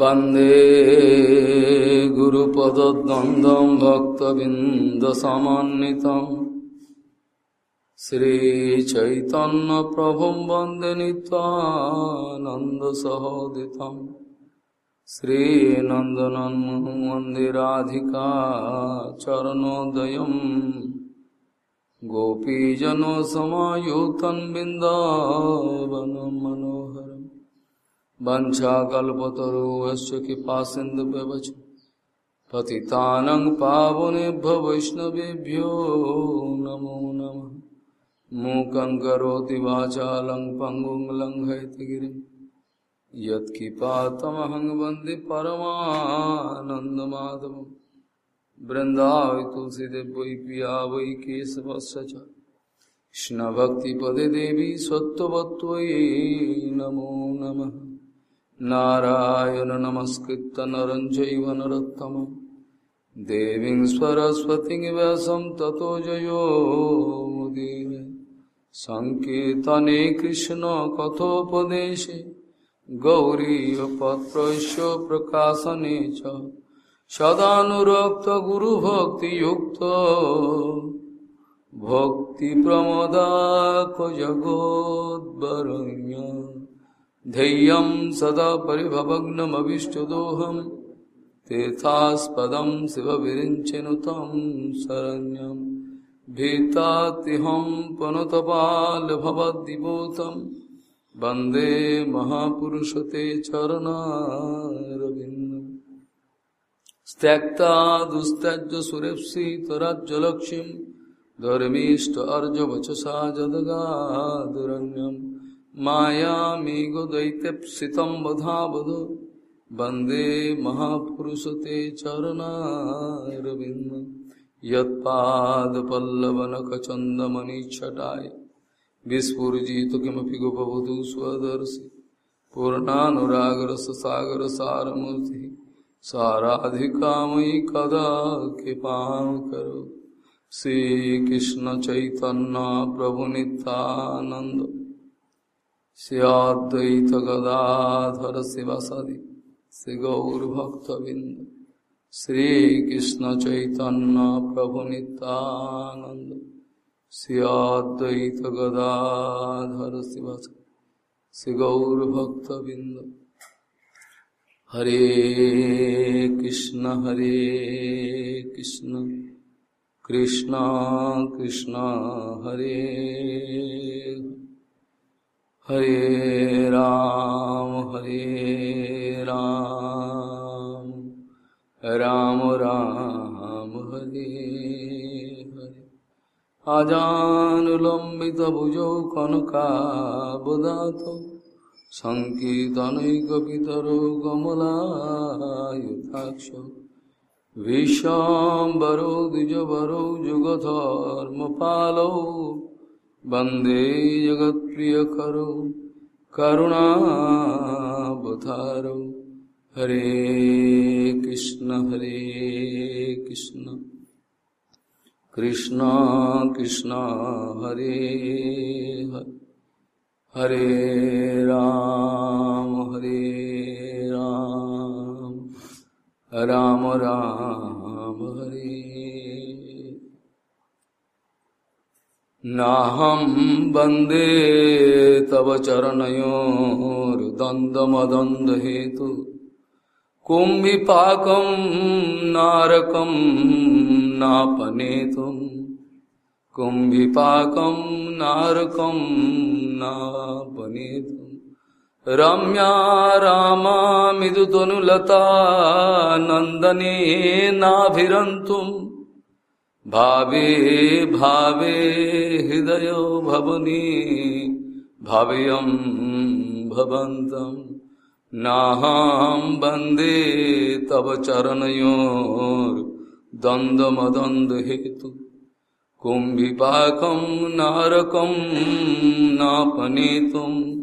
वन्दे गुरुपदद्वन्द्वं भक्तबिन्दसमन्वितम् श्रीचैतन्यप्रभुं वन्दे नीत्वानन्दसहोदितं श्रीनन्दनन्महं वन्दे राधिका चरणोदयं गोपीजनसमायुतं बिन्दावनं मनोहरम् वञ्चाकल्पतरुवस्य कृपासिन्धुव्यवच पतितानं पावनेभ्य वैष्णवेभ्यो नमो नमः। मूकं करोति वाचालं पङ्गुं लङ्घयतिगिरिं यत्कृपातमहं वंदे परमानन्दमाधवं। तुलसीदेव वै पिया वै केशवस्य च। कृष्णभक्तिपदे देवी सत्त्ववत्त्वयि नमो नमः। नारायण नमस्कृत्य नरं चैव नरोत्तमं देवीं सरस्वतीं व्यासं ततो जयो मुदीरे सङ्कीर्तने कृष्णकथोपदेशे गौरीयपत्रस्य प्रकाशने च सदानुरक्तगुरुभक्तियुक्तो भक्तिप्रमोदाखजगोद्वरण्य धैर्यं सदा परिभवग्नमभिष्टदोहं तीर्थास्पदं शिवविरिञ्चनु तं शरण्यं भीतातिहं पुनतपालभवद्दिभूतं वन्दे महापुरुषते चरणारविन्दम् त्यक्ता दुस्तज्य सुरेप्सितराज्यलक्ष्मीं धर्मीष्ट अर्जवचसा जदगादुरण्यं मायामेघदैत्यप्सितं वधावध वंदे महापुरुषते चरणारविन्दं। यत्पादपल्लवनखचन्दमणिच्छटाय विस्फुरिजित किमपि गोपवधू स्वदर्शि। पूर्णानुरागरससागरसारमूर्तिः। साराधिकामयि कदा कृपां करो श्रीकृष्ण चैतन्य শ্রীয়দ্বৈত গদাধর শিবাসাদি শ্রী গৌরভক্তবৃন্দ শ্রীকৃষ্ণ চৈতন্য প্রভু নিত্যানন্দ শ্রীয়দ্বৈত গদাধর শিবাসাদি শ্রী গৌরভক্তবৃন্দ হরে কৃষ্ণ হরে কৃষ্ণ কৃষ্ণ কৃষ্ণ হরে हरे हरे राम हरे राम राम राम हरे हरे आजानुलम्बितभुजौ कनकाबदातौ सङ्कीर्तनैकपितरो कमलायुताक्षौ विश्वाम्बरो द्विजवरौ जुगधर्मपालौ वन्दे जगत्प्रियकरो करुणावतारौ हरे कृष्ण हरे कृष्ण कृष्ण कृष्ण हरे हरे हरे राम हरे राम राम राम हरे नाहं वन्दे तव चरणयोर्दन्दमदन्दहेतु कुम्भिपाकं नारकं नापनेतुम् कुम्भिपाकं नारकं नापनेतुं रम्या रामामिदुतनुलता नन्दने ভাবে ভাবে হৃদয় ভবনী ভাবেয়ম ভবন্তম। নাহাম বন্দে তব চরণয়োর দ্বন্দ্বমদ্বন্দ্বহেতু কুম্ভিপাকম নারকম নাপনেতুম।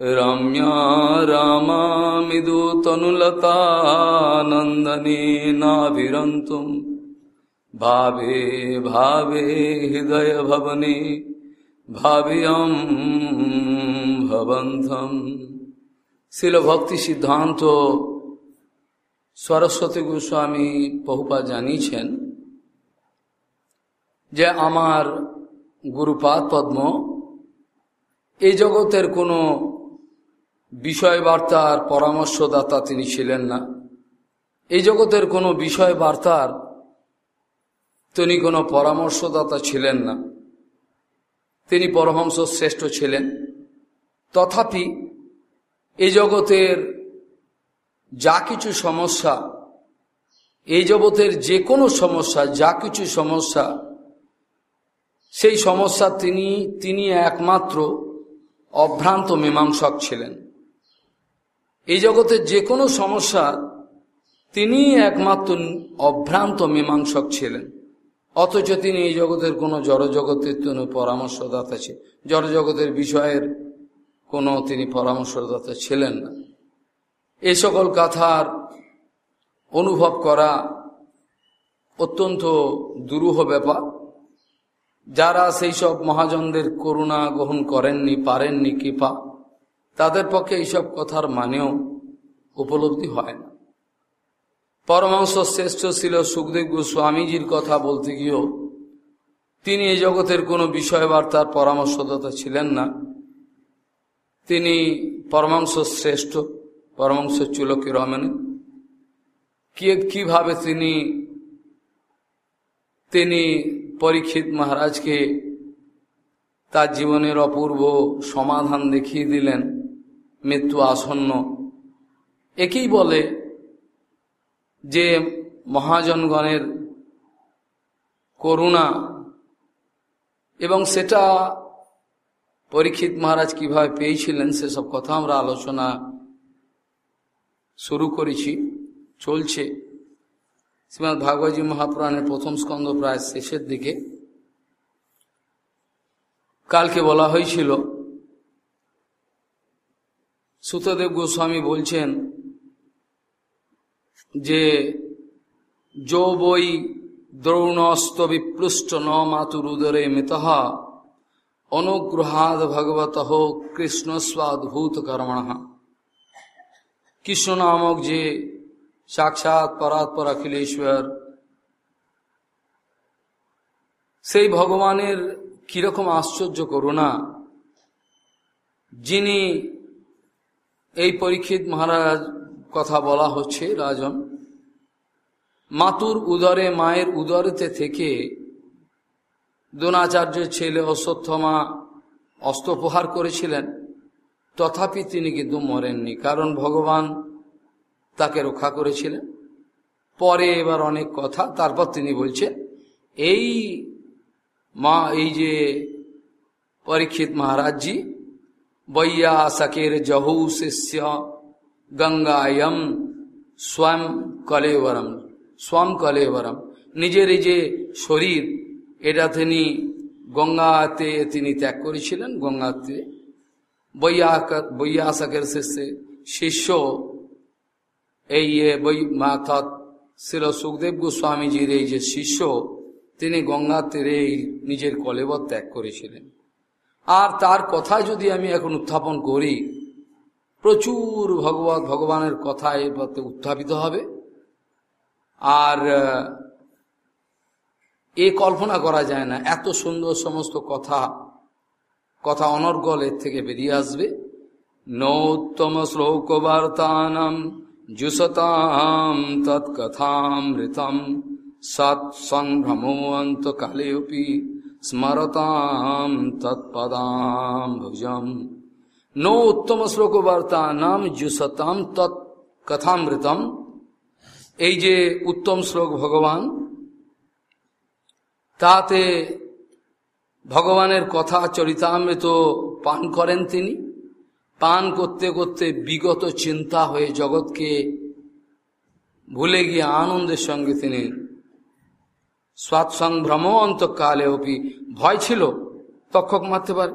রম্যা রামামিদুতনুলতানন্দনে নাভিরন্তুম। ভাবে ভাবে হৃদয় ভবনে ভাবিয়ম ভবন্ধম শিল ভক্তি সিদ্ধান্ত সরস্বতী গোস্বামী বহুপা জানিয়েছেন যে আমার গুরুপাদ পদ্ম এই জগতের কোনো বিষয় বার্তার পরামর্শদাতা তিনি ছিলেন না। এই জগতের কোনো বিষয় বার্তার তিনি কোনো পরামর্শদাতা ছিলেন না। তিনি পরমহংস শ্রেষ্ঠ ছিলেন। তথাপি এই জগতের যা কিছু সমস্যা, এই জগতের যে কোনো সমস্যা, যা কিছু সমস্যা, সেই সমস্যা তিনি তিনি একমাত্র অভ্রান্ত মীমাংসক ছিলেন। এই জগতের যে কোনো সমস্যা তিনি একমাত্র অভ্রান্ত মীমাংসক ছিলেন। অথচ তিনি এই জগতের কোনো জড়জগতের কোনো পরামর্শদাতা ছিলেন জড়জগতের বিষয়ের কোনো তিনি পরামর্শদাতা ছিলেন না। এ সকল কথার অনুভব করা অত্যন্ত দুরূহ ব্যাপার। যারা সেই সব মহাজনদের করুণা গ্রহণ করেননি, পারেননি কৃপা, তাদের পক্ষে এইসব কথার মানেও উপলব্ধি হয় না। পরমাংশ শ্রেষ্ঠ ছিল সুখদেব গোস্বামীজির কথা বলতে গিয়েও তিনি এই জগতের কোনো বিষয় বার্তার পরামর্শদাতা ছিলেন না। তিনি পরমাংশ শ্রেষ্ঠ, পরমাংশ চুলকি রমেন কি, কীভাবে তিনি তিনি পরীক্ষিত মহারাজকে তার জীবনের অপূর্ব সমাধান দেখিয়ে দিলেন, মৃত্যু আসন্ন। একেই বলে যে মহাজনগণের করুণা এবং সেটা পরীক্ষিত মহারাজ কীভাবে পেয়েছিলেন সেসব কথা আমরা আলোচনা শুরু করেছি, চলছে। শ্রীমৎ ভাগবতী মহাপুরাণের প্রথম স্কন্ধ প্রায় শেষের দিকে। কালকে বলা হয়েছিল, সুতদেব গোস্বামী বলছেন যে যো বই দ্রৌণস্ত বিপ্লুষ্ট ন মাতুর উদরে মৃত অনুগ্রহাদ ভগবত কৃষ্ণ স্বাদ্ভূত কর্মণ। কৃষ্ণ নামক যে সাক্ষাৎ পরাৎপর অখিলেশ্বর সেই ভগবানের কীরকম আশ্চর্য করুণা, যিনি এই পরীক্ষিত মহারাজ কথা বলা হচ্ছে রাজন। মাতুর উদরে, মায়ের উদরেতে থেকে দ্রোণাচার্যের ছেলে অশ্বত্থমা অস্ত্রোপহার করেছিলেন। তথাপি তিনি কিন্তু মরেননি, কারণ ভগবান তাকে রক্ষা করেছিলেন। পরে এবার অনেক কথা, তারপর তিনি বলছেন এই মা, এই যে পরীক্ষিত মহারাজজি, বৈয়া সকের জহু শিষ্য গঙ্গায়ম স্বয়ং কলেবরম স্বয়ং কলেবরম নিজের এই যে শরীর এটা তিনি গঙ্গাতে তিনি ত্যাগ করেছিলেন। গঙ্গাতে বৈয়া বৈয়াসকের শিষ্যে শিষ্য এই বৈ অর্থাৎ শিল সুখদেব গোস্বামীজির এই যে শিষ্য, তিনি গঙ্গা তীরে নিজের কলেবর ত্যাগ করেছিলেন। আর তার কথা যদি আমি এখন উত্থাপন করি প্রচুর ভগবত ভগবানের কথা এর পথে উত্থাপিত হবে। আর এ কল্পনা করা যায় না। এত সুন্দর সমস্ত কথা কথা অনর্গল এর থেকে বেরিয়ে আসবে। নৌত্তম শ্লোক বার্তানাম জুসতাম তৎকথামৃতম সৎসংভ্রমোন্তকালেপি স্মরতাম তৎপদাম ভুজম। নো উত্তম শ্লোক বার্তা নাম জুসতাম তৎকথামৃতম এই যে উত্তম শ্লোক ভগবান, তাতে ভগবানের কথা চরিতামৃত পান করেন তিনি। পান করতে করতে বিগত চিন্তা হয়ে জগৎকে ভুলে গিয়ে আনন্দের সঙ্গে তিনি স্বাৎসংভ্রম অন্তকালে অপি ভয় ছিল, তক্ষক মারতে পারে।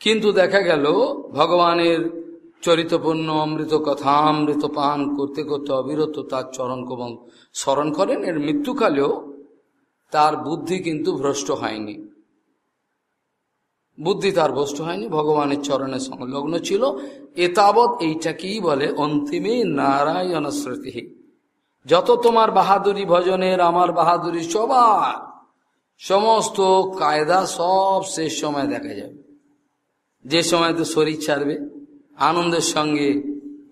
কিন্তু দেখা গেল, ভগবানের চরিতপূর্ণ অমৃত কথা অমৃত পান করতে করতে অবিরত তার চরণ কবল স্মরণ করেন। এর মৃত্যুকালেও তার বুদ্ধি কিন্তু ভ্রষ্ট হয়নি। বুদ্ধি তার ভ্রষ্ট হয়নি, ভগবানের চরণে সংলগ্ন ছিল। এতাবৎ এইটাকেই বলে? অন্তিমে নারায়ণ স্মৃতি। যত তোমার বাহাদুরি ভজনের, আমার বাহাদুরি সবার, সমস্ত কায়দা সব শেষ সময় দেখা যাবে। যে সময় তো শরীর ছাড়বে, আনন্দের সঙ্গে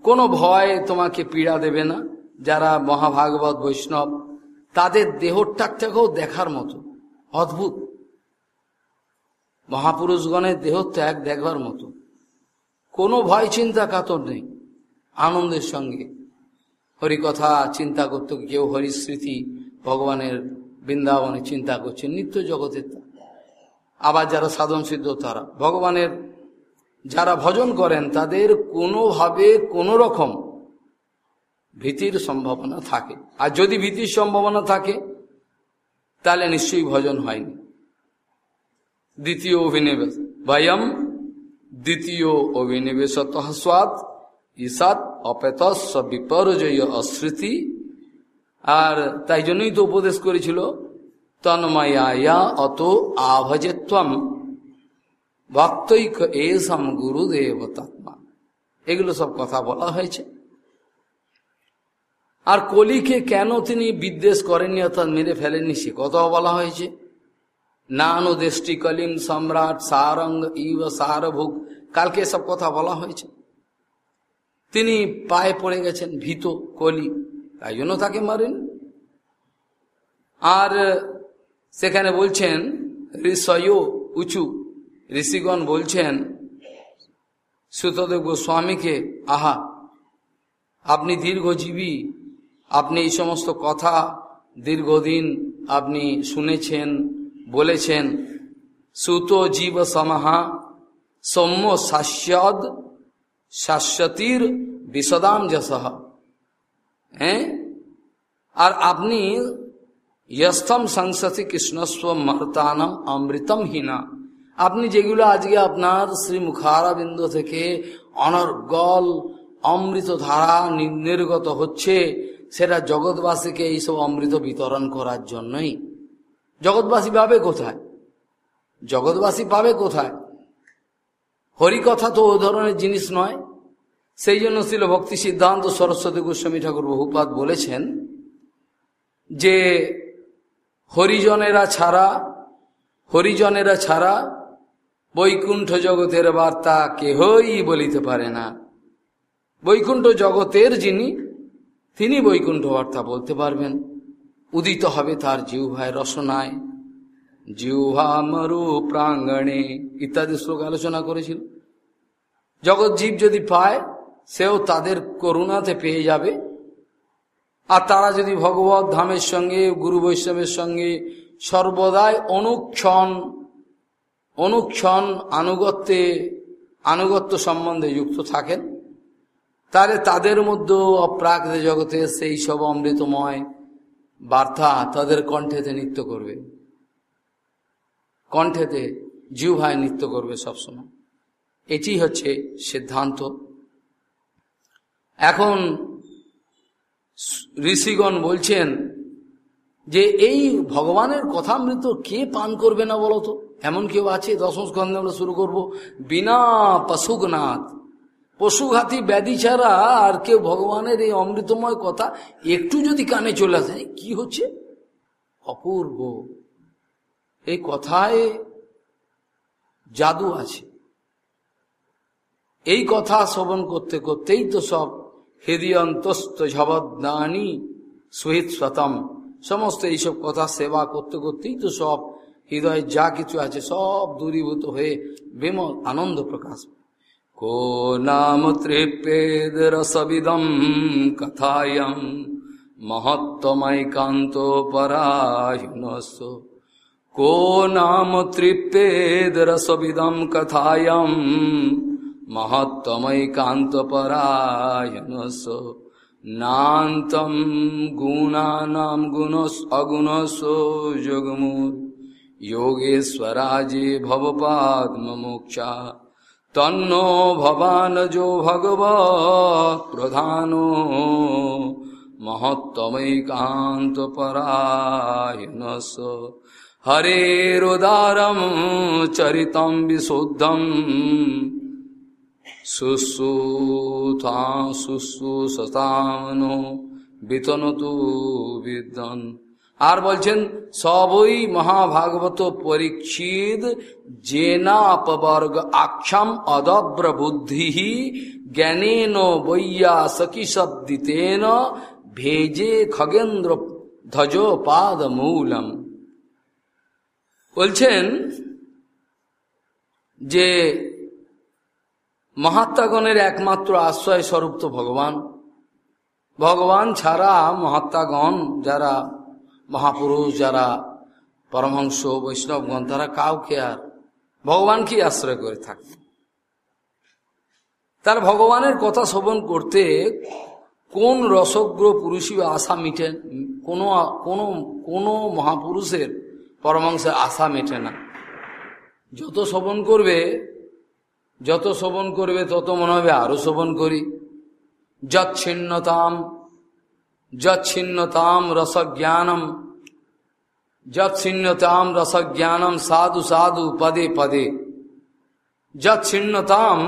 কোনো ভয় তোমাকে পীড়া দেবে না। যারা মহাভাগবত বৈষ্ণব, তাদের দেহটাকটাকেও দেখার মতো, অদ্ভুত। মহাপুরুষগণের দেহ ত্যাগ দেখবার মতো। কোনো ভয় চিন্তা কাতর নেই আনন্দের সঙ্গে। হরিকথা চিন্তা করত কেউ হরিস্মৃতি ভগবানের বৃন্দাবনে চিন্তা করছে, নিত্য জগতের আবার যারা সাধন সিদ্ধ তারা, ভগবানের যারা ভজন করেন, তাদের কোনোভাবে কোনো রকম ভীতির সম্ভাবনা থাকে। আর যদি ভীতির সম্ভাবনা থাকে, তাহলে নিশ্চয়ই ভজন হয়নি। দ্বিতীয় অভিনিবেশ। বয়ম দ্বিতীয় অভিনিবেশত স্বাদ ঈশাদ অপেতস্ব বিপর্যয় অস্মৃতি আর তাই জন্যই তো উপদেশ করেছিল তন্ময়া অত আভজেত্বম ভক্তৈক এসম গুরুদেব তৎমা এগুলো সব কথা বলা হয়েছে। আর কলিকে কেন তিনি বিদ্বেষ করেননি অর্থাৎ মেরে ফেলেননি সে কথাও বলা হয়েছে। নানু দেশটি কলিম সম্রাট সারঙ্গ ইব সারভোগ, কালকে সব কথা বলা হয়েছে। তিনি পায়ে পড়ে গেছেন ভীত কলি, তাই জন্য তাকে মারেন। আর সেখানে বলছেন ঋষয় উঁচু ঋষিগণ বলছেন, সুতদেব গোস্বামীকে, আহা, আপনি দীর্ঘজীবী, আপনি এই সমস্ত কথা দীর্ঘদিন আপনি শুনেছেন, বলেছেন। সুত জীব সমাহা সৌম্য শাস্যদ শাশ্বতীর বিষদাম যশহ হ্যাঁ? আর আপনি, ইয়স্থম সংসতি কৃষ্ণস্ব মর্তানম অমৃতম হীনা। আপনি যেগুলো আজকে আপনার শ্রী মুখারাবিন্দ থেকে অনর্গল অমৃত ধারা নির্গত হচ্ছে, সেটা জগৎবাসীকে এইসব অমৃত বিতরণ করার জন্যই। জগৎবাসী পাবে কোথায়? জগৎবাসী পাবে কোথায়? হরিকথা তো ও ধরনের জিনিস নয়। সেই জন্য ছিল ভক্তি সিদ্ধান্ত সরস্বতী গোস্বামী ঠাকুর বহুপাত বলেছেন যে, হরিজনেরা ছাড়া হরিজনেরা ছাড়া বৈকুণ্ঠ জগতের বার্তা কেহই বলিতে পারে না। বৈকুণ্ঠ জগতের যিনি, তিনি বৈকুণ্ঠ বার্তা বলতে পারবেন। উদিত হবে তার জিহ্বায় রসনায়। জিহ্বা মরু প্রাঙ্গণে ইত্যাদি শ্লোক আলোচনা করেছিল। জগৎ জীব যদি পায়, সেও তাদের করুণাতে পেয়ে যাবে। আর তারা যদি ভগবত ধামের সঙ্গে, গুরু বৈষ্ণবের সঙ্গে সর্বদাই অনুক্ষণ অনুক্ষণ আনুগত্যে, আনুগত্য সম্বন্ধে যুক্ত থাকেন। তাহলে তাদের মধ্যেও অপ্রাকৃত জগতে সেই সব অমৃতময় বার্তা তাদের কণ্ঠেতে নৃত্য করবে। কণ্ঠেতে জিউভায় নৃত্য করবে সবসময়। এটি হচ্ছে সিদ্ধান্ত। এখন ঋষিগণ বলছেন যে এই ভগবানের কথামৃত কে পান করবে না বলতো এমন কেউ আছে, দশম স্কন্ধে আমরা শুরু করব। বিনা পশুগনাথ পশুঘাতী ব্যাধি ছাড়া আর কেউ ভগবানের এই অমৃতময় কথা একটু যদি কানে চলে আসে, কি হচ্ছে? অপূর্ব। এই কথায় জাদু আছে। এই কথা শ্রবণ করতে করতেই তো সব হৃদয়ন্তস্ত ঝবদানি সুহিত শতম সমস্ত এইসব কথা সেবা করতে করতেই তো সব হৃদয়ে যা কিছু আছে সব দূরীভূত হয়ে বিমল আনন্দ প্রকাশ কো নাম তৃপেদ রসবিদম কথায়ম মহত্তমৈকান্ত পরায়ণস কো নাম তৃপেদ রসবিদম কথায়ম মহত্তমৈকান্ত পরায়ণস নাম গুণানাম গুণস অগুণস যোগমূর্ योगेश्वराजे भवपाद्मोक्षा तन्नो भवानजो भगवत्प्रधानो महत्तमैकान्तपरायणस हरेरुदारं चरितं विशुद्धं शुश्रूथा शुश्रूषतां नो वितनतु विद्वन् আর বলছেন, সবই মহাভাগবত পরীক্ষিত জেনা অপবর্গ আক্ষম অদব্র বুদ্ধি জ্ঞানেন বৈয়া সকি শব্দিতেন ভেজে খগেন্দ্র ধ্বজ পাদ মূলম। বলছেন যে মহাত্মাগণের একমাত্র আশ্রয় স্বরূপ তো ভগবান। ভগবান ছাড়া মহাত্মাগণ যারা মহাপুরুষ যারা পরমহংস বৈষ্ণবগণ তারা কাউকে আর ভগবান কি আশ্রয় করে থাকে তার ভগবানের কথা শ্রবণ করতে কোন রসগ্র পুরুষই আশা মিটে, কোনো কোনো কোনো মহাপুরুষের পরমাংসের আশা মেটে না। যত শোভন করবে, যত শোভন করবে, তত মনে হবে আরও শোভন করি। যচ্ছিন্নতাম যচ্ছিন্নতাম রসজ্ঞানম যচ্ছিন্নতাম রসজ্ঞানম সাধু সাধু পদে পদে। যচ্ছিন্নতাম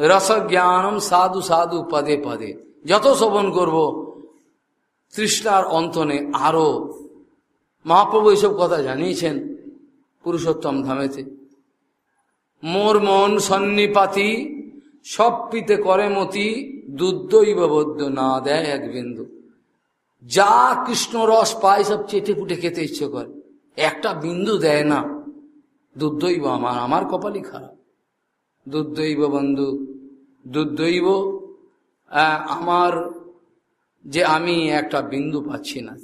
রসজ্ঞানম সাধু সাধু পদে পদে। যত শোভন করব, তৃষ্ণার অন্তনে আরও। মহাপ্রভু এইসব কথা জানিয়েছেন পুরুষোত্তম ধামেতে। মোর মন সন্নিপাতি, সব পিতে করে মতি দুধইব বদ্ধ না দেয় এক বিন্দু। যা কৃষ্ণ রস পায় সব চেটে পুটে খেতে ইচ্ছে করে। একটা বিন্দু দেয় না। দুধইব আমার আমার কপালই খারাপ। দুধইব বন্ধু দুধইব আমার যে আমি একটা বিন্দু পাচ্ছি না।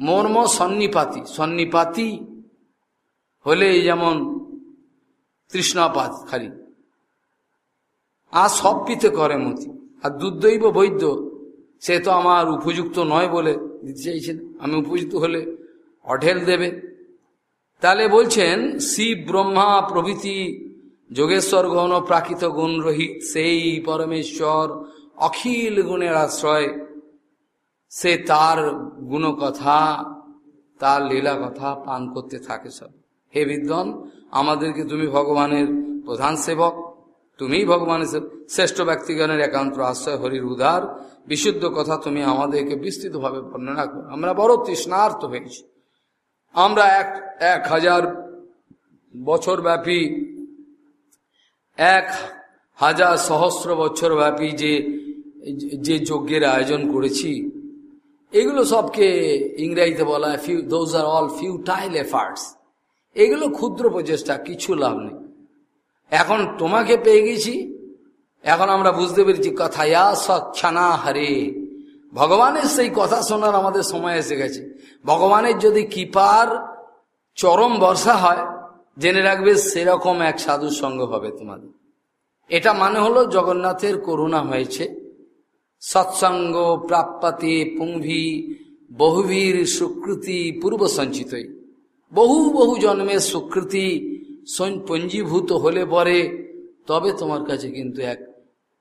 মর্ম সন্নিপাতি সন্নিপাতি হলে যেমন তৃষ্ণাপাত খালি। আর সব পিতে করে মতি। আর দুধদৈব বৈদ্য, সে তো আমার উপযুক্ত নয় বলে দিতে চাইছেন আমি উপযুক্ত হলে অঢেল দেবে। তাহলে বলছেন শিব ব্রহ্মা প্রভৃতি যোগেশ্বর গণ প্রাকৃত গুণ রহিত সেই পরমেশ্বর অখিল গুণের আশ্রয়। সে তার গুণ কথা তার লীলা কথা পান করতে থাকে সব। হে বিদ্বান, আমাদেরকে তুমি ভগবানের প্রধান সেবক। তুমি ভগবানের শ্রেষ্ঠ ব্যক্তিগণের একান্ত আশ্রয়, হরির উদার, বিশুদ্ধ কথা তুমি আমাদেরকে বিস্তৃতভাবে বর্ণনা করো। আমরা বড় তৃষ্ণার্থ হয়েছি। আমরা এক এক হাজার বছর ব্যাপী এক হাজার সহস্র বছর ব্যাপী যে যে যজ্ঞের আয়োজন করেছি, এগুলো সবকে ইংরেজিতে বলা হয় few those are all futile efforts এগুলো ক্ষুদ্র প্রচেষ্টা, কিছু লাভ নেই। এখন তোমাকে পেয়ে গেছি। এখন আমরা বুঝতে পেরেছি কথায়া সচ্ছানা হারে। ভগবানের সেই কথা শোনার আমাদের সময় এসে গেছে। ভগবানের যদি কৃপার চরম বর্ষা হয়, জেনে রাখবে সেরকম এক সাধুর সঙ্গ হবে তোমাদের। এটা মানে হলো, জগন্নাথের করুণা হয়েছে। সৎসঙ্গ প্রাপ্পাতে পুংভি বহুবীর সুকৃতি পূর্ব সঞ্চিতই বহু বহু জন্মের সুকৃতি পঞ্জীভূত হলে পরে, তবে তোমার কাছে কিন্তু এক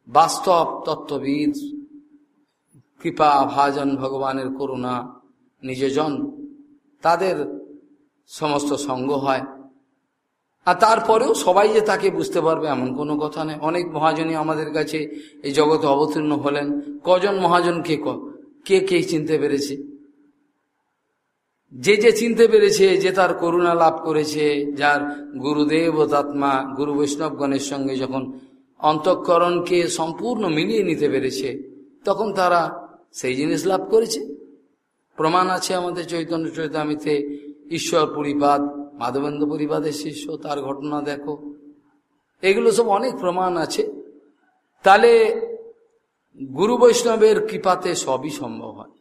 বাস্তব তত্ত্ববিদ, কৃপা, ভাজন, ভগবানের করুণা নিজজন। তাদের সমস্ত সঙ্গ হয়। আর তারপরেও সবাই যে তাকে বুঝতে পারবে এমন কোনো কথা নেই। অনেক মহাজনই আমাদের কাছে এই জগতে অবতীর্ণ হলেন। কজন মহাজন কে কে কে চিনতে পেরেছে? যে যে চিনতে পেরেছে যে তার করুণা লাভ করেছে, যার গুরুদেব ও তাত্মা গুরু বৈষ্ণবগণের সঙ্গে যখন অন্তঃকরণকে সম্পূর্ণ মিলিয়ে নিতে পেরেছে, তখন তারা সেই জিনিস লাভ করেছে। প্রমাণ আছে আমাদের চৈতন্য চৈতামিতে ঈশ্বর পরিপাদ মাধবেন্দ্র পরিবাদের শিষ্য, তার ঘটনা দেখো। এগুলো সব অনেক প্রমাণ আছে। তাহলে গুরু বৈষ্ণবের কৃপাতে সবই সম্ভব হয়।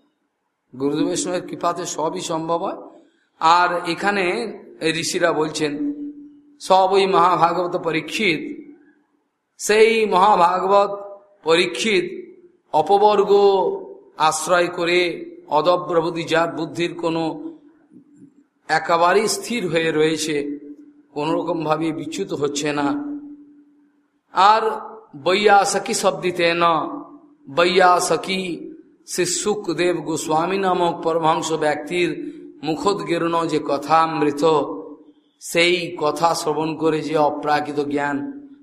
গুরু বৈষ্ণবের কৃপাতে সবই সম্ভব হয়। আর এখানে ঋষিরা বলছেন, সব ওই মহাভাগবত পরীক্ষিত, সেই মহাভাগবত পরীক্ষিত অপবর্গ আশ্রয় করে অদব্রবধি যার বুদ্ধির কোনো একেবারেই স্থির হয়ে রয়েছে, কোনোরকমভাবে বিচ্যুত হচ্ছে না। আর বৈয়া সখী শব্দিতে না সখী শ্রী সুখদেব গোস্বামী নামক পরমাংশ ব্যক্তির মুখোদ্গীর্ণ যে কথা মৃত, সেই কথা শ্রবণ করে যে অপ্রাকৃত জ্ঞান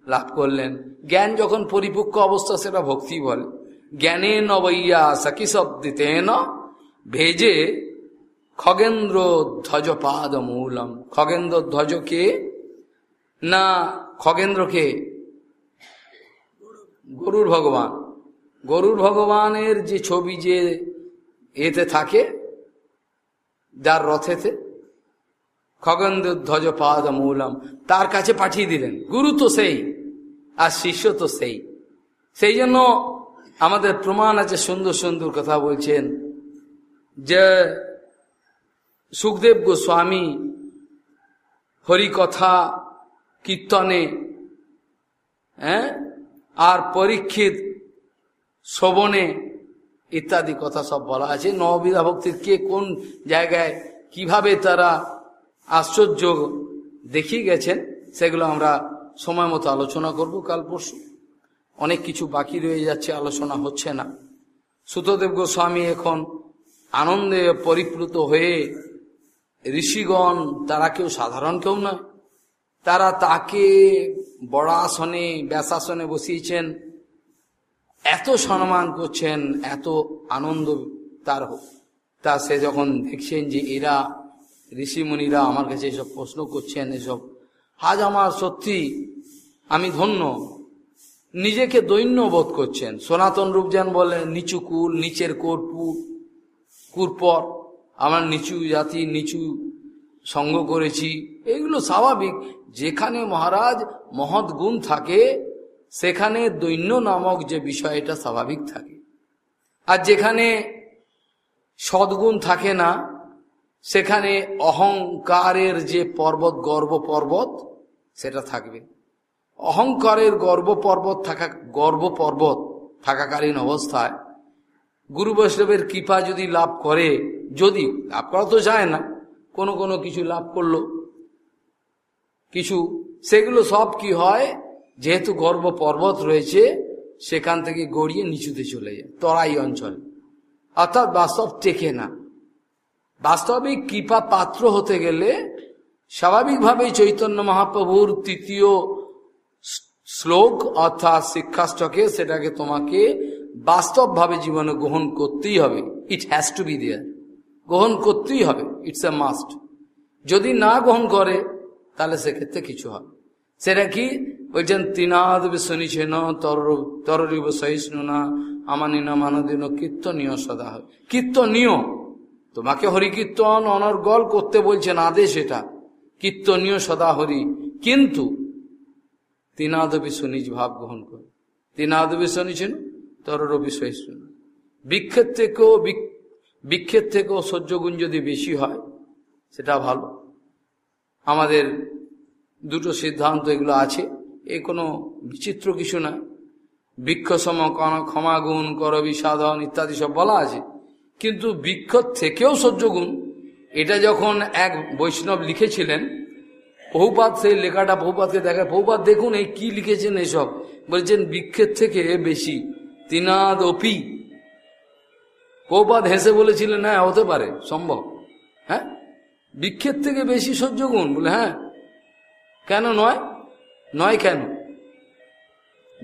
লাভ করলেন। জ্ঞান যখন পরিপক্ক অবস্থা, সেটা ভক্তি বলে। জ্ঞানে নবইয়া সখী শব্দিতেন, ভেজে খগেন্দ্র ধ্বজ পাদ মূলম। খগেন্দ্র ধ্বজকে না খগেন্দ্রকে গরুর ভগবান। গরুর ভগবানের যে ছবি যে এতে থাকে, যার রথেতে, খগেন্দ্র ধ্বজ পাদ মৌলম, তার কাছে পাঠিয়ে দিলেন। গুরু তো সেই, আর শিষ্য তো সেই। সেই জন্য আমাদের প্রমাণ আছে, সুন্দর সুন্দর কথা বলছেন যে সুখদেব গোস্বামী হরিকথা কীর্তনে হ্যাঁ আর পরীক্ষিত শ্রবণে ইত্যাদি কথা সব বলা আছে। নববিধা ভক্তির কে কোন জায়গায় কীভাবে তারা আশ্চর্য দেখিয়ে গেছেন, সেগুলো আমরা সময় মতো আলোচনা করব কাল পরশু। অনেক কিছু বাকি রয়ে যাচ্ছে, আলোচনা হচ্ছে না। সুতদেব গোস্বামী এখন আনন্দে পরিপ্লুত হয়ে ঋষিগণ, তারা কেউ সাধারণ কেউ নয়, তারা তাকে বড় আসনে ব্যাসাসনে বসিয়েছেন। এত সম্মান করছেন, এত আনন্দ তার তা সে যখন দেখছেন যে এরা, ঋষিমুনিরা আমার কাছে এসব প্রশ্ন করছেন, এসব আজ আমার সত্যি, আমি ধন্য, নিজেকে দৈন্য বোধ করছেন। সনাতন রূপজান বলে, নিচু কুল, নিচের কোরপু কুরপর আমার নিচু জাতি, নিচু সঙ্গ করেছি। এগুলো স্বাভাবিক। যেখানে মহারাজ মহৎ গুণ থাকে সেখানে দৈন্য নামক যে বিষয় এটা স্বাভাবিক থাকে। আর যেখানে সদ্গুণ থাকে না, সেখানে অহংকারের যে পর্বত, গর্ব পর্বত, সেটা থাকবে। অহংকারের গর্ব পর্বত থাকা, গর্ব পর্বত থাকাকালীন অবস্থায় গুরু বৈষ্ণবের কৃপা যদি লাভ করে, যদি, লাভ করা তো যায় না, কোনো কোনো কিছু লাভ করল, কিছু, সেগুলো সব কি হয়? যেহেতু গর্ব পর্বত রয়েছে, সেখান থেকে গড়িয়ে নিচুতে চলে যায়, তরাই অঞ্চল। অর্থাৎ বাস্তব টেকে না। বাস্তবিক কৃপা পাত্র হতে গেলে স্বাভাবিকভাবেই চৈতন্য মহাপ্রভুর তৃতীয় শ্লোক অর্থাৎ শিক্ষাষ্টকে সেটাকে তোমাকে বাস্তবভাবে জীবনে গ্রহণ করতেই হবে। It has to be there গ্রহণ করতেই হবে। ইটস এ মাস্ট যদি না গ্রহণ করে, তাহলে সেক্ষেত্রে কিছু হবে। সেটা কি? বলছেন তিনাদ শুনিছেন তর তরিব সহিষ্ণু না, আমানি না মানদিন কীর্তনীয় সদা হয়। কীর্তনীয়। তোমাকে হরিকীর্তন অনর্গল করতে বলছেন আদেশ এটা। কীর্তনীয় সদা হরি। কিন্তু তিনাদবি শুনিজ ভাব গ্রহণ করে। তিনাদবি শুনিছেন তররবি সহিষ্ণু বৃক্ষের থেকেও বৃক্ষের থেকেও সহ্যগুণ যদি বেশি হয়, সেটা ভালো। আমাদের দুটো সিদ্ধান্ত এগুলো আছে। এ কোনো বিচিত্র কিছু না। বৃক্ষ সম ক্ষমাগুণ করবি সাধন ইত্যাদি সব বলা আছে। কিন্তু বৃক্ষ থেকেও সহ্যগুণ এটা যখন এক বৈষ্ণব লিখেছিলেন, বহুপাত সেই লেখাটা বহুপাতকে দেখায় বহুপাত দেখুন এই কি লিখেছেন এসব। বলছেন, বৃক্ষের থেকে বেশি, তিনাদ অপি। বহুপাত হেসে বলেছিলেন হ্যাঁ হতে পারে, সম্ভব। হ্যাঁ? বৃক্ষের থেকে বেশি সহ্য গুণ, বলে হ্যাঁ। কেন নয়? নয় কেন?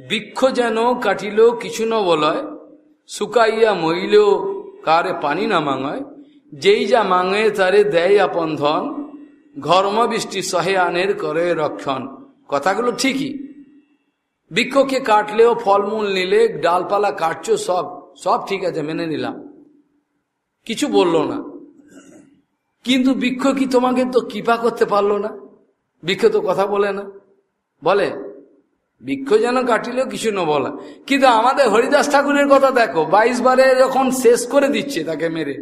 বৃক্ষ যেন কাটিল কিছু ন বলয়, শুকাইয়া মহিলেও কারে পানি না মাঙয়। যেই যা মাঙে তারে দেয় আপন ধন ঘর্ম বৃষ্টি সহে আনের করে রক্ষণ। কথাগুলো ঠিকই। বৃক্ষকে কাটলেও ফলমূল নিলে ডালপালা কাটছো সব সব ঠিক আছে, মেনে নিলাম। কিছু বলল না। কিন্তু বৃক্ষ কি তোমাকে তো কৃপা করতে পারল না? বৃক্ষ তো কথা বলে না। বলে বৃক্ষ যেন কাটিলেও কিছু না বলা। কিন্তু আমাদের হরিদাস ঠাকুরের কথা দেখো, বাইশ বারে যখন শেষ করে দিচ্ছে তাকে মেরে,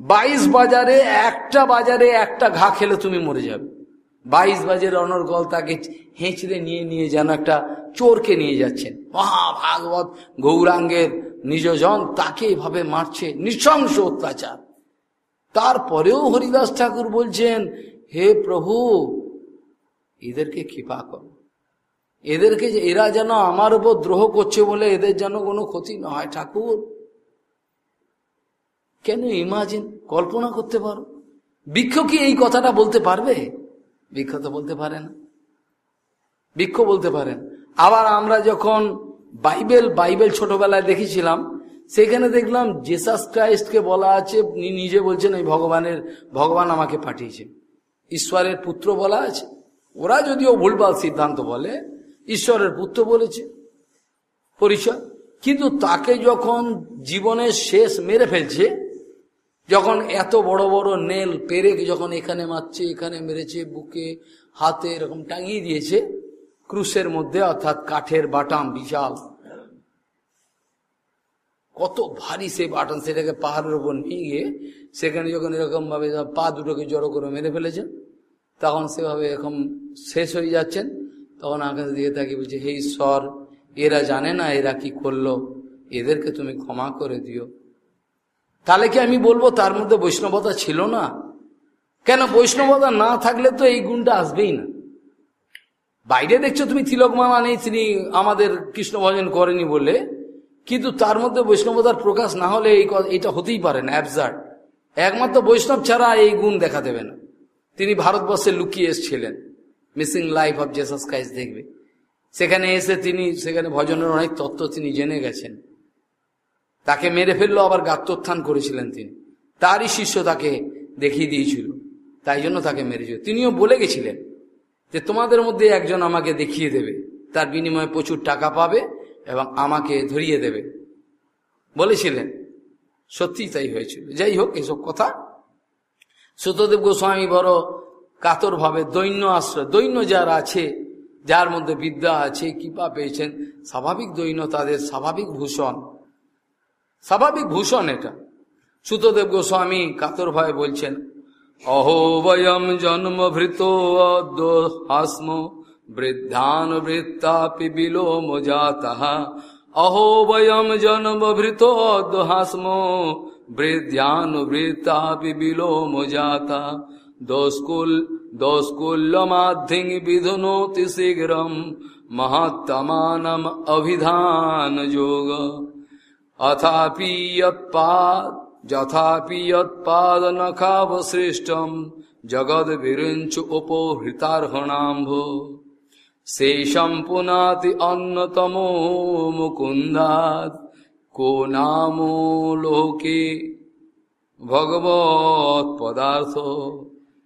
বাইশ বাজারে একটা বাজারে একটা ঘা খেলে তুমি মরে যাবে। বাইশ বাজারে অনর্গল তাকে হেঁচড়ে নিয়ে নিয়ে যেন একটা চোরকে নিয়ে যাচ্ছেন। মহাভাগবত গৌরাঙ্গের নিজজন তাকে এভাবে মারছে, নৃশংস অত্যাচার। তারপরেও হরিদাস ঠাকুর বলছেন, হে প্রভু এদেরকে কৃপা করো। এদেরকে যে, এরা যেন আমার উপর দ্রোহ করছে বলে এদের যেন কোনো ক্ষতি না হয়। ঠাকুর, কেন ইমাজিন কল্পনা করতে পারো? বৃক্ষ কি এই কথাটা বলতে পারবে? বৃক্ষ তো বলতে পারে না। বৃক্ষ বলতে পারেন আবার আমরা যখন বাইবেল বাইবেল ছোটবেলায় দেখেছিলাম, সেখানে দেখলাম জেসাস ক্রাইস্টকে বলা আছে নিজে বলছেন এই ভগবানের, ভগবান আমাকে পাঠিয়েছে। ঈশ্বরের পুত্র বলা আছে। ওরা যদিও ভুলভাল সিদ্ধান্ত বলে, ঈশ্বরের পুত্র বলেছে, পরিচয়। কিন্তু তাকে যখন জীবনের শেষ মেরে ফেলছে, যখন এত বড় বড় নেল পেরেক যখন এখানে মারছে, এখানে মেরেছে, বুকে, হাতে এরকম টাঙিয়ে দিয়েছে, ক্রুশের মধ্যে অর্থাৎ কাঠের বাটাম বিশাল। কত ভারী সে বাটন সেটাকে পাহাড়ের উপর নিয়ে গিয়ে সেখানে যখন এরকম ভাবে পা দুটোকে জড়ো করে মেরে ফেলেছেন তখন সেভাবে এরকম শেষ হয়ে যাচ্ছেন। তখন আকাশ দিয়ে তাকে বলছে, হে ঈশ্বর, এরা জানে না এরা কি করল। এদেরকে তুমি ক্ষমা করে দিও। তাহলে কি আমি বলব, তার মধ্যে বৈষ্ণবতা ছিল না? কেন? বৈষ্ণবতা না থাকলে তো এই গুণটা আসবেই না। বাইরে দেখছ তুমি তিলকমালা নেই তিনি আমাদের কৃষ্ণ ভজন করেনি বলে, কিন্তু তার মধ্যে বৈষ্ণবতার প্রকাশ না হলে এই এটা হতেই পারে না অ্যাবজার্ট একমাত্র বৈষ্ণব ছাড়া এই গুণ দেখা দেবে না। তিনি ভারতবর্ষে লুকিয়ে এসেছিলেন। Missing life of Jesus Christ দেখবে। সেখানে এসে তিনি, সেখানে ভজনের অনেক তত্ত্ব তিনি জেনে গেছেন। তাকে মেরে ফেলল, আবার গাত্রোত্থান করেছিলেন তিনি। তারই শিষ্য তাকে দেখিয়ে দিয়েছিল। তাই জন্য তাকে মেরেছিল। তিনিও বলে গেছিলেন যে, তোমাদের মধ্যে একজন আমাকে দেখিয়ে দেবে। তার বিনিময়ে প্রচুর টাকা পাবে এবং আমাকে ধরিয়ে দেবে। বলেছিলেন। সত্যি তাই হয়েছিল। যাই হোক, এসব কথা সুতদেব গোস্বামী বড় কাতরভাবে দৈন্য আশ্রয়, দৈন্য যার আছে, যার মধ্যে বিদ্যা আছে, কৃপা পেয়েছেন, স্বাভাবিক দৈন্য তাদের স্বাভাবিক ভূষণ। স্বাভাবিক ভূষণ এটা। সুতদেব গোস্বামী কাতর কাতরভাবে বলছেন, অহো বয়ম জন্মভৃত হাস্ম বৃদ্ধান বৃত্তাপি বিলোম জাতः অহো বয়ম জন্মভৃত হাস্ম বৃদ্ধানুবৃত্তাপি বিলোম জাতা দোস্কুল দোস্কুল্যমাধ্যিং বিধুনোতি শীঘ্রম মহাত্তমানম অভিধান যোগ অথাপি যৎপাদ যথাপি যৎপাদনখাবশ্রেষ্টম জগদ বিরঞ্চ উপহৃতার্হণাম্ভ শেষম পুনাতি অন্যতম মুকুন্দাত কো নামো লোকে ভগবত পদার্থ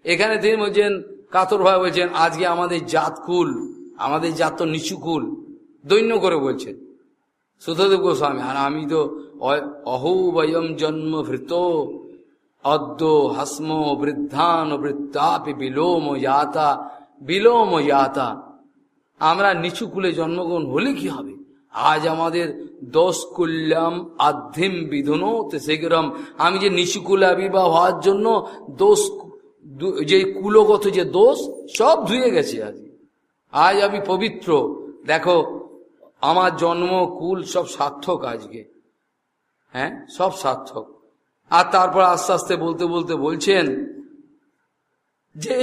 এখানে তিনি বলছেন, কাতর ভাই বলছেন, আজকে আমাদের জাতকুল, আমাদের জাত তো নিচুকুল, দৈন্য করে বলছেন। সুধদেব গোস্বামী, আর আমি তো অহৌ বয়ম জন্ম ভৃত, অদ্য হস্ম বৃদ্ধান বৃত্তাপি বিলোম যাতা বিলোম যাতা। আমরা নিচু কুলে জন্মগ্রহণ হলে কি হবে? আজ আমাদের দোষ কুল্যাম আধ্যিম বিধনত সেগরম আমি যে নিচু কুলে আবির্ভাব হওয়ার জন্য দোষ যে কুলগত যে দোষ, সব ধুয়ে গেছে আজ। আজ আমি পবিত্র। দেখো, আমার জন্ম, কুল সব সার্থক আজকে। হ্যাঁ? সব সার্থক। আর তারপর আস্তে আস্তে বলতে বলতে বলছেন যে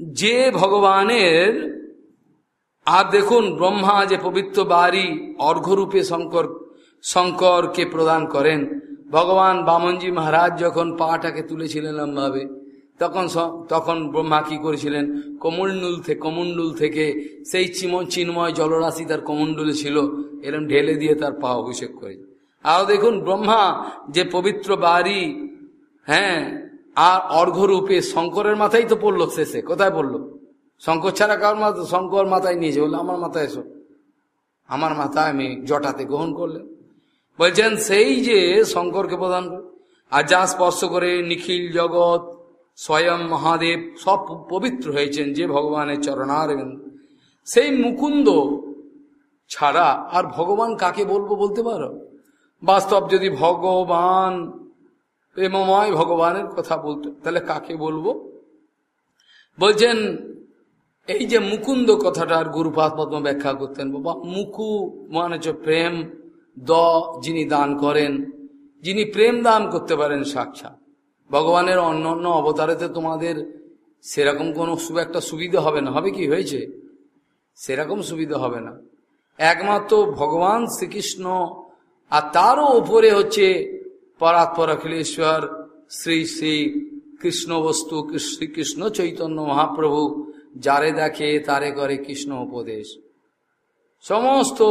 যে ভগবানের আর দেখুন, ব্রহ্মা যে পবিত্র বাড়ি অর্ঘ্যরূপে শঙ্কর, শঙ্করকে প্রদান করেন। ভগবান বামনজি মহারাজ যখন পাটাকে তুলেছিলেন ভাবে তখন তখন ব্রহ্মা কি করেছিলেন? কমণ্ডুল থেকে কমণ্ডুল থেকে সেই চিমন চিন্ময় জলরাশি তার কমণ্ডুলে ছিল, এরম ঢেলে দিয়ে তার পা অভিষেক করে। আর দেখুন, ব্রহ্মা যে পবিত্র বাড়ি হ্যাঁ আর অর্ঘ্যরূপে শঙ্করের মাথায় তো পড়ল শেষে, কোথায় পড়ল? শঙ্কর ছাড়া কার মাথা শঙ্কর মাথায় নিয়েছে বলল, আমার মাথায় এসো। আমার মাথায় আমি জটাতে গ্রহণ করলেন বলছেন, সেই যে শঙ্করকে প্রদান করে আর যা স্পর্শ করে নিখিল জগৎ, স্বয়ং মহাদেব সব পবিত্র হয়েছেন যে ভগবানের চরণার সেই মুকুন্দ ছাড়া আর ভগবান কাকে বলব বলতে পারো? বাস্তব যদি ভগবান, প্রেমময় ভগবানের কথা বলতো, তাহলে কাকে বলব? বলছেন এই যে মুকুন্দ কথাটার গুরুপাত পদ্ম ব্যাখ্যা করতেন, বাবা, মুকু মানে হচ্ছে প্রেম, দ যিনি দান করেন, যিনি প্রেম দান করতে পারেন সাক্ষাৎ। ভগবানের অন্য অন্য অবতারেতে তোমাদের সেরকম কোনো একটা সুবিধা হবে না। হবে কি? হয়েছে? সেরকম সুবিধা হবে না। একমাত্র ভগবান শ্রীকৃষ্ণ আর তারও উপরে হচ্ছে পরাৎপর অখিলেশ্বর শ্রী শ্রী কৃষ্ণ বস্তু শ্রীকৃষ্ণ চৈতন্য মহাপ্রভু যারে দেখে তারে করে কৃষ্ণ উপদেশ। সমস্ত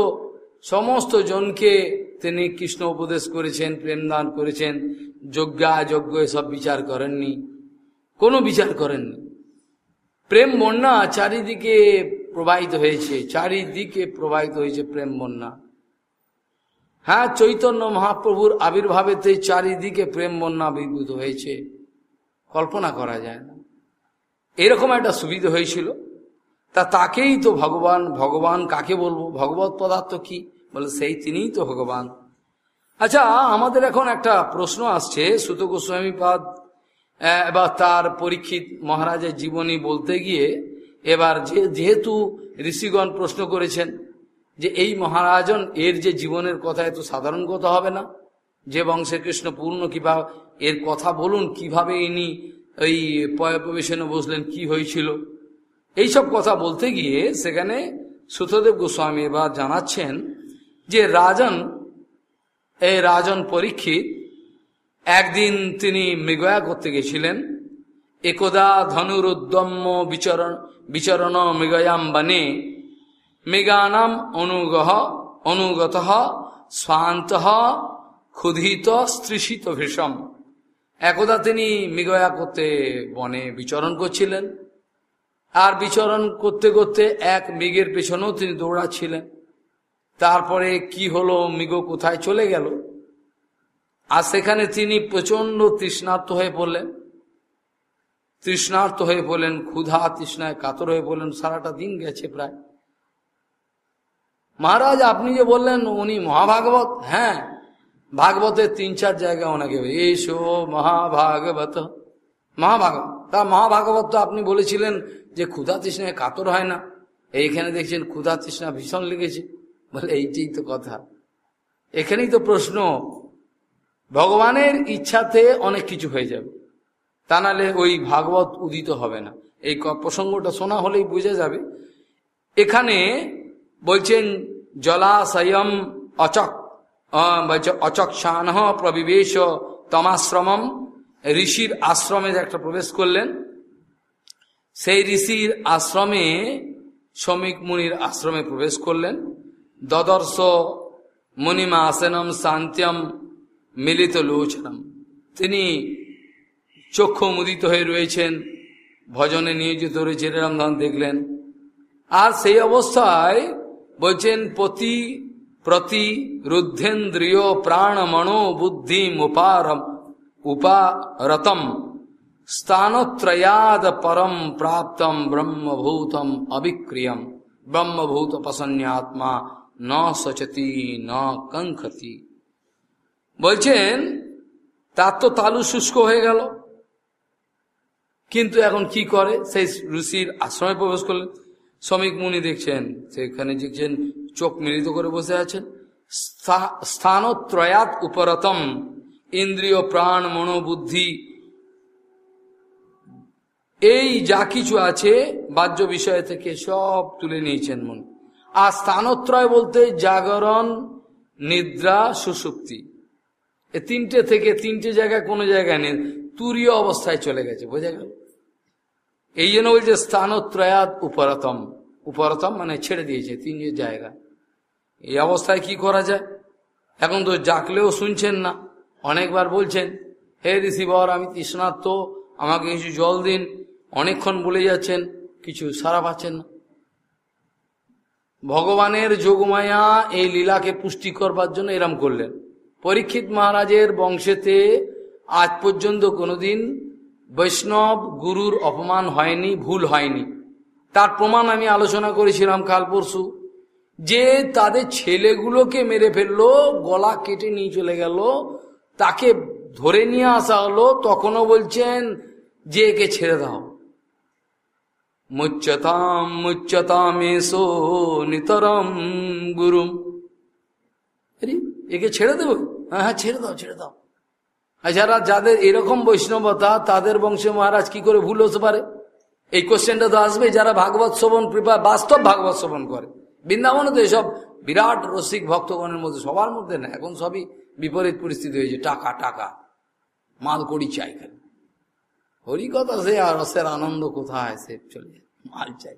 সমস্ত জনকে তিনি কৃষ্ণ উপদেশ করেছেন প্রেমদান করেছেন, যজ্ঞা যজ্ঞ এসব বিচার করেননি, কোনো বিচার করেননি। প্রেম বন্যা চারিদিকে প্রবাহিত হয়েছে, চারিদিকে প্রবাহিত হয়েছে প্রেম বন্যা। হ্যাঁ চৈতন্য মহাপ্রভুর আবির্ভাবেতে চারিদিকে প্রেম বন্যা আবির্ভূত হয়েছে। কল্পনা করা যায় না। এরকম একটা সুবিধা হয়েছিল। তা তাকেই তো ভগবান ভগবান কাকে বলব? ভগবত পদার্থ কি? বলে, সেই তিনিই তো ভগবান। আচ্ছা আমাদের এখন একটা প্রশ্ন আসছে, সুত গোস্বামী পাদ এবার তার পরীক্ষিত মহারাজের জীবনী বলতে গিয়ে এবার যে, যেহেতু ঋষিগণ প্রশ্ন করেছেন যে, এই মহারাজন, এর যে জীবনের কথা এত সাধারণ কথা হবে না? যে বংশের কৃষ্ণ পূর্ণ কিবা এর কথা বলুন, কীভাবে ইনি ওই প্রবেশনে বসলেন কি হয়েছিল। এইসব কথা বলতে গিয়ে সেখানে সুতদেব গোস্বামী এবার জানাচ্ছেন যে রাজন, এই রাজন পরীক্ষিত, একদিন তিনি মৃগয়া করতে গেছিলেন। একদা ধনুরুদ্যম্য বিচরণ বিচরণ মৃগয়াম বনে। মৃগানাম অনুগহ, অনুগত স্বান্ত ক্ষুধিত স্ত্রীষিত ভীষম। একদা তিনি মৃগয়া করতে বনে বিচরণ করছিলেন। আর বিচরণ করতে করতে এক মৃগের পেছনেও তিনি দৌড়াচ্ছিলেন। তারপরে কি হলো, মৃগ কোথায় চলে গেল? আর সেখানে তিনি প্রচণ্ড তৃষ্ণার্ত হয়ে পড়লেন। তৃষ্ণার্ত হয়ে পড়লেন, ক্ষুধা তৃষ্ণায় কাতর হয়ে পড়লেন, সারাটা দিন গেছে প্রায়। মহারাজ, আপনি যে বললেন উনি মহাভাগবত হ্যাঁ ভাগবতের তিন চার জায়গা ওনাকে এসো মহাভাগবত। মহাভাগবত? তা মহাভাগবত তো আপনি বলেছিলেন যে ক্ষুধা তৃষ্ণায় কাতর হয় না। এইখানে দেখছেন ক্ষুধা তৃষ্ণা ভীষণ লেগেছে। বলে, এইটাই তো কথা। এখানেই তো প্রশ্ন, ভগবানের ইচ্ছাতে অনেক কিছু হয়ে যাবে। তা নাহলে ওই ভাগবত উদিত হবে না। এই প্রসঙ্গটা শোনা হলেই বুঝে যাবে। এখানে বলছেন, জলাশয়ম অচক। অচক্ষান প্রবিবেশ তমাশ্রমম। ঋষির আশ্রমে একটা প্রবেশ করলেন। সেই ঋষির আশ্রমে শ্রমিক মুনির আশ্রমে প্রবেশ করলেন। দদর্শ মুনিমা আসেনম শান্ত্যম মিলিত লোচনম। তিনি চক্ষু মুদিত হয়ে রয়েছেন। ভজনে নিয়োজিত রয়েছে এরম ধরন দেখলেন। আর সেই অবস্থায় বলছেন প্রতি প্রতি রুদ্ধেন্দ্রিয় প্রাণ মনো বুদ্ধি উপারতম। স্থানত্রয়াদ পরম প্রাপ্তম ব্রহ্মভূতম অবিক্রিয়ম। ব্রহ্মভূত প্রসন্নাত্মা ন সচতি, ন কঙ্খতি বলছেন, তার তো তালু শুষ্ক হয়ে গেল। কিন্তু এখন কি করে? সেই ঋষির আশ্রমে প্রবেশ করলেন। শ্রমিক মুনি দেখছেন, সেখানে দেখছেন চোখ মিলিত করে বসে আছেন। স্থানত্রয়াত উপরতম। ইন্দ্রিয়, প্রাণ, মনোবুদ্ধি। এই যা কিছু আছে, বাহ্য বিষয় থেকে সব তুলে নিয়েছেন মন। আর স্থানত্রয় বলতে জাগরণ, নিদ্রা, সুসুপ্তি। এ তিনটে থেকে তিনটে জায়গায় কোনো জায়গায় নেই। তুরীয় অবস্থায় চলে গেছে, বোঝা গেল? এই জন্য বলছে স্থানত্রয়াত উপরতম। উপরতম মানে ছেড়ে দিয়েছে, তিনটে জায়গা। এই অবস্থায় কি করা যায়? এখন তো জাকলেও শুনছেন না। অনেকবার বলছেন, হে ঋষিবর, আমি তৃষ্ণার্থ আমাকে কিছু জল দিন। অনেকক্ষণ বলে যাচ্ছেন, কিছু সারা পাচ্ছেন না। ভগবানের যোগমায়া এই লীলাকে পুষ্টি করবার জন্য এরম করলেন। পরীক্ষিত মহারাজের বংশেতে আজ পর্যন্ত কোনোদিন বৈষ্ণব গুরুর অপমান হয়নি, ভুল হয়নি। তার প্রমাণ আমি আলোচনা করেছিলাম কাল পরশু। যে তাদের ছেলেগুলোকে মেরে ফেলল, গলা কেটে নিয়ে চলে গেল, তাকে ধরে নিয়ে আসা হলো, তখনও বলছেন যে একে ছেড়ে দাও। মুচ্চতাম মুচ্চতাম এসো নিতরম গুরুম। একে ছেড়ে দেবো? হ্যাঁ হ্যাঁ ছেড়ে দাও ছেড়ে দাও। যারা যাদের এরকম বৈষ্ণবতা, তাদের বংশে মহারাজ কি করে ভুল হতে পারে? এই কোশ্চেনটা তো আসবে, যারা ভাগবত শ্রবণ, কৃপা, বাস্তব ভাগবত শ্রবণ করে। বৃন্দাবনে তো এসব বিরাট রসিক ভক্তগণের মধ্যে সবার মধ্যে না এখন সবই বিপরীত পরিস্থিতি হয়েছে। টাকা টাকা। মাল করি চাই খালি। হরিকথা সে আর রসের আনন্দ কোথায়? সে চলে যায়। মাল চাই।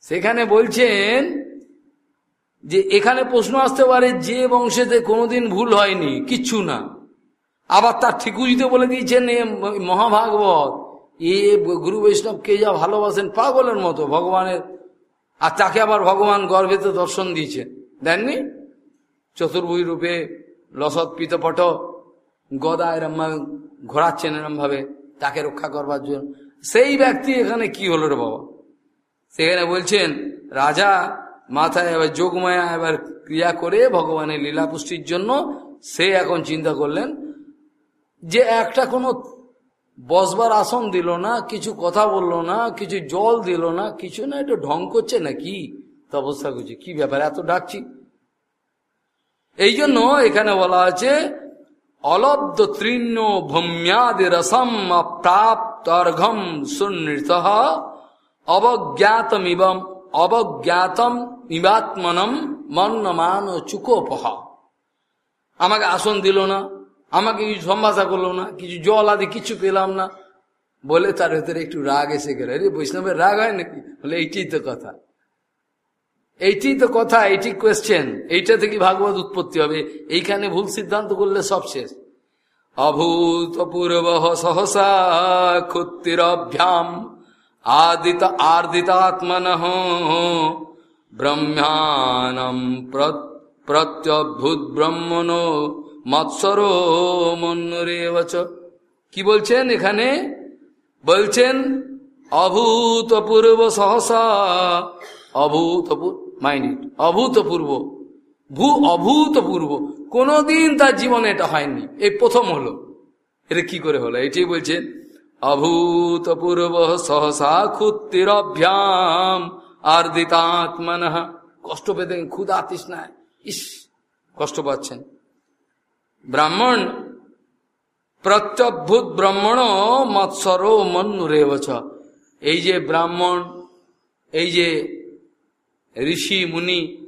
সেখানে বলছেন যে এখানে প্রশ্ন আসতে পারে, যে বংশেতে কোনোদিন ভুল হয়নি, কিচ্ছু না। আবার তার ঠিকুজিতে বলে দিয়েছেন, এ মহাভাগবত, এ গুরু বৈষ্ণবকে যা ভালোবাসেন পাগলের মতো, ভগবানের আর তাকে আবার ভগবান গর্ভেতে দর্শন দিয়েছেন দেননি? চতুর্ভুজ রূপে লসৎ পিতপট গদা এরম ঘোরাচ্ছেন এরম ভাবে তাকে রক্ষা করবার জন্য। সেই ব্যক্তি এখানে কি হলো রে বাবা? সেখানে বলছেন, রাজা, মাথায় এবার যোগমায়া এবার ক্রিয়া করে ভগবানের লীলা পুষ্টির জন্য সে এখন চিন্তা করলেন যে একটা কোনো বসবার আসন দিল না, কিছু কথা বলল না, কিছু জল দিল না, কিছু না, একটু ঢং করছে না কি অবস্থা করছে, কি ব্যাপার, এত ডাকছি? এই জন্য এখানে বলা আছে, অলব্ধ তৃণ ভূম্যাদি রসম প্রাপ্তর্ঘম সুনৃত অবজ্ঞাতম ইবম অবজ্ঞাতম ইবাত্মনম মন্নমান চুকোপহ আমাকে আসন দিল না। আমাকে কিছু সম্ভাষা করল না, কিছু জল আদি কিছু পেলাম না। বলে তার ভেতরে একটু রাগ এসে গেল। রে বৈষ্ণবের রাগ হয় নাকি? বলে, এইটাই তো কথা। এইটি তো কথা, এইটি কোয়েশ্চেন এইটা থেকে ভাগবত উৎপত্তি হবে। এইখানে ভুল সিদ্ধান্ত করলে সব শেষ। অভূতপূর্ব সহসা ক্ষুতিরভ্যাম আদিত আর্দিতাত্মন ব্রহ্মানম প্রত্যভূত ব্রহ্মণ মৎসরো মন্নরেবচ কি বলছেন এখানে? বলছেন, অভূতপূর্ব সহসা অভূতপূর্ব মাইন্ড অভূতপূর্ব, ভূ অভূতপূর্ব। কোনোদিন তার জীবনে এটা হয়নি। এই প্রথম হলো। এটা কি করে হলো? এটাই বলছেন অভূতপূর্ব সহসা ক্ষুতিরভ্যাম আর দিতাত্মন কষ্ট পেতে ক্ষুদা তৃষ্ণায় ইস, কষ্ট পাচ্ছেন। ব্রাহ্মণ প্রত্যভূত ব্রাহ্মণ মৎসর মন্নুরেবছ এই যে ব্রাহ্মণ, এই যে ঋষি, মুনি,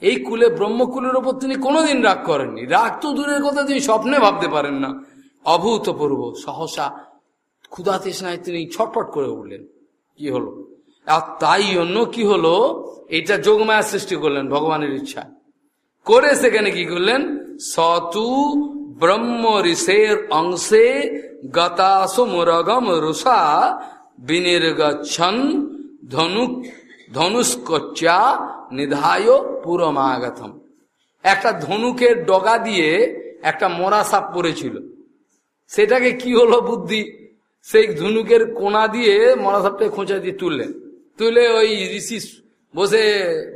এই কুলে ব্রহ্মকুলের ওপর তিনি কোনোদিন রাগ করেননি। রাগ তো দূরের কথা, তিনি স্বপ্নে ভাবতে পারেন না। অভূতপূর্ব, সহসা ক্ষুধা তৃষ্ণায় তিনি ছটফট করে উঠলেন। কি হলো? আর তাই অন্য কি হলো? এটা যোগমায়া সৃষ্টি করলেন ভগবানের ইচ্ছা। করে সেখানে কি করলেন? সতু ব্রহ্ম ঋষের অংশে গতাসমুরগম রুষা বিনির্গচ্ছন ধনুক ধনুষ্কচ্চা নিধায় পুরমাগতম একটা ধনুকের ডগা দিয়ে একটা মরা সাপ পড়েছিল। সেটাকে কি হলো বুদ্ধি? সেই ধনুকের কোনা দিয়ে মরা সাপটাকে খোঁচা দিয়ে তুললেন। তুলে ওই ঋষি বসে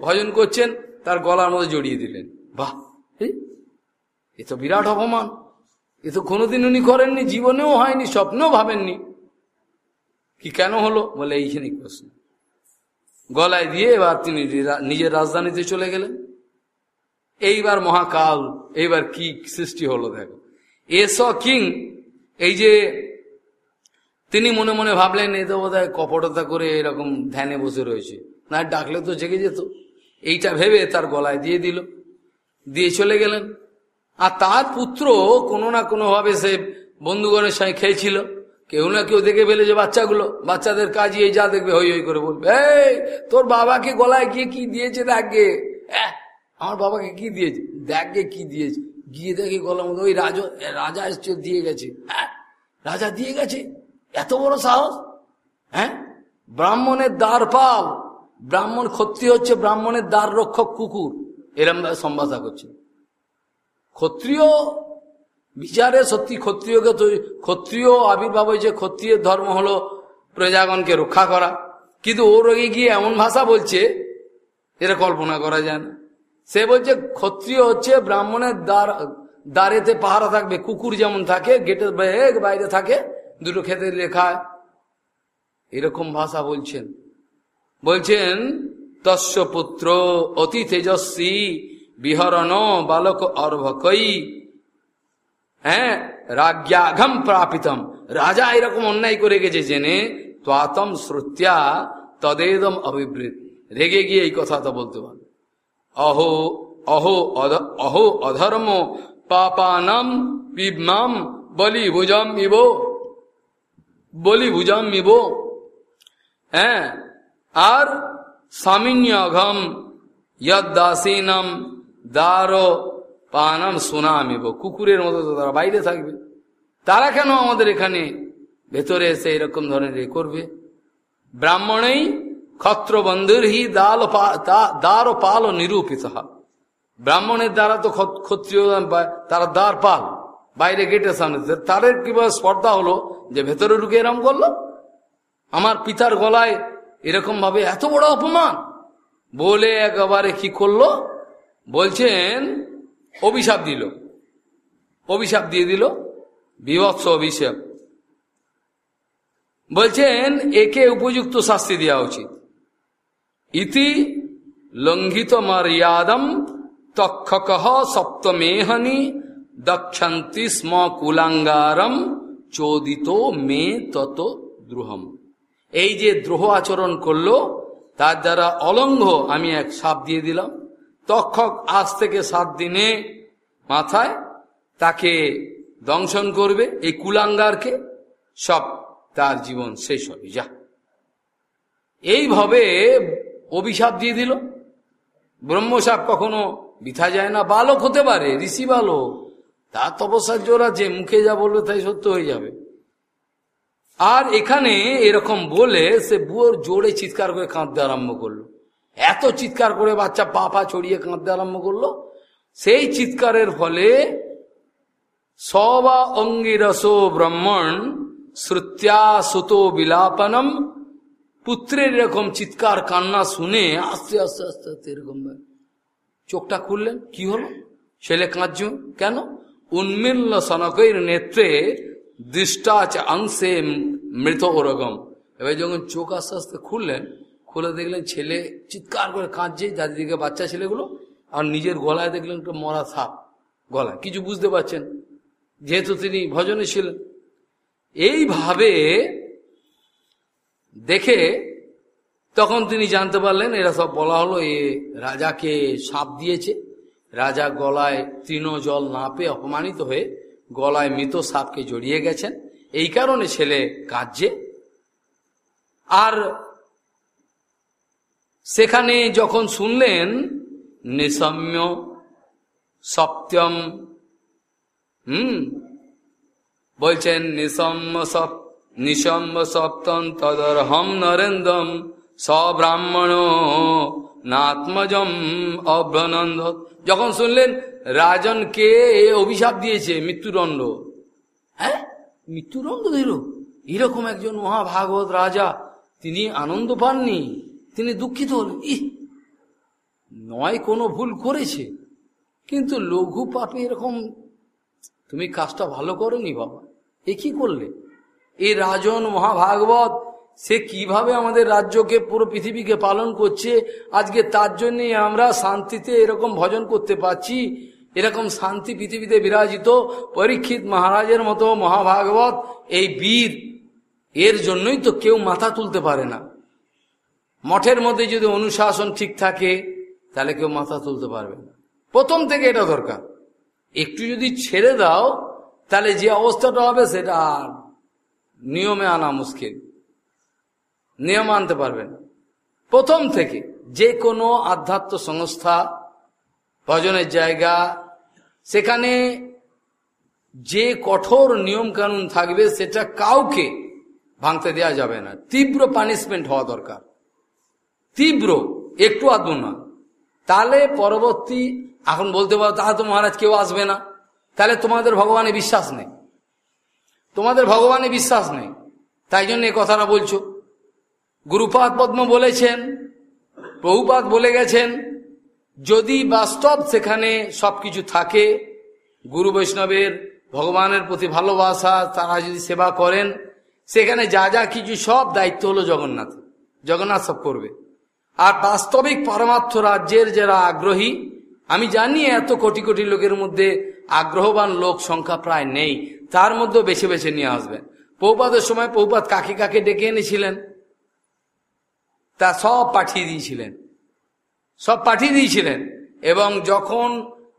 ভজন করছেন, তার গলার মধ্যে জড়িয়ে দিলেন। বাহ! এ তো বিরাট অপমান। এ তো কোনোদিন উনি করেননি, জীবনেও হয়নি, স্বপ্নেও ভাবেননি। কি কেন হলো? বলে এইখানে প্রশ্ন। গলায় দিয়ে এবার তিনি নিজের রাজধানীতে চলে গেলেন। এইবার মহাকাল, এইবার কি সৃষ্টি হলো দেখো। এস কিং, এই যে তিনি মনে মনে ভাবলেন, এ তো বোধ কপটতা করে এরকম ধ্যানে বসে রয়েছে। না, ডাকলে তো জেগে যেত। এইটা ভেবে তার গলায় দিয়ে দিল। দিয়ে চলে গেলেন। আর তার পুত্র কোনো না কোনোভাবে সে বন্ধুগণের সঙ্গে খেয়েছিল কেউ না কেউ দেখে ফেলে যে বাচ্চাগুলো। বাচ্চাদের কাজই এই যা দেখবে, হই হই করে বলবে। এই, তোর বাবাকে গলায় গিয়ে কি দিয়েছে দেখে আমার বাবাকে কি দিয়েছে? দেখে কি দিয়েছে। গিয়ে দেখে গলার মধ্যে ওই রাজ রাজা এসছে, দিয়ে গেছে। হ্যাঁ রাজা দিয়ে গেছে? এত বড় সাহস? হ্যাঁ ব্রাহ্মণের দ্বার পাল। ব্রাহ্মণ ক্ষত্রিয় হচ্ছে, ব্রাহ্মণের দ্বার রক্ষক কুকুর। এরম সম্ভাষা করছে। ক্ষত্রিয়, বিচারে সত্যি ক্ষত্রিয়কে ক্ষত্রিয় আবির্ভাব হয়েছে, ক্ষত্রিয়ের ধর্ম হলো প্রজাগণকে রক্ষা করা। কিন্তু ওর ওকে গিয়ে এমন ভাষা বলছে এটা কল্পনা করা যায় না। সে বলছে, ক্ষত্রিয় হচ্ছে ব্রাহ্মণের দ্বার, দ্বারেতে পাহারা থাকবে, কুকুর যেমন থাকে, গেটের বাইরে থাকে, দুটো খেতে লেখা এরকম ভাষা বলছেন। বলছেন, তস্য পুত্র অতি তেজস্বী বিহরণ বালক অর্ভকই হ্যাঁ রাজ্ঞাঘম প্রাপিতম। রাজা এরকম অন্যায় করে গেছে জেনে ত্বাতম শ্রুত্যা তদেদম অভিবৃত। রেগে গিয়ে এই কথাটা বলতে পারে অহো অহো অহো অধর্ম পাপানম পিবমাম বলি ভুজাম ইব। বলি ভুজাম ইব। হ্যাঁ আর সামিন্য অঘম দাসীনম দার পানম সুনামিব কুকুরের মতো তো তারা বাইরে থাকবে। তারা কেন আমাদের এখানে ভেতরে এসে এরকম ধরনের এ করবে? ব্রাহ্মণেই ক্ষত্রবন্ধুর হি দাল দ্বার পাল ও নিরূপিত। ব্রাহ্মণের দ্বারা তো ক্ষত্রিয় তারা দ্বার পাল, বাইরে গেটের সামনে। তাদের কীভাবে স্পর্ধা হলো যে ভেতরে ঢুকে এরম করল? আমার পিতার গলায় এরকম ভাবে এত বড় অপমান। বলে একেবারে কি করল? বলছেন, অভিশাপ দিল। অভিশাপ দিয়ে দিল, বিভৎস অভিশাপ। বলছেন, একে উপযুক্ত শাস্তি দেওয়া উচিত। ইতি লঙ্ঘিত মর্যাদম তক্ষক সপ্তমেহনি দক্ষন্তি স্ম কুলাঙ্গারম চোদিত মে তত দ্রুহম। এই যে দ্রোহ আচরণ করল, তার দ্বারা অলঙ্ঘ আমি এক সাপ দিয়ে দিলাম। তক্ষক আজ থেকে সাত দিনে মাথায় তাকে দংশন করবে, এই কুলাঙ্গারকে। সব তার জীবন শেষ হবে, যা। এইভাবে অভিশাপ দিয়ে দিল। ব্রহ্মসাপ কখনো বিথা যায় না, বালক হতে পারে, ঋষি বালক। তার তপস্যার জোর আছে মুখে যা বলবে তাই সত্য হয়ে যাবে। আর এখানে এরকম বলে সে বুয়োর জোরে চিৎকার করে কাঁদতে আরম্ভ করল। এত চিৎকার করে বাচ্চা পা পা ছড়িয়ে কাঁদতে আরম্ভ করল। সেই চিৎকারের ফলে সবা অঙ্গিরস ব্রাহ্মণ শ্রুত্যা বিলাপনম। পুত্রের এরকম চিৎকার কান্না শুনে আস্তে আস্তে আস্তে আস্তে এরকম চোখটা খুললেন। কি হলো? ছেলে কাঁদছ কেন? উন্মিল্ল সনকের নেত্রে দৃষ্টাচ অংশে মৃত ওরগম এবার যখন চোখ আস্তে আস্তে খুললেন খুলে দেখলেন ছেলে চিৎকার করে কাঁদছে যাদিকে বাচ্চা ছেলেগুলো, আর নিজের গলায় দেখলেন একটা মরা সাপ গলায় কিছু বুঝতে পারছেন? যেহেতু তিনি ভজনে ছিলেন। এইভাবে দেখে তখন তিনি জানতে পারলেন, এরা সব বলা হলো এ রাজাকে সাপ দিয়েছে। রাজা গলায় তৃণ জল না পেয়ে অপমানিত হয়ে গলায় মৃত সাপকে জড়িয়ে গেছেন। এই কারণে ছেলে কাঁদছে। আর সেখানে যখন শুনলেন, নিসম্য সপ্তম, হুম, বলছেন, নিসম্য সপ, নিসম্য সপ্তম তদরহম নরেন্দম সব্রাহ্মণ নাত্মজম অভ্রনন্দ। যখন শুনলেন রাজনকে অভিশাপ দিয়েছে? মৃত্যুদণ্ড। হ্যাঁ? মৃত্যুদণ্ড দিল। এরকম একজন মহাভাগবত রাজা, তিনি আনন্দ পাননি। তিনি দুঃখিত হলেন। ই নয় কোনো ভুল করেছে, কিন্তু লঘু পাপে এরকম, তুমি কাজটা ভালো করনি বাবা। এ কি করলে? এই রাজন মহাভাগবত, সে কীভাবে আমাদের রাজ্যকে, পুরো পৃথিবীকে পালন করছে? আজকে তার জন্যে আমরা শান্তিতে এরকম ভজন করতে পারছি। এরকম শান্তি পৃথিবীতে বিরাজিত পরীক্ষিত মহারাজের মতো মহাভাগবত, এই বীর, এর জন্যই তো কেউ মাথা তুলতে পারে না। মঠের মধ্যে যদি অনুশাসন ঠিক থাকে, তাহলে কেউ মাথা তুলতে পারবে না। প্রথম থেকে এটা দরকার। একটু যদি ছেড়ে দাও, তাহলে যে অবস্থাটা হবে সেটা আর নিয়মে আনা মুশকিল। নিয়ম আনতে পারবেন প্রথম থেকে যে কোনো আধ্যাত্ম সংস্থা, ভজনের জায়গা, সেখানে যে কঠোর নিয়ম কানুন থাকবে, সেটা কাউকে ভাঙতে দেওয়া যাবে না। তীব্র পানিশমেন্ট হওয়া দরকার। তীব্র, একটু আদৌ না। তাহলে পরবর্তী, এখন বলতে পারো, তাহলে তো মহারাজ কেউ আসবে না। তাহলে তোমাদের ভগবানে বিশ্বাস নেই। তোমাদের ভগবানে বিশ্বাস নেই। তাই জন্য এ কথাটা বলছো। গুরুপাদ পদ্ম বলেছেন প্রভুপাত বলে গেছেন, যদি বাস্তব সেখানে সব কিছু থাকে, গুরু বৈষ্ণবের ভগবানের প্রতি ভালোবাসা, তারা যদি সেবা করেন, সেখানে যা যা কিছু সব দায়িত্ব হলো জগন্নাথ জগন্নাথ সব করবে। আর বাস্তবিক পরমার্থ রাজ্যের যারা আগ্রহী, আমি জানি এত কোটি কোটি লোকের মধ্যে আগ্রহবান লোক সংখ্যা প্রায় নেই। তার মধ্যেও বেছে বেছে নিয়ে আসবেন পৌপাদের সময় পৌপাত কাকে কাকে ডেকে এনেছিলেন? তা সব পাঠিয়ে দিয়েছিলেন। সব পাঠিয়ে দিয়েছিলেন। এবং যখন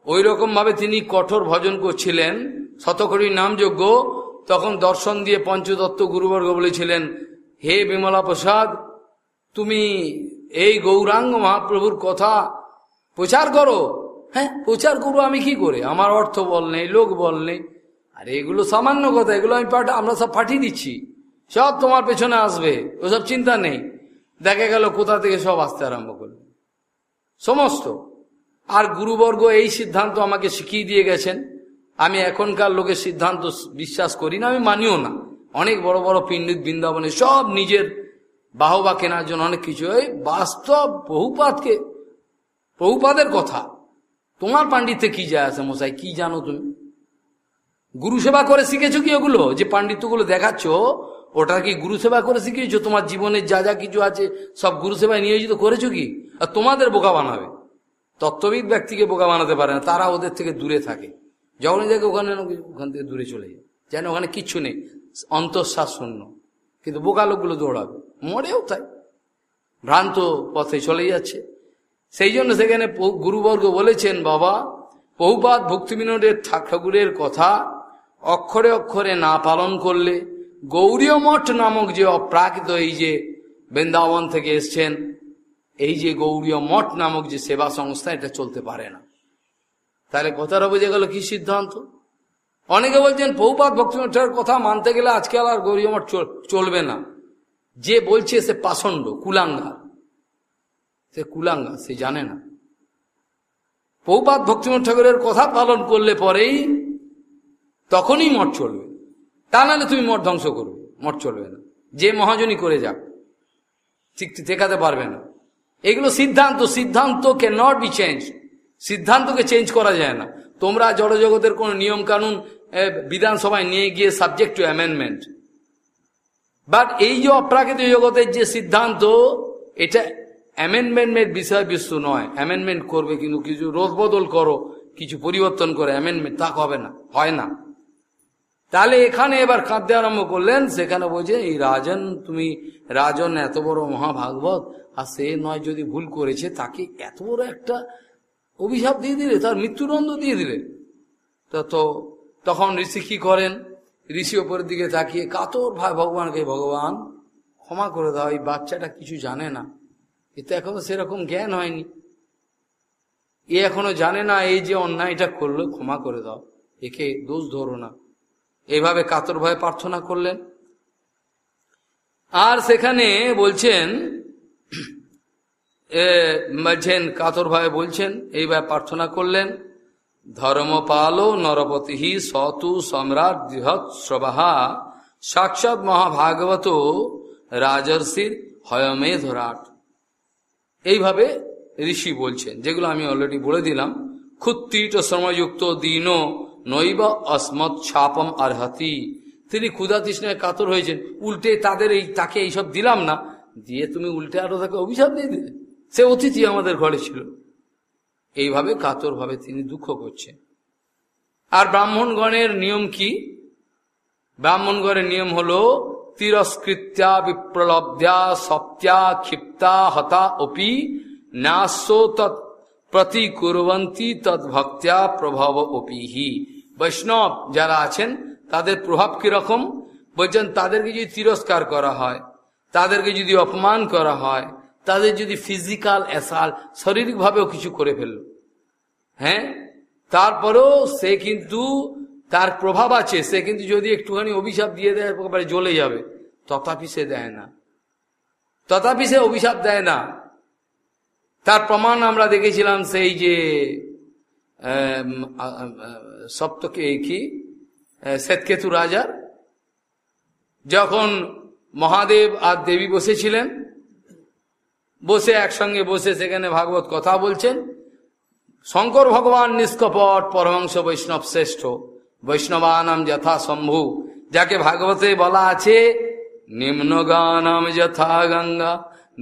ওই ভাবে তিনি কঠোর ভজন করছিলেন শতকরী নামযোগ্য তখন দর্শন দিয়ে পঞ্চদত্ত গুরুবর্গ বলেছিলেন, হে বিমলা প্রসাদ তুমি এই গৌরাঙ্গ মহাপ্রভুর কথা প্রচার করো। হ্যাঁ প্রচার করব আমি কি করে? আমার অর্থ বল নেই, লোক বল নেই। আর, এগুলো সামান্য কথা, এগুলো আমি আমরা সব পাঠিয়ে দিচ্ছি। সব তোমার পেছনে আসবে, ওসব চিন্তা নেই। দেখা গেল কোথা থেকে সব আসতে আরম্ভ করবে সমস্ত। আর গুরুবর্গ এই সিদ্ধান্ত আমাকে শিখিয়ে দিয়ে গেছেন। আমি এখনকার লোকের সিদ্ধান্ত বিশ্বাস করি না, আমি মানিও না। অনেক বড় বড় পিণ্ডিত বৃন্দাবনে সব নিজের বাহবা কেনার জন্য অনেক কিছু। বাস্তব বহুপাতকে বহুপাদের কথা। তোমার পাণ্ডিত্যে কি যায় আছে মশাই? কি জানো তুমি? গুরু সেবা করে শিখেছো কি ওগুলো? যে পাণ্ডিত্যগুলো দেখাচ্ছ, ওটা কি গুরু সেবা করে শিখিয়েছো তোমার জীবনের যা যা কিছু আছে, সব গুরু সেবায় নিয়োজিত করেছ কি? আর তোমাদের বোকা বানাবে। তত্ত্ববিদ ব্যক্তিকে বোকা বানাতে পারে না, তারা ওদের থেকে দূরে থাকে। যখনই দেখে ওখানে ওখান থেকে দূরে চলে যায়। যেন ওখানে কিচ্ছু নেই অন্তঃশ্বাস শূন্য। কিন্তু বোকা লোকগুলো দৌড়াবে। মরেও তাই। ভ্রান্ত পথে চলে যাচ্ছে। সেই জন্য সেখানে গুরুবর্গ বলেছেন, বাবা বহুপাত ভক্তিবিনোদের ঠাকুরের কথা অক্ষরে অক্ষরে না পালন করলে গৌরীয় মঠ নামক যে অপ্রাকৃত এই যে বৃন্দাবন থেকে এসছেন, এই যে গৌরীয় মঠ নামক যে সেবা সংস্থা, এটা চলতে পারে না। তাহলে কথাটা বুঝে গেল কি সিদ্ধান্ত? অনেকে বলছেন পৌপাত ভক্তিমঠের কথা মানতে গেলে আজকাল আর গৌরীয় মঠ চলবে না। যে বলছে সে পাষণ্ড, কুলাঙ্গা। সে কুলাঙ্গা, সে জানে না। পৌপাত ভক্তিমঠ ঠাকুরের কথা পালন করলে পরেই তখনই মঠ চলবে। তা নাহলে তুমি মঠ ধ্বংস করবে, মঠ চলবে না। যে মহাজনী করে যাক, ঠিক টেকাতে পারবে না। এগুলো সিদ্ধান্ত সিদ্ধান্ত কে নট বি চেঞ্জ সিদ্ধান্তকে চেঞ্জ করা যায় না। তোমরা জড়জগতের কোন নিয়ম কানুন বিধানসভায় নিয়ে গিয়ে সাবজেক্ট টু অ্যামেন্ডমেন্ট বাট এই যে অপ্রাকৃতিক জগতের যে সিদ্ধান্ত, এটা অ্যামেন্ডমেন্টের বিষয়বস্তু নয়। অ্যামেন্ডমেন্ট করবে কিন্তু কিছু রোদবদল করো, কিছু পরিবর্তন করে অ্যামেন্ডমেন্ট তা হবে না, হয় না। তাহলে এখানে এবার কাঁদতে আরম্ভ করলেন, সেখানে বলছে, এই রাজন, তুমি রাজন এত বড় মহাভাগবত, আর সে নয় যদি ভুল করেছে, তাকে এত বড় একটা অভিশাপ দিয়ে দিলে, তার মৃত্যুদণ্ড দিয়ে দিলে। তো, তখন ঋষি কি করেন? ঋষি ওপরের দিকে তাকিয়ে কাতর ভাই ভগবানকে ভগবান ক্ষমা করে দাও, এই বাচ্চাটা কিছু জানে না। এতে এখনও সেরকম জ্ঞান হয়নি। এ এখনও জানে না, এই যে অন্যায়টা করল, ক্ষমা করে দাও। একে দোষ ধরো না। এভাবে কাতর ভয়ে প্রার্থনা করলেন। আর সেখানে বলছেন বলছেন, কাতর ভয়ে বলছেন, এইভাবে প্রার্থনা করলেন। ধর্মপাল নরপতি সতু সম্রাট বৃহৎ শ্রবাহা। সাক্ষাৎ মহাভাগবত রাজর্ষির হয়মে ধরাট। এইভাবে ঋষি বলছেন, যেগুলো আমি অলরেডি বলে দিলাম, ক্ষুত্তীট শ্রমযুক্ত দীন নৈব অসমত ছাপম আরহাতি। তিনি ক্ষুধা তৃষ্ণায় কাতর হয়েছেন, উল্টে তাদের এই, তাকে এইসব দিলাম না। দিয়ে তুমি উল্টে আরও তাকে অভিশাপ দিয়ে দিলে। সে অতিথি আমাদের ঘরে ছিল। এইভাবে কাতরভাবে তিনি দুঃখ করছেন। আর ব্রাহ্মণগণের নিয়ম কি? ব্রাহ্মণগণের নিয়ম হলো, তিরস্কৃত্যা বিপ্রলব্ধ্যা সপ্ত্যা ক্ষিপ্তা হতা অপি ন্যাসো তৎ প্রতি কুরবন্তী তৎভক্ত্যা প্রভাব অপিহি। বৈষ্ণব যারা আছেন, তাদের প্রভাব কীরকম? বলছেন, তাদেরকে যদি তিরস্কার করা হয়, তাদেরকে যদি অপমান করা হয় তাদের যদি ফিজিক্যাল অ্যাসাল শারীরিকভাবেও কিছু করে ফেলল। হ্যাঁ? তারপরেও সে কিন্তু তার প্রভাব আছে, সে কিন্তু যদি একটুখানি অভিশাপ দিয়ে দেয়, একেবারে জ্বলে যাবে। তথাপি সে দেয় না। তথাপি সে অভিশাপ দেয় না। তার প্রমাণ আমরা দেখেছিলাম সেই যে সপ্তকে কি? শ্বেতকেতু রাজার। যখন মহাদেব আর দেবী বসেছিলেন বসে একসঙ্গে বসে সেখানে ভাগবত কথা বলছেন। শঙ্কর ভগবান নিষ্কপট পরমাংশ বৈষ্ণব শ্রেষ্ঠ। বৈষ্ণবানাম যথা শম্ভু যাকে ভাগবতে বলা আছে নিম্নগানাম যথা গঙ্গা,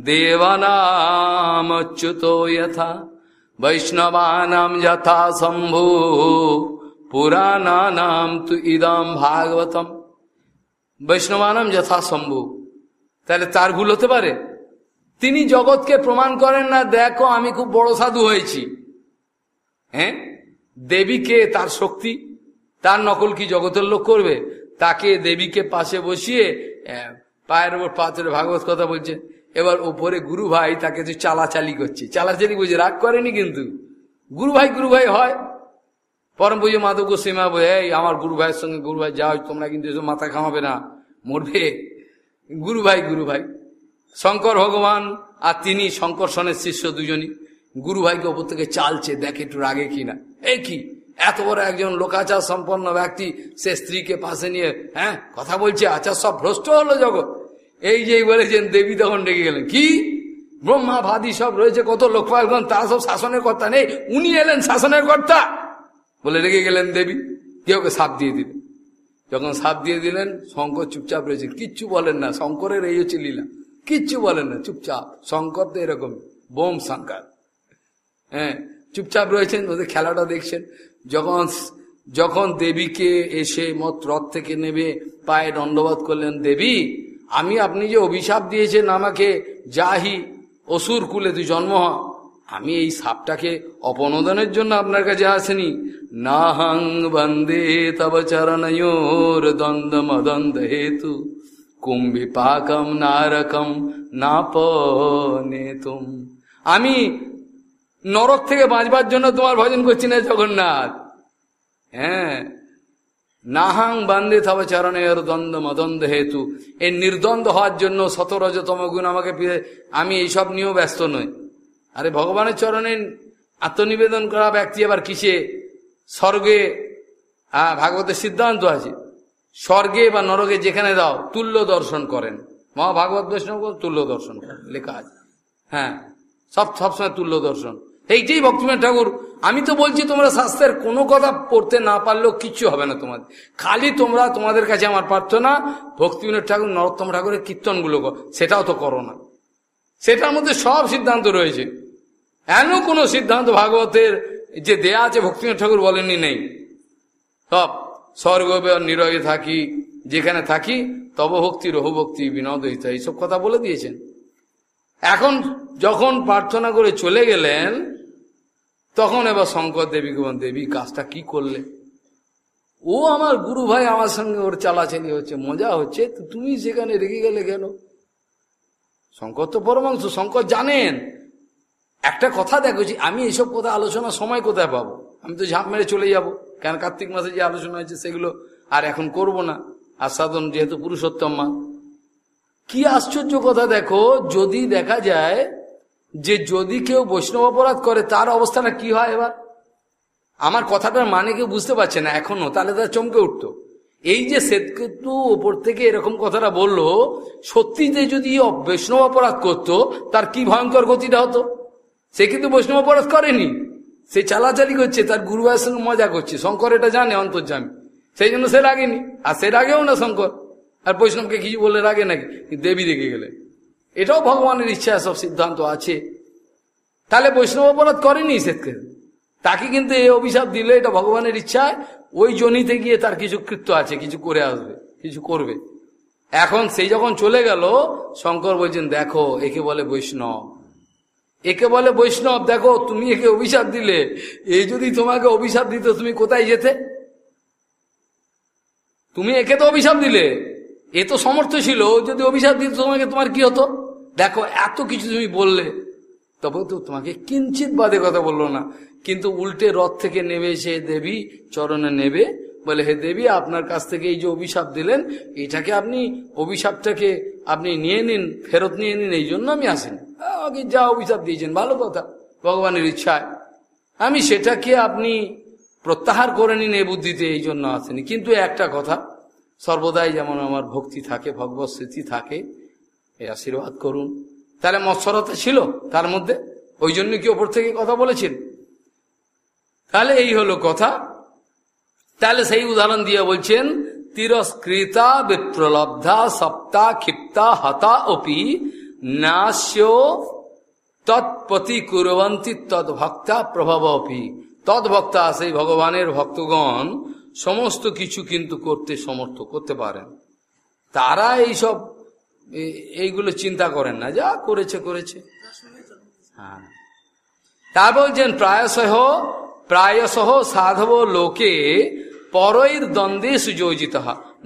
দেবানাম অচ্যুত যথা। বৈষ্ণবানাম যথা শম্ভু পুরাণানাম তু ইদম ভাগবতম। বৈষ্ণবানাম যথা শম্ভু তাহলে তার ভুল হতে পারে? তিনি জগৎকে প্রমাণ করেন না, দেখো আমি খুব বড় সাধু হয়েছি। হ্যাঁ? দেবীকে তার শক্তি, তার নকল কি জগতের লোক করবে? তাকে দেবীকে পাশে বসিয়ে পায়ের ওপর পাথরে ভাগবত কথা বলছে, এবার ওপরে গুরু ভাই তাকে যে চালাচালি করছে। চালাচালি বুঝে রাগ করেনি কিন্তু। গুরু ভাই গুরু ভাই হয়। পরম পুজো মাধব গোস্বীমা বলে এই, আমার গুরু ভাইয়ের সঙ্গে, গুরু ভাই যাও, তোমরা কিন্তু মাথা খামাবে না, মরবে। গুরু ভাই গুরু ভাই। শঙ্কর ভগবান আর তিনি শঙ্করসনের শিষ্য দুজনই। গুরু ভাইকে ওপর থেকে চালছে, দেখে একটু রাগে কিনা এই কি? এত বড় একজন লোকাচার সম্পন্ন ব্যক্তি, সে স্ত্রীকে পাশে নিয়ে হ্যাঁ কথা বলছে আচার সব ভ্রষ্ট হলো জগৎ। এই যে বলেছেন দেবী তখন ডেকে গেলেন। কি? ব্রহ্মা, ভাদি সব রয়েছে, কত লোকপালগণ, তারা সব শাসনের কর্তা নেই, উনি এলেন শাসনের কর্তা। বলে রেগে গেলেন দেবী কেউ সাপ দিয়ে দিলেন? যখন সাপ দিয়ে দিলেন, শঙ্কর চুপচাপ রয়েছে, কিচ্ছু বলেন না, শঙ্করের এই হচ্ছে লীলা। কিচ্ছু বলেন না, চুপচাপ। শঙ্কর তো এরকম, বোম শঙ্কর হ্যাঁ চুপচাপ রয়েছেন, ওদের খেলাটা দেখছেন। যখন যখন দেবীকে এসে মত রথ থেকে নেবে, পায়ে দণ্ডবাদ করলেন, দেবী, আমি, আপনি যে অভিশাপ দিয়েছেন আমাকে, যাহি, অসুর কুলে তুই জন্ম হ। আমি এই সাপটাকে অপনোদনের জন্য আপনার কাছে আসেনি। না হাং বন্দে তব চরণয়োর দ্বন্দ্ব মদন্দ হেতু। কুম্ভি পাকম নারকম না পেতুম আমি নরক থেকে বাঁচবার জন্য তোমার ভজন করছি না জগন্নাথ। হ্যাঁ। নাহাং বান্ধে থাবা চরণের দ্বন্দ্ব মদন্দ হেতু। এই নির্দ্বন্দ্ব হওয়ার জন্য শতরজতম গুণ আমাকে আমি এইসব নিয়েও ব্যস্ত নই। আরে ভগবানের চরণে আত্মনিবেদন করা ব্যক্তি আবার কিসে? স্বর্গে হ্যাঁ ভাগবতের সিদ্ধান্ত আছে। স্বর্গে বা নরকে যেখানে দাও তুল্য দর্শন করেন। মহাভাগবত বৈষ্ণব তুল্য দর্শন করেন, লেখা আছে। হ্যাঁ সব সবসময় তুল্য দর্শন। এইটাই ভক্তিনাথ ঠাকুর। আমি তো বলছি তোমরা শাস্ত্রের কোনো কথা পড়তে না পারলেও কিচ্ছু হবে না তোমাদের। খালি তোমরা তোমাদের কাছে আমার প্রার্থনা ভক্তিবিনোদ ঠাকুর, নরোত্তম ঠাকুরের কীর্তনগুলো সেটাও তো করো না। সেটার মধ্যে সব সিদ্ধান্ত রয়েছে। এন কোনো সিদ্ধান্ত ভাগবতের যে দেয়া আছে ভক্তিনাথ ঠাকুর বলেননি নেই? সব। স্বর্গ নিরয়ে থাকি, যেখানে থাকি তব ভক্তি রহুভক্তি বিনোদ হিতা এইসব কথা বলে দিয়েছেন। এখন যখন প্রার্থনা করে চলে গেলেন, তখন এবার শঙ্কর দেবী বলেন দেবী কাজটা কি করলে? ও আমার গুরু ভাই আমার সঙ্গে ওর চালাচালি হচ্ছে, মজা হচ্ছে তুমি সেখানে রেগে গেলে কেন? শঙ্কর তো পরমাংশ, শঙ্কর জানেন। একটা কথা দেখো আমি এইসব কথা আলোচনা সময় কোথায় পাবো? আমি তো ঝাঁপ মেরে চলে যাব। কেন কার্তিক মাসে যে আলোচনা হয়েছে সেগুলো আর এখন করব না। আর সাধন যেহেতু পুরুষোত্তম মা। কি আশ্চর্য কথা দেখো, যদি দেখা যায় যে যদি কেউ বৈষ্ণব অপরাধ করে, তার অবস্থাটা কি হয় এবার? আমার কথাটার মানে কেউ বুঝতে পারছে না এখনও, তাহলে তার চমকে উঠত। এই যে সেতকেতু ওপর থেকে এরকম কথাটা বলল সত্যিতে যদি বৈষ্ণব অপরাধ করত, তার কি ভয়ঙ্কর গতিটা হতো? সে কিন্তু বৈষ্ণব অপরাধ করেনি। সে চালাচালি করছে, তার গুরু ভাইয়ের সঙ্গে মজা করছে। শঙ্কর এটা জানে অন্তর্জামী সেই জন্য সে রাগেনি। আর সে রাগেও না শঙ্কর। আর বৈষ্ণবকে কিছু বললে রাগে নাকি? দেবী রেগে গেলে এটাও ভগবানের ইচ্ছা, সব সিদ্ধান্ত আছে। তাহলে বৈষ্ণব অপরাধ করেনি সেতকে তাকে কিন্তু এই অভিশাপ দিলে এটা ভগবানের ইচ্ছায়, ওই জনিতে গিয়ে তার কিছু কৃত্য আছে, কিছু করে আসবে, কিছু করবে। এখন সেই যখন চলে গেল, শঙ্কর বলছেন, দেখো, একে বলে বৈষ্ণব। একে বলে বৈষ্ণব, দেখো তুমি একে অভিশাপ দিলে, এই যদি তোমাকে অভিশাপ দিত, তুমি কোথায় যেতে? তুমি একে তো অভিশাপ দিলে। এ তো সমর্থ ছিল যদি অভিশাপ দিত, তোমাকে তোমার কি হতো? দেখো, এত কিছু তুমি বললে, তবে তো তোমাকে কিঞ্চিত বাদে কথা বলল না। কিন্তু উল্টে রথ থেকে নেবে সে দেবী চরণে নেবে বলে, হে দেবী, আপনার কাছ থেকে এই যে অভিশাপ দিলেন, এটাকে আপনি, অভিশাপটাকে আপনি নিয়ে নিন, ফেরত নিয়ে নিন, এই জন্য আমি আসেন। যা অভিশাপ দিয়েছেন, ভালো কথা, ভগবানের ইচ্ছায়। আমি সেটাকে আপনি প্রত্যাহার করে নিন এই বুদ্ধিতে, এই জন্য আসেনি। কিন্তু একটা কথা, সর্বদাই যেমন আমার ভক্তি থাকে, ভগবত স্মৃতি থাকে, এই আশীর্বাদ করুন। তাহলে মৎসরতা ছিল তার মধ্যে, ওই জন্য কি ওপর থেকে কথা বলেছেন? তাহলে এই হলো কথা। তাহলে সেই উদাহরণ দিয়ে বলছেন, তিরস্কৃতা বিপ্রলব্ধা সপ্তা ক্ষিপ্তা হতা অপি তৎপতি কুরবন্তী তদ্ভক্তা প্রভাব অপি। তদ্ভক্তা সেই ভগবানের ভক্তগণ সমস্ত কিছু কিন্তু করতে সমর্থ করতে পারেন। তারা এইসব এইগুলো চিন্তা করেন না, যা করেছে করেছে। হ্যাঁ। তা বলছেন প্রায়শহ প্রায়শহ সাধব লোকে পরৈর দ্বন্দ্বে সুযোজিত।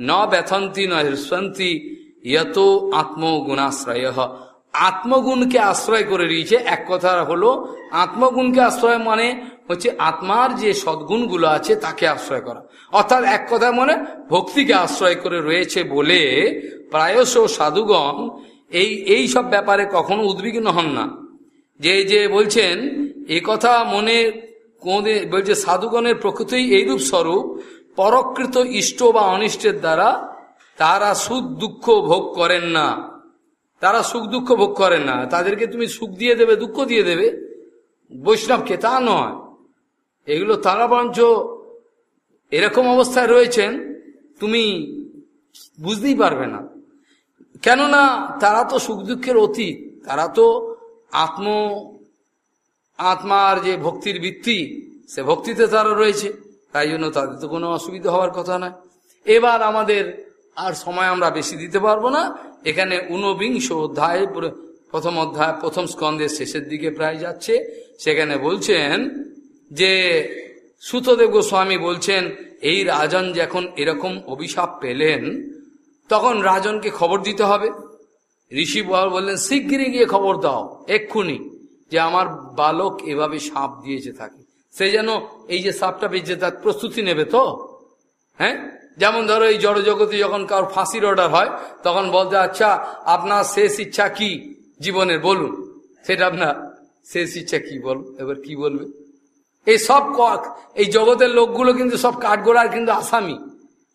ন ব্যথন্তি, ন হৃস্বন্তি ইয়ত আত্মগুণাশ্রয় আত্মগুণকে আশ্রয় করে দিয়েছে এক কথা হলো, আত্মগুণকে আশ্রয় মানে হচ্ছে আত্মার যে সদ্গুণগুলো আছে তাকে আশ্রয় করা। অর্থাৎ এক কথা মানে ভক্তিকে আশ্রয় করে রয়েছে বলে প্রায়শ সাধুগণ এই এই সব ব্যাপারে কখনো উদ্বিগ্ন হন না। যে যে বলছেন, এ কথা মনে কোঁদে বলছে সাধুগণের প্রকৃতই এইরূপ স্বরূপ পরকৃত ইষ্ট বা অনিষ্টের দ্বারা তারা সুখ দুঃখ ভোগ করেন না। তারা সুখ দুঃখ ভোগ করেন না। তাদেরকে তুমি সুখ দিয়ে দেবে, দুঃখ দিয়ে দেবে। বৈষ্ণবকে তা নয়। এগুলো তারা বরঞ্চ এরকম অবস্থায় রয়েছেন, তুমি বুঝতেই পারবে না। কেননা তারা তো সুখ দুঃখের অতীত। তারা তো আত্ম, আত্মার যে ভক্তির ভিত্তি, সে ভক্তিতে তারা রয়েছে। তাই জন্য তাদের তো কোনো অসুবিধা হওয়ার কথা নয়। এবার আমাদের আর সময় আমরা বেশি দিতে পারব না। এখানে ঊনবিংশ অধ্যায় প্রথম অধ্যায়, প্রথম স্কন্ধের শেষের দিকে প্রায় যাচ্ছে। সেখানে বলছেন যে, সুতদেব গোস্বামী বলছেন, এই রাজন যখন এরকম অভিশাপ পেলেন, তখন রাজনকে খবর দিতে হবে। ঋষি বললেন, শিগগিরই গিয়ে খবর দাও, এক্ষুনি, যে আমার বালক এভাবে সাপ দিয়েছে থাকে সে যেন এই যে সাপটা পেয়েছে তার প্রস্তুতি নেবে তো? হ্যাঁ? যেমন ধরো এই জড়জগতে যখন কারোর ফাঁসির অর্ডার হয়, তখন বলতে আচ্ছা আপনার শেষ ইচ্ছা কি জীবনের? বলুন। সেটা আপনার শেষ ইচ্ছা কি? বল, এবার কি বলবে? এই সব এই জগতের লোকগুলো কিন্তু সব কাঠগোড়ার কিন্তু আসামি।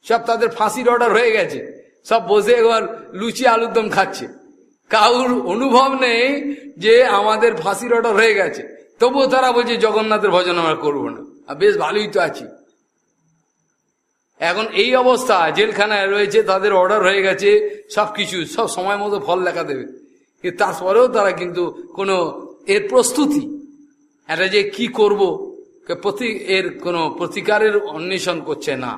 সব তাদের ফাঁসির অর্ডার হয়ে গেছে। সব বসে এবার লুচি আলুর দম খাচ্ছে। কাউর অনুভব নেই যে আমাদের ফাঁসির অর্ডার হয়ে গেছে। তবুও তারা বলছে, জগন্নাথের ভজন আমরা করব না। আর বেশ ভালোই তো আছি। এখন এই অবস্থা, জেলখানায় রয়েছে, তাদের অর্ডার হয়ে গেছে সব কিছু সব সময় মতো ফল লেখা দেবে। তারপরেও তারা কিন্তু কোনো এর প্রস্তুতি। এটা যে কি করব প্রতি, এর কোনো প্রতিকারের অন্বেষণ করছে না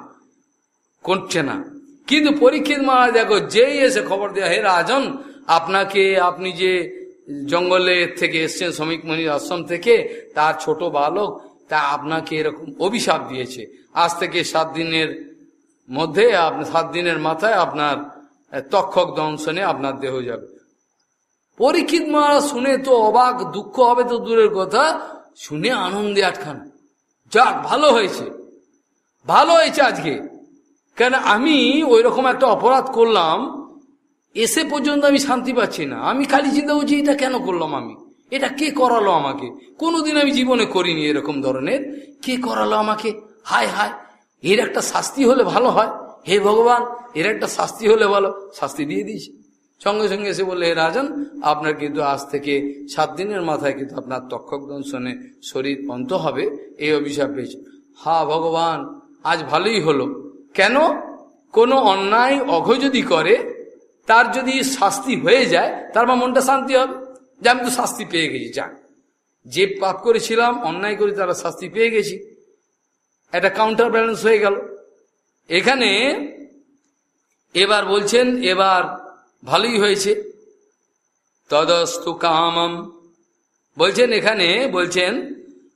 করছে না। কিন্তু পরীক্ষিত মহারাজ, দেখো, যেই এসে খবর দেওয়া হে রাজন, আপনাকে, আপনি যে জঙ্গলে থেকে এসছেন শ্রমিক মনির আশ্রম থেকে, তার ছোট বালক, তা আপনাকে এরকম অভিশাপ দিয়েছে। আজ থেকে সাত দিনের মধ্যে সাত দিনের মাথায় আপনার তক্ষক দংশনে আপনার দেহ যাবে। পরীক্ষিত মহারাজ শুনে তো অবাক, দুঃখ হবে তো দূরের কথা, শুনে আনন্দে আটখান যাক, ভালো হয়েছে। ভালো হয়েছে আজকে। কেন আমি ওই রকম একটা অপরাধ করলাম এসে পর্যন্ত আমি শান্তি পাচ্ছি না। আমি খালি চিন্তা করছি, এটা কেন করলাম আমি? এটা কে করালো আমাকে? কোনোদিন আমি জীবনে করিনি এরকম ধরনের। কে করালো আমাকে? হায় হায়, এর একটা শাস্তি হলে ভালো হয়। হে ভগবান, এর একটা শাস্তি হলে ভালো। শাস্তি দিয়ে দিয়েছি সঙ্গে সঙ্গে এসে বললে, হে রাজন, আপনার কিন্তু আজ থেকে সাত দিনের মাথায় কিন্তু আপনার তক্ষক দংশনে শরীর অন্ত হবে। এই অভিশাপ পেয়েছে। হা ভগবান, আজ ভালোই হলো। কেন? কোনো অন্যায়, অঘ যদি করে তার যদি শাস্তি হয়ে যায়, তার বা মনটা শান্তি হবে। যে আমি তো শাস্তি পেয়ে গেছি, যাক। যে পাপ করেছিলাম, অন্যায় করে তারা শাস্তি পেয়ে গেছি। একটা কাউন্টার ব্যালেন্স হয়ে গেল। এখানে এবার বলছেন, এবার ভালোই হয়েছে। তদস্তু কামম। বলছেন এখানে, বলছেন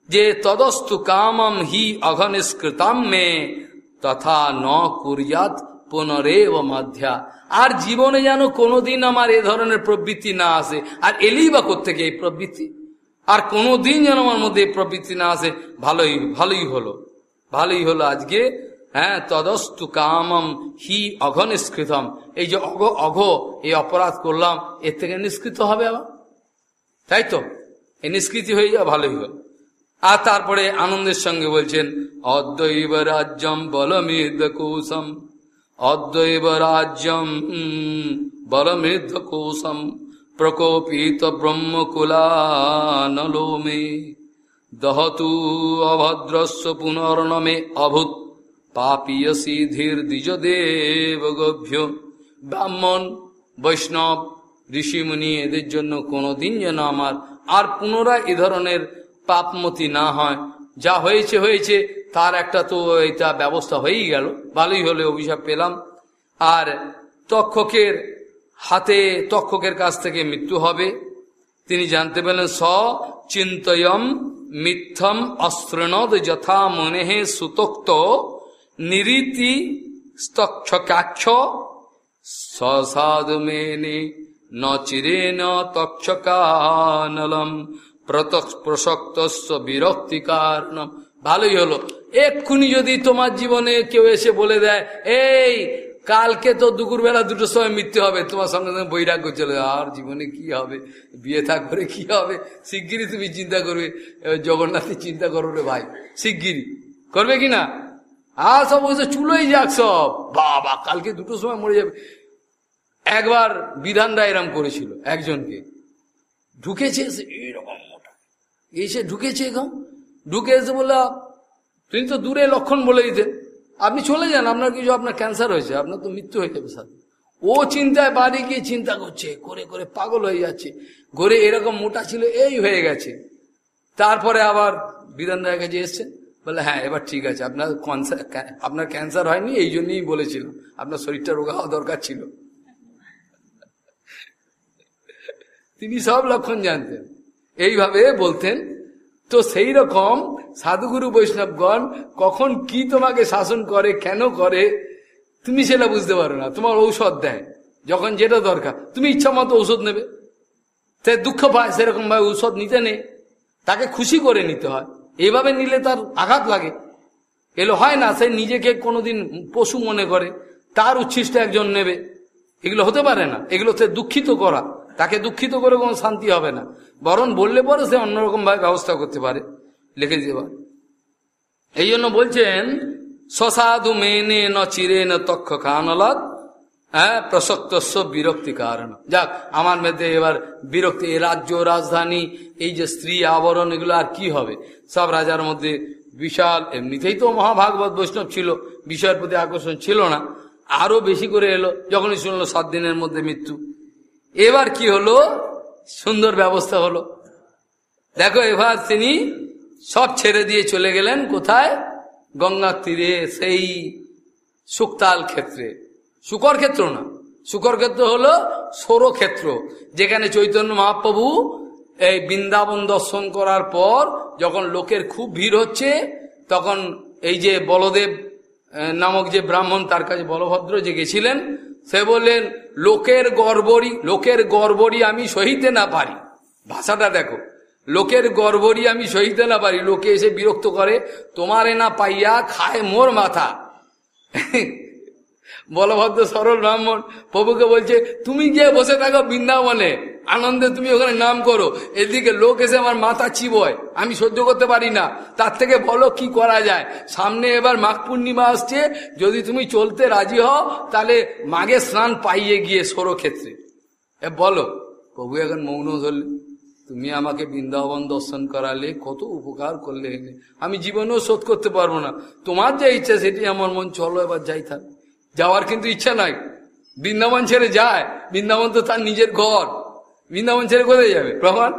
যে তদস্তু কামম হি অঘনিষ্কৃতাম মে তথা ন কুরিয়াত পুনরেব মধ্যা। আর জীবনে যেন কোনোদিন আমার এ ধরনের প্রবৃত্তি না আসে। আর এলেই বা কোথেকে এই প্রবৃত্তি? আর কোনোদিন যেন আমার মধ্যে এই প্রবৃত্তি না আসে, ভালোই ভালোই হলো। ভালোই হলো আজকে হ্যাঁ তদস্তু কামম হি অঘনিষ্কৃতম। এই যে অঘ অঘ, এই অপরাধ করলাম, এর থেকে নিষ্কৃত হবে আবার? তাই তো? এই নিষ্কৃতি হয়ে যাওয়া ভালোই হল। আর তারপরে আনন্দের সঙ্গে বলছেন, অদ্বৈব রাজ্যম বলমৃদ কৌশম অদ্বৈব রাজ্যম বলমৃদ কৌশম প্রকোপিত ব্রহ্মকুলানলো মে দহতু অভদ্রস্ব পুনর্নমে অভূত পাপীয় সিধির দ্বিজদেব গভ্য ব্রাহ্মণ বৈষ্ণব ঋষিমুনি এদের জন্য কোনোদিন যেন আমার আর পুনরায় এ ধরনের পাপমতি না হয়। যা হয়েছে হয়েছে, তার একটা তো এটা ব্যবস্থা হয়েই গেল। ভালোই হলে, অভিশাপ পেলাম। আর তক্ষকের হাতে তক্ষকের কাছ থেকে মৃত্যু হবে। তিনি জানতে পেলেন, স চিন্তয়ম মিথ্যম অস্ত্রণদ যথা মনে সুতোক্ত নিরীতি স্তক্ষকাক্ষ। সসাধু মেনে ন চিরেন তক্ষকানলম। প্রসক্ত বিরক্তি কারণম। ভালোই হলো। এক্ষুনি যদি তোমার জীবনে কেউ এসে বলে দেয়, এই, কালকে তো দুপুর বেলা দুটোর সময় মৃত্যু হবে। তোমার সঙ্গে সঙ্গে বৈরাগ্য চলে আর জীবনে কি হবে? বিয়ে থা করে কি হবে? শিগগিরই তুমি চিন্তা করবে। জগন্নাথের চিন্তা করো রে ভাই, শিগগিরই। করবে কি না? আর সব বলছে, চুলোই যাক সব। বাবা, কালকে দুটোর সময় মরে যাবে। একবার বিধানরা এরম করেছিল একজনকে। ঢুকেছে এইরকম মোটা এসে ঢুকেছে এখন ঢুকে এসে বলল, তিনি তো দূরে লক্ষণ বলে দিতেন। আপনি চলে যান, আপনার কিছু, আপনার ক্যান্সার হয়েছে, আপনার তো মৃত্যু হয়ে যাবে স্যার। ও চিন্তায় বাড়ি গিয়ে চিন্তা করছে, করে করে পাগল হয়ে যাচ্ছে। ঘরে এরকম মোটা ছিল, এই হয়ে গেছে। তারপরে আবার বিধান রায় কাছে এসছেন বলে হ্যাঁ এবার ঠিক আছে, আপনার কনসার আপনার ক্যান্সার হয়নি, এই জন্যই বলেছিলাম, আপনার শরীরটা রোগা হওয়া দরকার ছিল। তিনি সব লক্ষণ জানতেন। এইভাবে বলতেন, তো সেই রকম সাধুগুরু বৈষ্ণবগণ কখন কি তোমাকে শাসন করে, কেন করে? তুমি সেটা বুঝতে পারো না। তোমার ঔষধ দেয়, যখন যেটা দরকার। তুমি ইচ্ছা মতো ঔষধ নেবে। সে দুঃখ পায় সেরকম ভাবে ঔষধ নিতে নেই। তাকে খুশি করে নিতে হয়। এইভাবে নিলে তার আঘাত লাগে। এলো, হয় না, সে নিজেকে কোনোদিন পশু মনে করে। তার উচ্ছিষ্ট একজন নেবে। এগুলো হতে পারে না। এগুলো সে দুঃখিত করা। তাকে দুঃখিত করে কোনো শান্তি হবে না। বরং বললে পরে সে অন্যরকম ভাবে ব্যবস্থা করতে পারে, লিখে দিতে পারে। এই জন্য বলছেন, সসাধু মেনে ন চিরে ন তক্ষ কানলাদ হ্যাঁ প্রসক্তস্ব বিরক্তি কারণ। যাক, আমার মধ্যে এবার বিরক্তি, এই রাজ্য, রাজধানী, এই যে স্ত্রী আবরণ, এগুলো আর কি হবে? সব রাজার মধ্যে বিশাল, এমনিতেই তো মহাভাগবত বৈষ্ণব ছিল, বিষয়ের প্রতি আকর্ষণ ছিল না। আরও বেশি করে এলো, যখনই শুনলো সাত দিনের মধ্যে মৃত্যু। এবার কি হলো? সুন্দর ব্যবস্থা হলো। দেখো, এবার তিনি সব ছেড়ে দিয়ে চলে গেলেন। কোথায়? গঙ্গার তীরে, সেই সুক্তাল ক্ষেত্রে। শুকর ক্ষেত্র না। শুকর ক্ষেত্র হলো সৌর ক্ষেত্র, যেখানে চৈতন্য মহাপ্রভু এই বৃন্দাবন দর্শন করার পর যখন লোকের খুব ভিড় হচ্ছে, তখন এই যে বলদেব নামক যে ব্রাহ্মণ তার কাছে বলভদ্র যে গেছিলেন সে বললেন, লোকের গর্বরি লোকের গর্বরি আমি সহিতে না পারি। ভাষাটা দেখো, লোকের গর্বরি আমি সহিতে না পারি। লোকে এসে বিরক্ত করে, তোমারে না পাইয়া খায় মোর মাথা। বলভদ্র সরল ব্রাহ্মণ প্রভুকে বলছে, তুমি গিয়ে বসে থাকো বৃন্দাবনে। আনন্দে তুমি ওখানে নাম করো। এদিকে লোক এসে আমার মাথা চিবয়। আমি সহ্য করতে পারি না। তার থেকে বলো কি করা যায়? সামনে এবার মাঘ পূর্ণিমা আসছে। যদি তুমি চলতে রাজি হও, তাহলে মাঘে স্নান পাইয়ে গিয়ে ক্ষেত্রে। এ বলো, প্রভু এখন মৌন ধরলে তুমি আমাকে বৃন্দাবন দর্শন করালে কত উপকার করলে। আমি জীবনেও শোধ করতে পারব না। তোমার যে ইচ্ছা সেটি আমার মন চলো এবার যাই থাক। যাওয়ার কিন্তু ইচ্ছা নাই। বৃন্দাবন ছেড়ে যায়, বৃন্দাবন তো তার নিজের ঘর। বৃন্দাবন ছেড়ে কোথায় যাবে? প্রমাণ?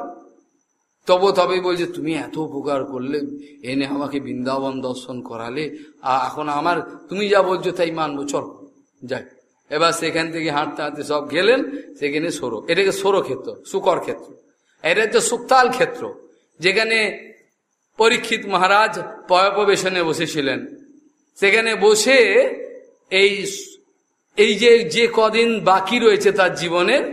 তবু তবেই বলছে, তুমি এত উপকার করলে, এনে আমাকে বৃন্দাবন দর্শন করালে আর এখন আমার, তুমি যা বলছো তাই মানবো। চল, যাই। এবার সেখান থেকে হাঁটতে হাঁটতে সব গেলেন, সেখানে সরো, এটাকে সরো ক্ষেত্র সুকর ক্ষেত্র এটা হচ্ছে সুক্তাল ক্ষেত্র, যেখানে পরীক্ষিত মহারাজ পয়পবেশনে বসেছিলেন। সেখানে বসে এই এই যে যে কদিন বাকি রয়েছে তার জীবনের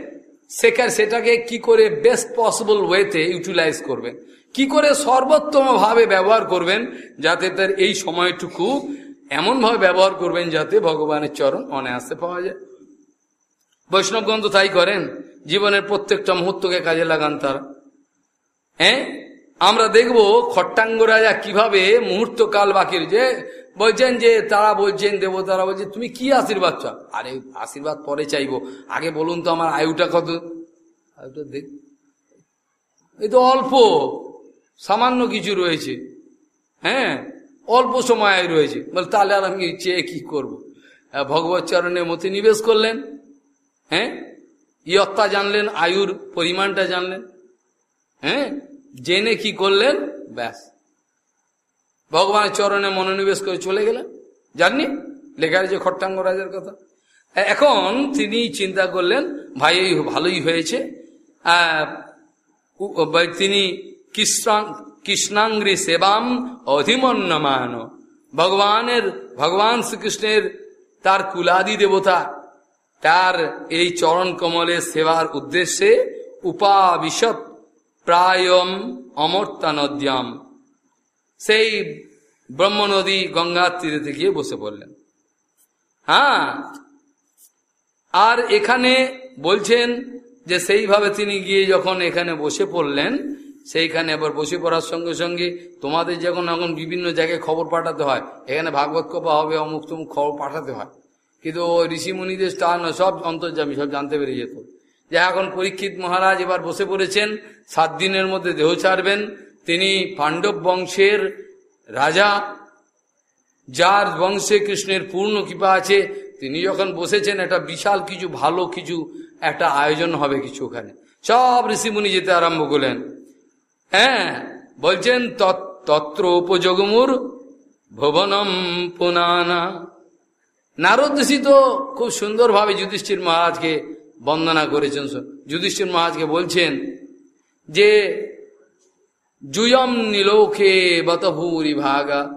সেখানে সেটাকে কি করে বেস্ট পসিবল ওয়েতে ইউটিলাইজ করবেন? কি করে সর্বোত্তম ভাবে ব্যবহার করবেন যাতে তার এই সময়টুকু এমনভাবে ব্যবহার করবেন যাতে ভগবানের চরণ অনায়াসে পাওয়া যায়? বৈষ্ণবগন্ধ তাই করেন, জীবনের প্রত্যেকটা মুহূর্তকে কাজে লাগান তারা। হ্যাঁ? আমরা দেখব খট্টাঙ্গ রাজা কীভাবে মুহূর্তকাল বাকির যে বলছেন যে, তারা বলছেন, দেবতারা বলছে তুমি কি আশীর্বাদ চাও? আরে, আশীর্বাদ পরে চাইব। আগে বলুন তো আমার আয়ুটা কত? আয়ুটা দেখ, এই তো অল্প, সামান্য কিছু রয়েছে। হ্যাঁ অল্প সময় রয়েছে। বলে, তাহলে আর আমি চেয়ে কি করব? ভগবত চরণের মতে নিবেশ করলেন। হ্যাঁ ইয়ত্তা জানলেন, আয়ুর পরিমাণটা জানলেন। হ্যাঁ জেনে কি করলেন? ব্যাস। ভগবানের চরণে মনোনিবেশ করে চলে গেলেন। জাননি? লেখা যে খট্টাঙ্গ রাজার কথা। এখন তিনি চিন্তা করলেন, ভাই ভালোই হয়েছে। তিনি কৃষ্ণাঙ্গি সেবাম অধিমন্যমান ভগবানের, ভগবান শ্রীকৃষ্ণের তার কুলাদি দেবতা, তার এই চরণ কমলের সেবার উদ্দেশ্যে উপাবিশত প্রায়ম অমর্তা নদ্যাম সেই ব্রহ্ম নদী গঙ্গার তীরে গিয়ে বসে পড়লেন। হ্যাঁ আর এখানে বলছেন যে সেইভাবে তিনি গিয়ে যখন এখানে বসে পড়লেন, সেইখানে আবার বসে পড়ার সঙ্গে সঙ্গে তোমাদের যখন এখন বিভিন্ন জায়গায় খবর পাঠাতে হয়, এখানে ভাগবত কপা হবে, অমুক তমুক খবর পাঠাতে হয়। কিন্তু ঋষিমুনিদের স্থান সব অন্তর্জামী সব জানতে পেরে যেত। যে এখন পরীক্ষিত মহারাজ এবার বসে পড়েছেন, সাত দিনের মধ্যে দেহ ছাড়বেন তিনি পাণ্ডব বংশের রাজা, যার বংশে কৃষ্ণের পূর্ণ কৃপা আছে, তিনি যখন বসেছেন, একটা বিশাল কিছু, ভালো কিছু, একটা আয়োজন হবে কিছু ওখানে। সব ঋষিমুনি যেতে আরম্ভ করলেন। হ্যাঁ বলছেন তত্র উপযোগমুর ভবনম পুনানা। নারদ ঋষি তো খুব সুন্দরভাবে যুধিষ্ঠির মহারাজকে বন্দনা করেছেন। যুধিষ্ঠির মহারাজকে বলছেন যে জুয়ম নিলোকে বত ভূরি ভাগা।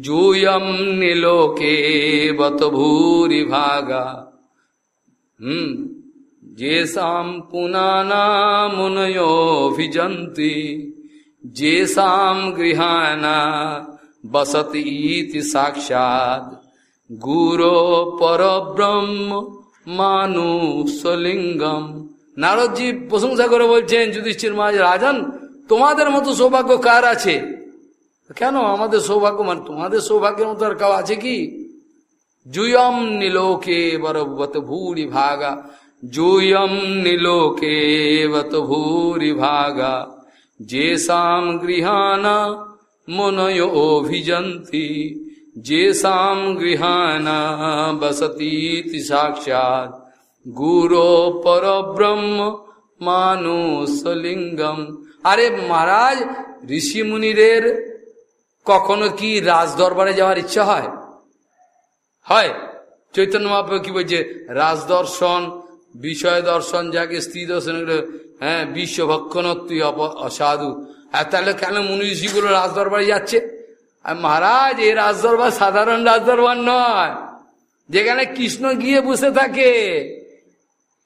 জুয়ম নিলোকে বত ভূরি ভাগা। হম যেসাম পুনানা মুনয়োভিজন্তি যেসাম গৃহানা বসতি সাক্ষাৎ। গুরো পরব্রহ্ম মানুষলিঙ্গম নারদজি প্রশংসা করে বলছেন, যুধিষ্ঠির মহারাজ, রাজন তোমাদের মতো সৌভাগ্য কার আছে? কেন আমাদের সৌভাগ্য? মানে তোমাদের সৌভাগ্যের মতো আর কাউ আছে কি? জুয়ম নিলোকে বরবত ভূরি ভাগা। জুয়ম নিলোকে বত ভূরি ভাগা। যেসাম গৃহানা মনয় অভিজন্তি। যেসাম গৃহানা বসতি সাক্ষাৎ। গুরো পরব্রহ্ম মানুষলিঙ্গম আরে মহারাজ, ঋষি মুনিদের কখনো কি রাজ দরবারে যাওয়ার ইচ্ছা হয়? হয়। চৈতন্য মহাপ্রভু কি বলছে? রাজদর্শন, বিষয় দর্শন, যাকে স্ত্রী দর্শন হ্যাঁ বিশ্বভক্ষণত্বই অসাধু। আর তাহলে কেন মুনি ঋষিগুলো রাজদরবারে যাচ্ছে? আর মহারাজ এই রাজদরবার সাধারণ রাজদরবার নয়। যেখানে কৃষ্ণ গিয়ে বসে থাকে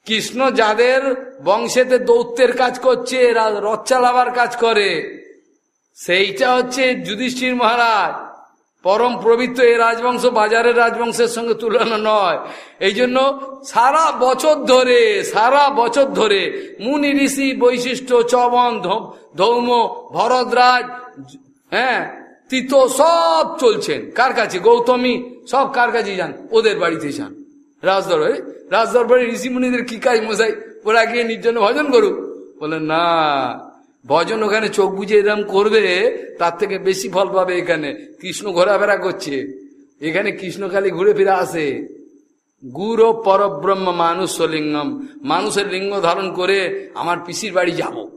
কৃষ্ণ যাদের বংশেতে দৌত্যের কাজ করছে রথ চালাবার কাজ করে। সেইটা হচ্ছে যুধিষ্ঠির মহারাজ। পরম পবিত্র এই রাজবংশ বাজারের রাজবংশের সঙ্গে তুলনা নয়। এই জন্য সারা বছর ধরে, সারা বছর ধরে মুনি, ঋষি, বৈশিষ্ট্য চবন ধৌম ভরদ্রাজ হ্যাঁ তিত সব চলছেন। কার কাছে? গৌতমী, সব কার কাছে যান? ওদের বাড়িতে যান। রাজদরবারে রাজদরবারে ঋষি মুনিদের কি কাজ মশাই? ওরা গিয়ে নির্জন ভজন করুক। বলেন না, ভজন ওখানে চোখ বুঝে এরম করবে, তার থেকে বেশি ফল পাবে এখানে। কৃষ্ণ ঘোরাফেরা করছে। এখানে কৃষ্ণ খালি ঘুরে ফিরে আসে। গুরু পরব্রহ্ম মানুষ লিঙ্গম। মানুষের লিঙ্গ ধারণ করে আমার পিসির বাড়ি যাব।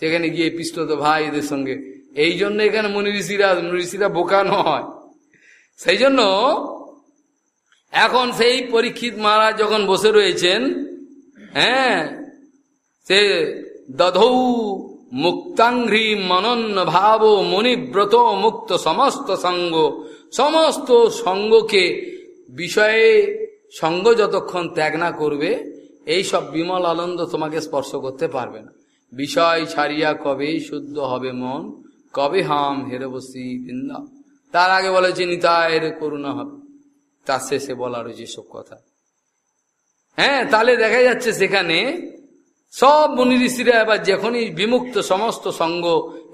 সেখানে গিয়ে পিস্তত ভাই এদের সঙ্গে। এই জন্য এখানে মনি ঋষিরা ঋষিরা বোকা নয়। সেই জন্য এখন সেই পরীক্ষিত মহারাজ যখন বসে রয়েছেন হ্যাঁ সে দধৌ মুক্তাঙ্ঘ্রি মনন্য ভাব মণিব্রত মুক্ত সমস্ত সঙ্গ, সমস্ত সঙ্গকে বিষয়ে সঙ্গ যতক্ষণ ত্যাগ না করবে, এই সব বিমল আনন্দ তোমাকে স্পর্শ করতে পারবে না। বিষয় ছাড়িয়া কবে শুদ্ধ হবে মন, কবে হাম হেরে বসি বৃন্দা। তার আগে বলেছে, নিতায়ের করুণা হবে। তার শেষে বলা রয়েছে সব কথা। হ্যাঁ তাহলে দেখা যাচ্ছে সেখানে সব মুনি ঋষিরা এবার যখনই বিমুক্ত সমস্ত সঙ্গ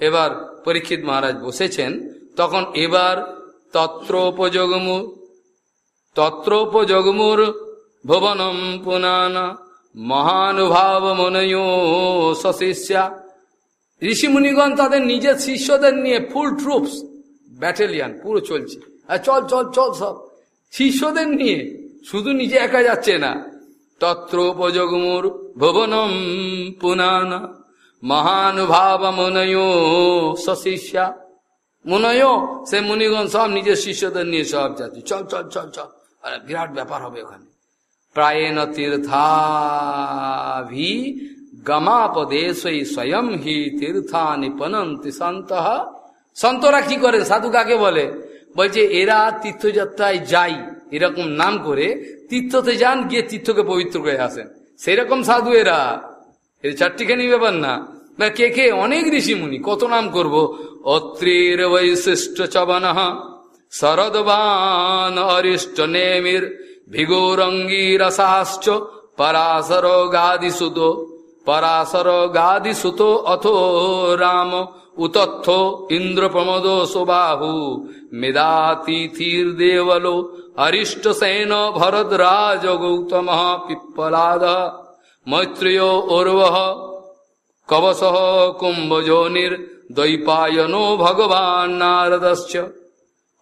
এবার পরীক্ষিত মহারাজ বসেছেন, তখন এবার তত্রোপযোগমু, তত্রোপযোগমুর ভুবনম পুনানা মহানুভাব মনয় সশিষ্যা। ঋষিমুনিগণ তাদের নিজের শিষ্যদের নিয়ে ফুল ট্রুপস, ব্যাটালিয়ান, পুরো চলছে। চল চল চল সব। শিষ্যদের নিয়ে শুধু নিজে একা যাচ্ছে না। তত্রোপযোগমুর ভুবনম পুনানা মহানুভাব মনয় সশিষ্যা। মনয়, সে মুনিগণ সব নিজের শিষ্যদের নিয়ে সব যাচ্ছে। চল চল চল চল। আরে, বিরাট ব্যাপার হবে ওখানে। প্রায়ণ তীর্থাভি গমাপদেশই স্বয়ং হি তীর্থানি পনন্তি সন্ত সন্তরা কি করে সাধু কাকে বলে? বলছে এরা তীর্থযাত্রায় যাই এরকম নাম করে, তীর্থতে যান, গিয়ে তীর্থকে পবিত্র করে আসেন। সেরকম সাধু এরা। এর চারটিখানি ব্যাপার না। বা কে কে? অনেক ঋষিমুনি। কত নাম করব? অত্রির বৈশিষ্ট্য চবন শরদবান অরিষ্ট নেমির ভিগোরঙ্গী রসাশ্চ পরাশর গাদিসুত পরাশর গাদিসুত অথ রাম। উতথ্য ইন্দ্রপ্রমদ সোবাহু মেদাতিথির্দেবলো হরিষ্টসেন ভরদ্রাজ গৌতম পিপ্পলাদ মৈত্রেয় ওর্ব কবস কুম্ভজোনির্দ্বৈপায়ন ভগবান নারদশ্চ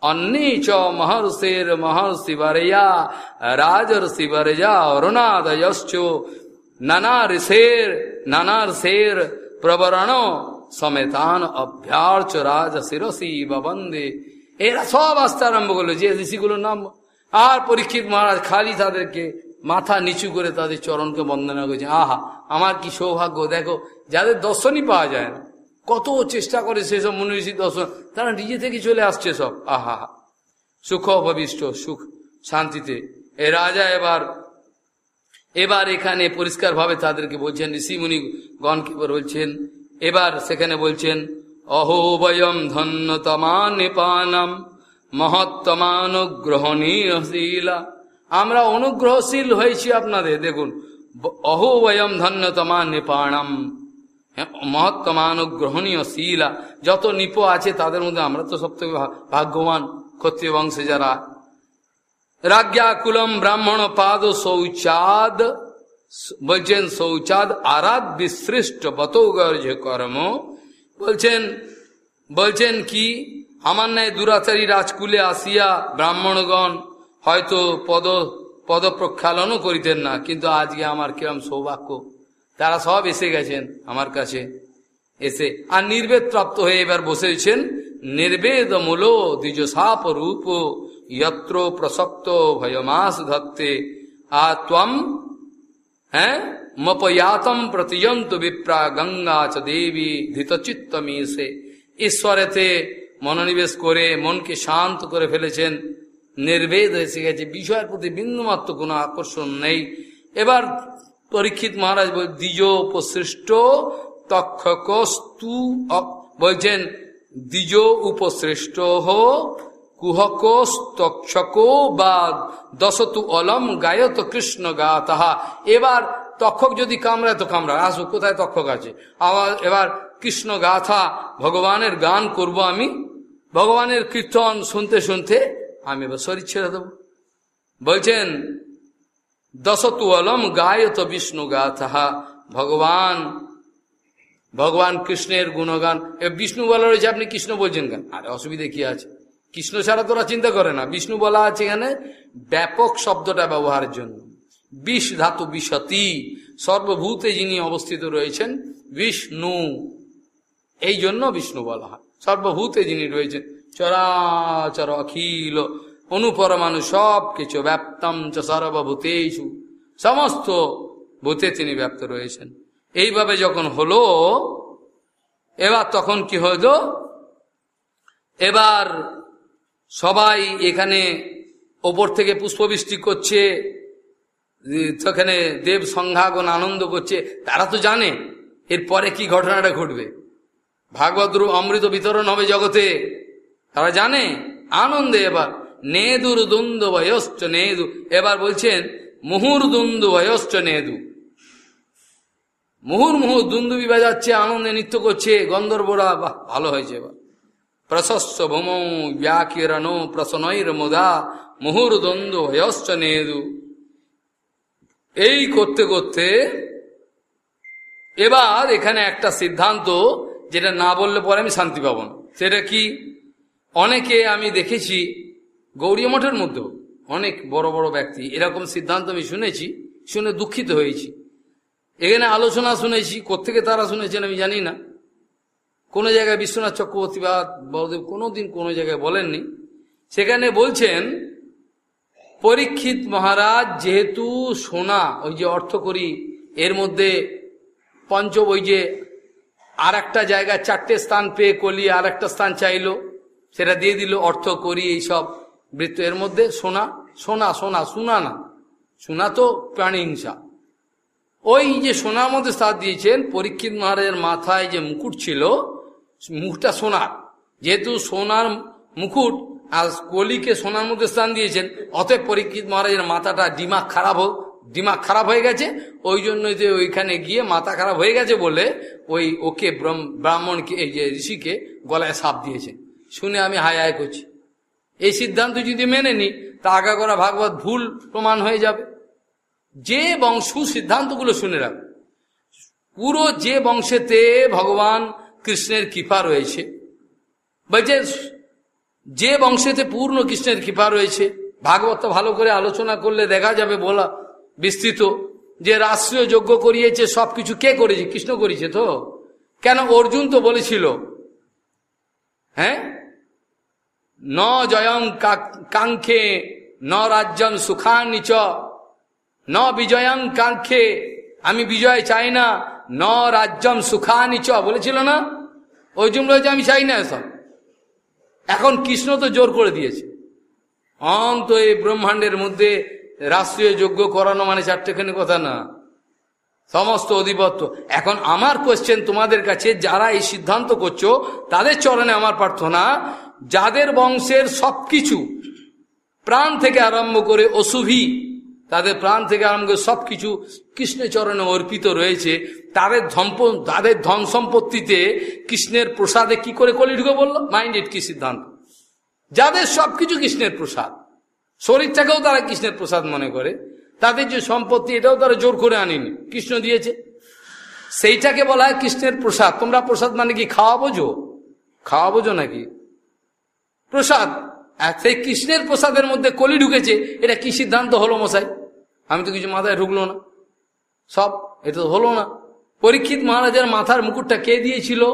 অন্যী চ মহর্ষের মহর্ষিবরয়া রাজর্ষিবরয়া অরুণাদয়শ্চ নানার্ষের নানার্ষের প্রবরণ সমেতান অভ্যার্চ রাজ শিরসি বন্দে এরা সব আসতে আরম্ভ করল যে ঋষিগুলোর নাম আর পরীক্ষিত মহারাজ খালি তাদেরকে মাথা নিচু করে তাদের চরণকে বন্দনা করছে। আহা, আমার কি সৌভাগ্য? দেখো, যাদের দর্শনই পাওয়া যায় না, কত চেষ্টা করে সেসব মনীষী দর্শন, তারা নিজে থেকে চলে আসছে সব। আহা সুখ অভবিষ্ট, সুখ শান্তিতে। এ রাজা এবার এবার এখানে পরিষ্কার ভাবে তাদেরকে বলছেন ঋষিমুনি গণকে বলছেন এবার সেখানে বলছেন, অহোবয়ম ধন্যতমান নিপানাম মহত্তমানুগ্রহণীয়শীলা। আমরা অনুগ্রহশীল হয়েছি আপনাদের, দেখুন অহোবয়ম ধন্যতমান নিপাণাম মহত্তমানুগ্রহণীয় শীলা যত নিপ আছে তাদের মধ্যে আমরা তো সব থেকে ভাগ্যবান ক্ষত্রিয় বংশে যারা। রাজ্ঞাকুলম ব্রাহ্মণ পাদ শৌচাদ বলছেন শৌচাদ আরাধ বিসৃষ্ট বতৌগর্জ কর্ম বলছেন বলছেন কি আমার ন্যায় দুরাচারী রাজকুলে আসিয়া ব্রাহ্মণগণ হয়তো পদ পদ প্রক্ষালনও করিতেন না কিন্তু আজকে আমার কিরম সৌভাগ্য তারা সব এসে গেছেন আমার কাছে এসে আর নির্বেদ প্রাপ্ত হয়ে এবার বসেছেন নির্বেদ মূল দ্বিজ সাপ রূপ যত্র প্রসক্ত ভয়মাস ধত্তে আর ত্বম হ্যাঁ মপয়াতম প্রতিয়ন্ত বিপ্রা গঙ্গা চ দেবী ধৃতচিত্তমীসে। ঈশ্বরেতে মনোনিবেশ করে মনকে শান্ত করে ফেলেছেন। নির্বেদ এসে গেছে বিষয়ের প্রতি বিন্দুমাত্র কোনো আকর্ষণ নেই। এবার পরীক্ষিত মহারাজ দ্বিজ উপসৃষ্ট তক্ষকস্তু বলছেন, দ্বিজ উপসৃষ্ট হো কুহকস্তক্ষকো বা দশতু অলম গায়ত কৃষ্ণ গা তাহা এবার তক্ষক যদি কামড়ায় তো কামড়ায়। আসো, কোথায় তক্ষক আছে? আবার এবার কৃষ্ণ গাথা ভগবানের গান করব আমি। ভগবানের কীর্তন শুনতে শুনতে আমি এবার শরীর ছেড়ে দেব। বলছেন, দশতু অলম গায়ত বিষ্ণু গাথা ভগবান ভগবান কৃষ্ণের গুণগান। বিষ্ণু বলা রয়েছে, আপনি কৃষ্ণ বলছেন কেন? আরে, অসুবিধে কি আছে? কৃষ্ণ ছাড়া তোরা চিন্তা করে না। বিষ্ণু বলা আছে এখানে ব্যাপক শব্দটা ব্যবহারের জন্য। বিষ ধাতু বিশতি সর্বভূতে যিনি অবস্থিত রয়েছেন বিষ্ণু। এই জন্য বিষ্ণু বলা হয়। সর্বভূতে যিনি রয়েছেন, চরাচর অখিল, অনুপরমাণু সব কিছু ব্যাপ্তম চ সর্বভূতেষু, সমস্ত ভূতে তিনি ব্যাপ্ত রয়েছেন। এইভাবে যখন হলো, এবার তখন কি হইল? এবার সবাই এখানে ওপর থেকে পুষ্পবৃষ্টি করছে সেখানে দেব সংঘাগন আনন্দ করছে। তারা তো জানে, এরপরে কি ঘটনাটা ঘটবে। ভাগবত অমৃত বিতরণ হবে জগতে। তারা জানে, আনন্দে এবার, নেদুর দ্বন্দ্ব বয়স্চ নেদু। এবার বলছেন, মুহুর দ্বন্দ্ব বয়স্চ নেদু। মুহুর মুহুর দুন্দুবি বাজাচ্ছে আনন্দে নৃত্য করছে, গন্ধর্বরা, বাহ, ভালো হয়েছে এবার। প্রশস্ত ভৌম ব্যাকিরণ প্রসনৈর মুদা মুহুর দ্বন্দ্ব ভয়শ্চ নেদু এই করতে করতে এবার এখানে একটা সিদ্ধান্ত, যেটা না বললে পরে আমি শান্তি পাবো না। সেটা কি? অনেকে আমি দেখেছি, গৌরী মঠের মধ্যে অনেক বড় বড় ব্যক্তি, এরকম সিদ্ধান্ত আমি শুনেছি, শুনে দুঃখিত হয়েছি। এখানে আলোচনা শুনেছি কোথেকে তারা শুনেছেন আমি জানি না। কোনো জায়গায় বিশ্বনাথ চক্রবর্তী বা বড়দেব কোনোদিন কোনো জায়গায় বলেননি। সেখানে বলছেন, পরীক্ষিত মহারাজ, যেহেতু সোনা, ওই যে অর্থ করি এর মধ্যে পঞ্চ ওই যে আর একটা জায়গায় চারটে স্থান পেয়ে কলি আর একটা স্থান চাইলো, সেটা দিয়ে দিল অর্থ করি এইসব বৃত্ত। এর মধ্যে সোনা সোনা সোনা সোনা না, সোনা তো প্রাণী হিংসা ওই যে সোনার মধ্যে সাথ দিয়েছেন, পরীক্ষিত মহারাজের মাথায় যে মুকুট ছিল মুখটা সোনার। যেহেতু সোনার মুকুট আর কলিকে সোনার মধ্যে স্থান দিয়েছেন, অতএব পরীক্ষিত মহারাজের মাথাটা দিমাগ খারাপ হোক দিমাগ খারাপ হয়ে গেছে। ওই জন্য যে ওইখানে গিয়ে মাথা খারাপ হয়ে গেছে বলে ওই ওকে ব্রাহ্মণকে, এই যে ঋষিকে গলায় সাপ দিয়েছে। শুনে আমি হায় হায় করছি। এই সিদ্ধান্ত যদি মেনে নি, তা আগা করা ভাগবত ভুল প্রমাণ হয়ে যাবে। যে বংশ সিদ্ধান্তগুলো শুনে রাখ পুরো যে বংশেতে ভগবান কৃষ্ণের কৃপা রয়েছে। বলছে, যে বংশেতে পূর্ণ কৃষ্ণের কৃপা রয়েছে, ভাগবত ভালো করে আলোচনা করলে দেখা যাবে বলা বিস্তৃত যে রাষ্ট্রীয় যজ্ঞ করিয়েছে সব কিছু কে করেছে? কৃষ্ণ করেছে তো? কেন অর্জুন তো বলেছিল হ্যাঁ? ন জয়ম কাঙ্ক্ষে, ন রাজ্যম সুখানিচ ন বিজয়ং কাঙ্ক্ষে, আমি বিজয় চাই না ন রাজ্যম সুখানিচ বলেছিল না? অর্জুন বলেছে আমি চাই না এসব। এখন কৃষ্ণ তো জোর করে দিয়েছে। অন্ত এই ব্রহ্মাণ্ডের মধ্যে রাষ্ট্রীয় যোগ্য করানো মানে চারটেখানি কথা না। সমস্ত অধিপত্য। এখন আমার কোয়েশ্চেন তোমাদের কাছে, যারা এই সিদ্ধান্ত করছ, তাদের চরণে আমার প্রার্থনা, যাদের বংশের সবকিছু প্রাণ থেকে আরম্ভ করে অশুভি তাদের প্রাণ থেকে আরম্ভ করে সবকিছু কৃষ্ণের চরণে অর্পিত রয়েছে। তাদের ধম্প, তাদের ধন সম্পত্তিতে কৃষ্ণের প্রসাদে কি করে কলি ঢুকে বলল মাইন্ডেড কি সিদ্ধান্ত? যাদের সব কিছু কৃষ্ণের প্রসাদ। শরীরটাকেও তারা কৃষ্ণের প্রসাদ মনে করে। তাদের যে সম্পত্তি, এটাও তারা জোর করে আনেনি। কৃষ্ণ দিয়েছে। সেইটাকে বলা হয় কৃষ্ণের প্রসাদ। তোমরা প্রসাদ মানে কি, খাওয়া বোঝো? খাওয়া বোঝো নাকি? প্রসাদ। সেই কৃষ্ণের প্রসাদের মধ্যে কলি ঢুকেছে। এটা কি সিদ্ধান্ত হলো মশাই? আমি তো কিছু মাথায় ঢুকলো না। সব এটা তো হলো না। পরীক্ষিত মহারাজের মাথার মুকুটটা কে দিয়েছিল?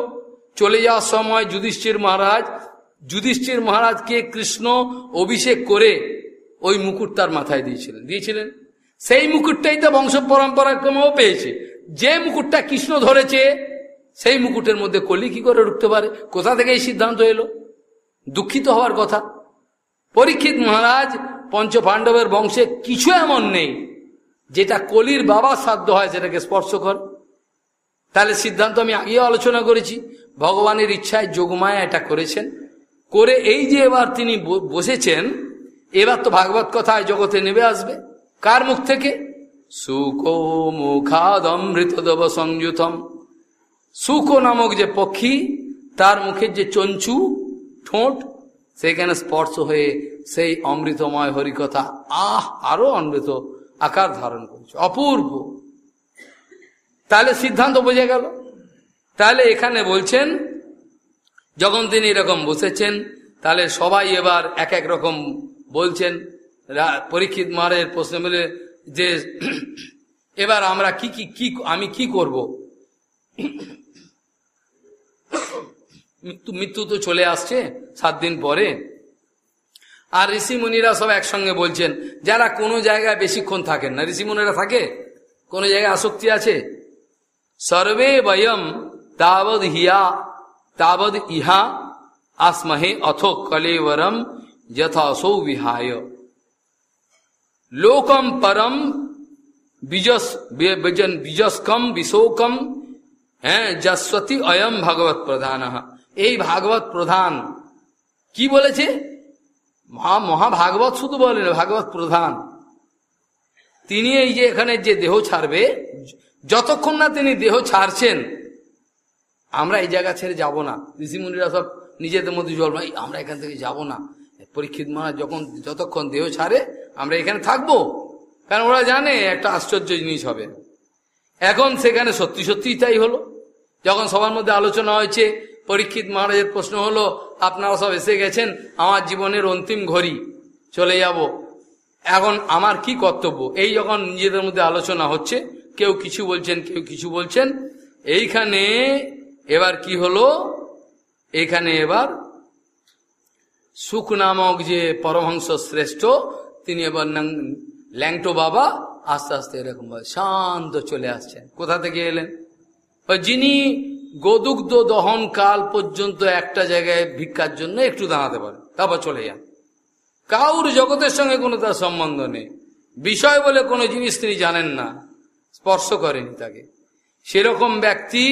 চলে যাওয়ার সময় যুধিষ্ঠির মহারাজ, যুধিষ্ঠির মহারাজকে কৃষ্ণ অভিষেক করে ওই মুকুট তার মাথায় দিয়েছিলেন। দিয়েছিলেন। সেই মুকুটটাই তো বংশ পরম্পরাক্রমেও পেয়েছে। যে মুকুটটা কৃষ্ণ ধরেছে, সেই মুকুটের মধ্যে কলি কি করে ঢুকতে পারে? কোথা থেকে এই সিদ্ধান্ত এলো? দুঃখিত হওয়ার কথা। পরীক্ষিত মহারাজ পঞ্চ পাণ্ডবের বংশে কিছু এমন নেই যেটা কলির বাবা সাধ্য হয় সেটাকে স্পর্শ কর। তাহলে সিদ্ধান্ত আমি আগেও আলোচনা করেছি, ভগবানের ইচ্ছায় যোগমায়া এটা করেছেন। করে এই যে এবার তিনি বসেছেন, এবার তো ভাগবত কথায় জগতে নেবে আসবে। কার মুখ থেকে? সুকো মুখাদমৃতদব সংযুতম। সুখ নামক যে পক্ষী, তার মুখের যে চঞ্চু ঠোঁট, সেখানে স্পর্শ হয়ে সেই অমৃতময় হরিকথা। আহ, আরও অমৃত আকার ধারণ করছে। অপূর্ব। তাহলে সিদ্ধান্ত বোঝা গেল। তাহলে এখানে বলছেন, যখন তিনি এরকম বসেছেন, তাহলে সবাই এবার এক এক রকম বলছেন। পরীক্ষিত মারের প্রশ্ন মিলে যে, এবার আমরা কি কি কি, আমি কি করব? মৃত্যু মৃত্যু তো চলে আসছে সাত দিন পরে। আর ঋষিমুনিরা সব একসঙ্গে বলছেন, যারা কোনো জায়গায় বেশিক্ষণ থাকেন না। ঋষিমুনিরা থাকে? কোনো জায়গায় আসক্তি আছে? সর্বে বয়ম তাবদ হিয়া তাবদ ইহা আসমহে অথ কলেবরম যথাসৌ বিহায়। লোকম পরম বিজস বিজস্কম বিশোকম হ্যাঁ যস্বতী অয়ম ভাগবত প্রধান। এই ভাগবত প্রধান কি বলেছে? মহা মহাভাগবত শুধু বলেন ভাগবত প্রধান। তিনি এই যে এখানে যে দেহ ছাড়বে, যতক্ষণ না তিনি দেহ ছাড়ছেন, আমরা এই জায়গা ছেড়ে যাব না। ঋষিমুনিরা সব নিজেদের মধ্যে জল আমরা এখান থেকে যাব না। পরীক্ষিত মহারাজ যখন, যতক্ষণ দেহ ছাড়ে, আমরা এখানে থাকব। কারণ ওরা জানে একটা আশ্চর্য জিনিস হবে। এখন সেখানে সত্যি সত্যিই তাই হলো। যখন সবার মধ্যে আলোচনা হয়েছে, পরীক্ষিত মহারাজের প্রশ্ন হলো আপনারা সব এসে গেছেন, আমার জীবনের অন্তিম ঘড়ি, চলে যাব। এখন আমার কি কর্তব্য? এই যখন নিজেদের মধ্যে আলোচনা হচ্ছে, কেউ কিছু বলছেন, কেউ কিছু বলছেন, এইখানে এবার কি হলো? এইখানে এবার সুখ নামক যে পরমহংস শ্রেষ্ঠ, তিনি এবার ল্যাংটো বাবা আস্তে আস্তে এরকম শান্ত চলে আসছেন। কোথা থেকে এলেন? যিনি গোদুগ্ধ দহন কাল পর্যন্ত একটা জায়গায় ভিক্ষার জন্য একটু দাঁড়াতে পারে। তারপর চলে যান। কাউর জগতের সঙ্গে কোনো তার সম্বন্ধ নেই। বিষয় বলে কোনো জিনিস তিনি জানেন না। স্পর্শ করেনি তাকে। সেরকম ব্যক্তি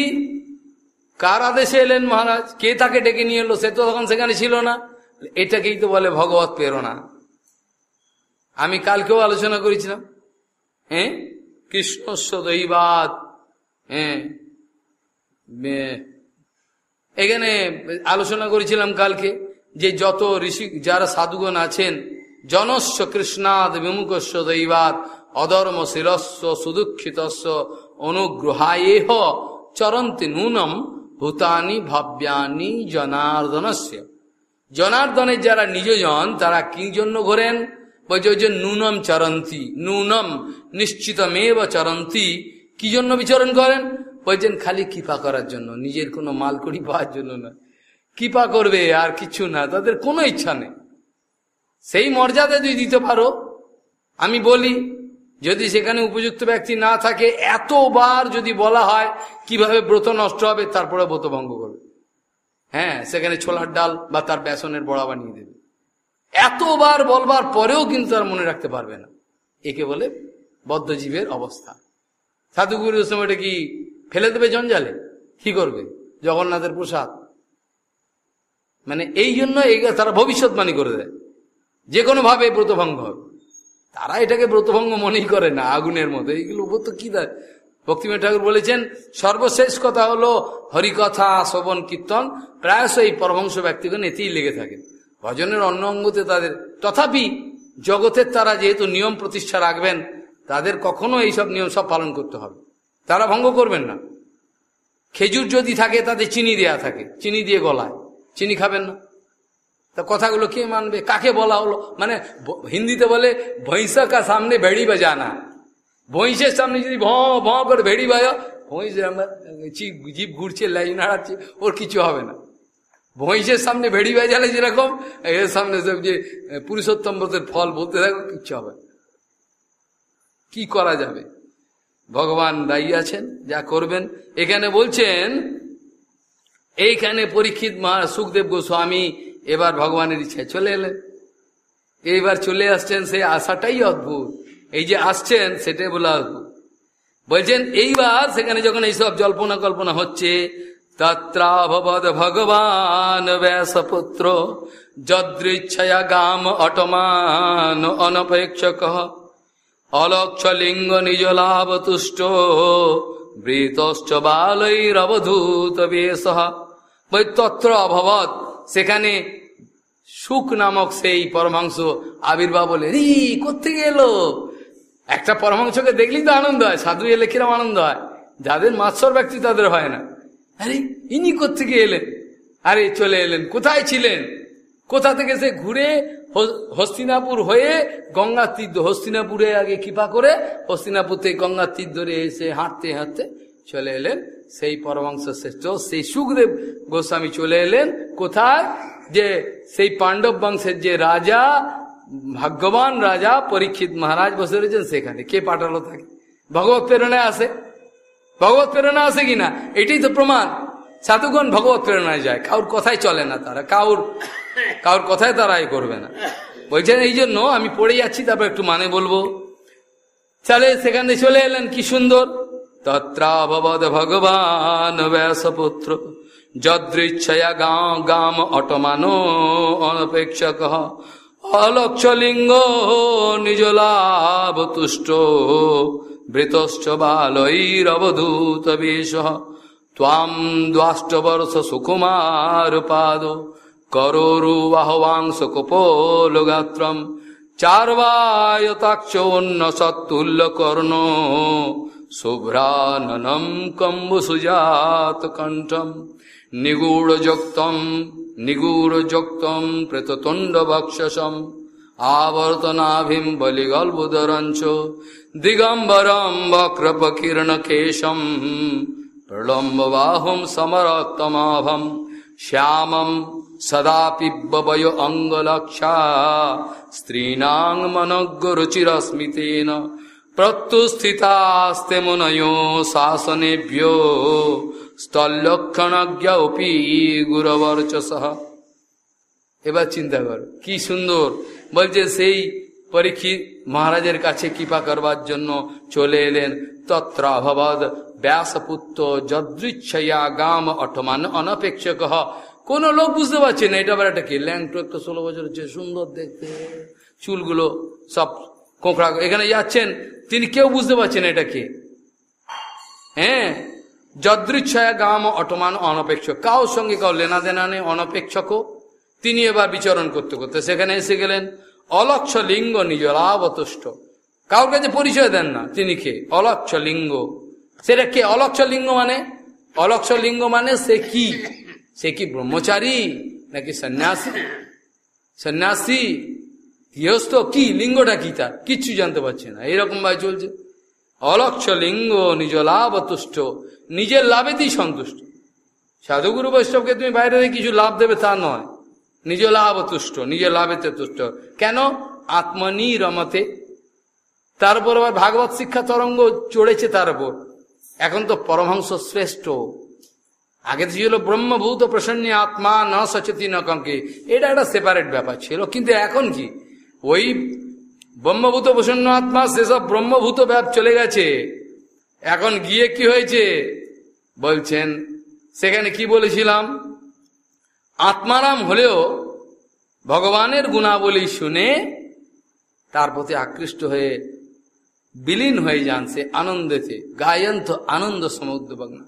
কার আদেশে এলেন মহারাজ? কে তাকে ডেকে নিয়ে এলো? সে তো তখন সেখানে ছিল না। এটাকেই তো বলে ভগবত প্রেরণা। আমি কালকেও আলোচনা করেছিলাম। হ্যাঁ? কৃষ্ণস্ব দৈবাদ হ্যাঁ? এখানে আলোচনা করেছিলাম কালকে যে যত ঋষি, যারা সাধুগণ আছেন জনস্ব কৃষ্ণাদ বিমুখস্ব দৈবাদ অধর্ম শিরস্ব সুদুক্ষিতস্ব অনুগ্রহায়েহ, চরন্তি নূনম ভূতানি ভাব্যানি জনার্দনস্য। জনার্দনের যারা নিজজন, তারা কি জন্য ঘোরেন? বলছে ওই যে নুনম চরন্তি, নুনম নিশ্চিতমেব চরন্তি, কি জন্য বিচরণ করেন? বলছেন খালি কৃপা করার জন্য, নিজের কোনো মালকড়ি পাওয়ার জন্য না। কৃপা করবে, আর কিছু না, তাদের কোনো ইচ্ছা নেই। সেই মর্যাদা যদি দিতে পারো, আমি বলি, যদি সেখানে উপযুক্ত ব্যক্তি না থাকে, এতবার যদি বলা হয়, কীভাবে ব্রত নষ্ট হবে, তারপরে ব্রত ভঙ্গ করবে। হ্যাঁ সেখানে ছোলার ডাল বা তার বেসনের বড়া বানিয়ে দেবে। এতবার বলবার পরেও কিন্তু তার মনে রাখতে পারবে না। একে বলে বদ্ধজীবের অবস্থা। সাধুগুরুর সময়টা কি ফেলে দেবে জঞ্জালে। কি করবে? জগন্নাথের প্রসাদ। মানে এই জন্য তারা ভবিষ্যৎবাণী করে দেয়। যে কোনোভাবে ব্রতভঙ্গ হবে তারা এটাকে ব্রতভঙ্গ মনেই করে না, আগুনের মতো। এইগুলো ব্রত কি দেয় ভক্তিময় ঠাকুর বলেছেন, সর্বশেষ কথা হলো হরিকথা শোভন কীর্তন প্রায়শ এই পরমংশ ব্যক্তিগণ এতেই লেগে থাকে ভজনের অন্য অঙ্গতে তাদের তথাপি জগতের তারা যেহেতু নিয়ম প্রতিষ্ঠা রাখবেন, তাদের কখনো এইসব নিয়ম সব পালন করতে হবে। তারা ভঙ্গ করবেন না। খেজুর যদি থাকে, তাতে চিনি দেয়া থাকে। চিনি দিয়ে গলায়। চিনি খাবেন না। তা কথাগুলো কে মানবে? কাকে বলা হলো? মানে হিন্দিতে বলে, ভৈঁসা কা সামনে বেড়ি বাজানা। ভৈঁসের সামনে যদি ভ ভ করে ভেড়ি বাজা, ভৈঁস জীব ঘুরছে, লাইন হারাচ্ছে, ওর কিছু হবে না। ভৈঁসের সামনে ভেড়ি বাজালে যেরকম, এর সামনে সব যে, পুরুষোত্তম ব্রতের ফল বলতে থাকো, কিচ্ছু হবে কি করা যাবে? ভগবান দায়ী আছেন, যা করবেন। এখানে বলছেন, এইখানে পরীক্ষিত মা সুখদেব গোস্বামী এবার ভগবানের ইচ্ছায় চলে এলেন। এইবার চলে আসছেন সেই আশাটাই অদ্ভুত। এই যে আসছেন, সেটাই বলে অদ্ভুত। বলছেন, এইবার সেখানে যখন এইসব জল্পনা কল্পনা হচ্ছে, তত্রাভবদ ভগবান ব্যাসপুত্র যদৃচ্ছয়া গাম অটমান অনপেক্ষক। অলক্ষলিঙ্গ নিজ লাভ তুষ্ট বৃতশ্চ বালৈরবধূত বেশ। বৈ তত্র অভবত সেখানে সুখ নামক সেই পরমাংশ আবির্ভাব বলে রি কোথেকে এলো? একটা পরমাংশকে দেখলেই তো আনন্দ হয় সাধু এলে কিরম আনন্দ হয়। যাদের মাৎসর ব্যক্তি তাদের হয় না। আরে, ইনি কোথেকে এলেন? আরে, চলে এলেন, কোথায় ছিলেন? কোথা থেকে সে ঘুরে হস্তিনাপুর হয়ে গঙ্গা তীর্থ হস্তিনাপুরে আগে কৃপা করে হস্তিনাপুর থেকে গঙ্গার তীর ধরে এসে হাঁটতে হাঁটতে চলে এলেন। সেই পরমাংশ শ্রেষ্ঠ, সেই সুখদেব গোস্বামী চলে এলেন। কোথায়? যে সেই পাণ্ডব বংশের যে রাজা, ভাগ্যবান রাজা পরীক্ষিত মহারাজ বসে রয়েছেন সেখানে। কে পাঠালো থাকে ভগবত প্রেরণায় আসে। ভগবত প্রেরণা আসে কিনা? এটাই তো প্রমাণ। সাধুগণ ভগবত প্রেরণায় যায়। কাউর কথাই চলে না তারা। কাউর কাউর কথায় তারা এ করবে না। বলছেন, এই জন্য আমি পড়ে যাচ্ছি, তারপর একটু মানে বলব। চলে, সেখানে চলে এলেন, কি সুন্দর। তত্রাভবদ ভগবান ব্যাসপুত্র, যদৃচ্ছয়া গাম গাম অটমানো অনপেক্ষক, অলক্ষলিঙ্গ নিজ লাভ তুষ্ট, বৃতশ্চ বালৈরবধূত বেশ ত্বাম দ্বাষ্টবর্ষ সুকুমার পাদ করোরুবাহবাংশ কুপোলগাত্রম চার্বায়তাক্ষন্য সত্তুল্য কর্ণ শুভ্রাননম কম্বুসুজাত কণ্ঠম নিগূঢ়যুক্তম নিগূঢ়যুক্তম প্রেততুণ্ডবক্ষসম প্রলম্বাহুম সমরতমাভম শ্যামম সদা পিব্বয় অঙ্গলক্ষা স্ত্রীণাং মনজ্ঞরুচিরস্মিতেন প্রত্যুস্থিতাস্তে মুনयो শাসনেভ্যো স্থলক্ষণজ্ঞা অপি গুরবর্চসহ এবার চিন্তা কর, কি সুন্দর। বলছে, সেই পরীক্ষিত মহারাজের কাছে কৃপা করবার জন্য চলে এলেন। তত্র অভবদ ব্যাসপুত্র যদৃচ্ছয়া গাম অটমান অনপেক্ষক কোন লোক বুঝতে পারছে না এটা আবার একটা কি ল্যাংটু একটা ষোলো বছর হচ্ছে সুন্দর দেখতে। চুলগুলো সব কোঁকড়া এখানে যাচ্ছেন, তিনি কেউ বুঝতে পারছেন এটা কে? হ্যাঁ? যদৃচ্ছয়া গাম অটমান অনপেক্ষক। কাউ সঙ্গে কাউ লেনা দেনা নেই, অনপেক্ষকও। তিনি এবার বিচরণ করতে করতে সেখানে এসে গেলেন। অলক্ষ লিঙ্গ নিজ লাভতুষ্ট কাউর কাছে পরিচয় দেন না, তিনি কে? অলক্ষ লিঙ্গ। সেটা কে? অলক্ষ লিঙ্গ মানে? অলক্ষ লিঙ্গ মানে সে কি? সে কি ব্রহ্মচারী নাকি সন্ন্যাসী? সন্ন্যাসী? গৃহস্থ কি? লিঙ্গটা কি তার? কিচ্ছু জানতে পারছে না। এরকম ভাবে চলছে। অলক্ষ লিঙ্গ নিজ লাভ তুষ্ট, নিজের লাভেতেই সন্তুষ্ট। সাধুগুরু বৈষ্ণবকে তুমি বাইরে কিছু লাভ দেবে তা নয়। নিজ লাভ তুষ্ট, নিজের লাভেতে তুষ্ট। কেন? আত্মনি রমতে তার উপর আবার ভাগবত শিক্ষা তরঙ্গ চড়েছে তার উপর। এখন তো পরমহংস শ্রেষ্ঠ। আগে তো ছিল ব্রহ্মভূত প্রসন্ন আত্মা ন সচেতি ন কঙ্কে। এটা একটা সেপারেট ব্যাপার ছিল। কিন্তু এখন কি? ওই ব্রহ্মভূত প্রসন্ন আত্মা সেসব ব্রহ্মভূত ব্যাপ চলে গেছে। এখন গিয়ে কি হয়েছে? বলছেন, সেখানে কি বলেছিলাম? আত্মারাম হলেও ভগবানের গুণাবলী শুনে তার প্রতি আকৃষ্ট হয়ে বিলীন হয়ে যান সে আনন্দেতে, গায়ন্ত আনন্দ সমুদ্র বাগনা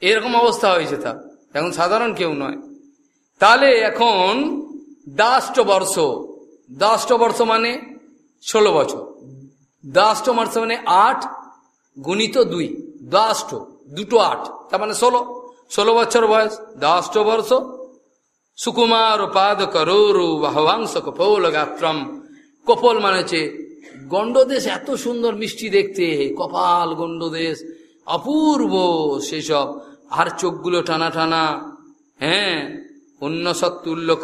এরকম অবস্থা হয়েছে তার এখন সাধারণ কেউ নয়। তাহলে এখন দাষ্ট বর্ষ দাষ্ট বর্ষ মানে ষোলো বছর। দাষ্ট বর্ষ মানে আট গুণিত দুই। দাষ্ট দুটো আট, তার মানে ষোলো। ষোলো বছর বয়স দাষ্ট বর্ষ সুকুমার পাদ করোরু, বাহবাংশ কপোল গাত্রম। কপোল মানে হচ্ছে গণ্ডদেশ এত সুন্দর মিষ্টি দেখতে, কপাল গণ্ডদেশ, অপূর্ব সেসব। আর চোখগুলো টানা টানা হ্যাঁ অন্য সত্তুল্য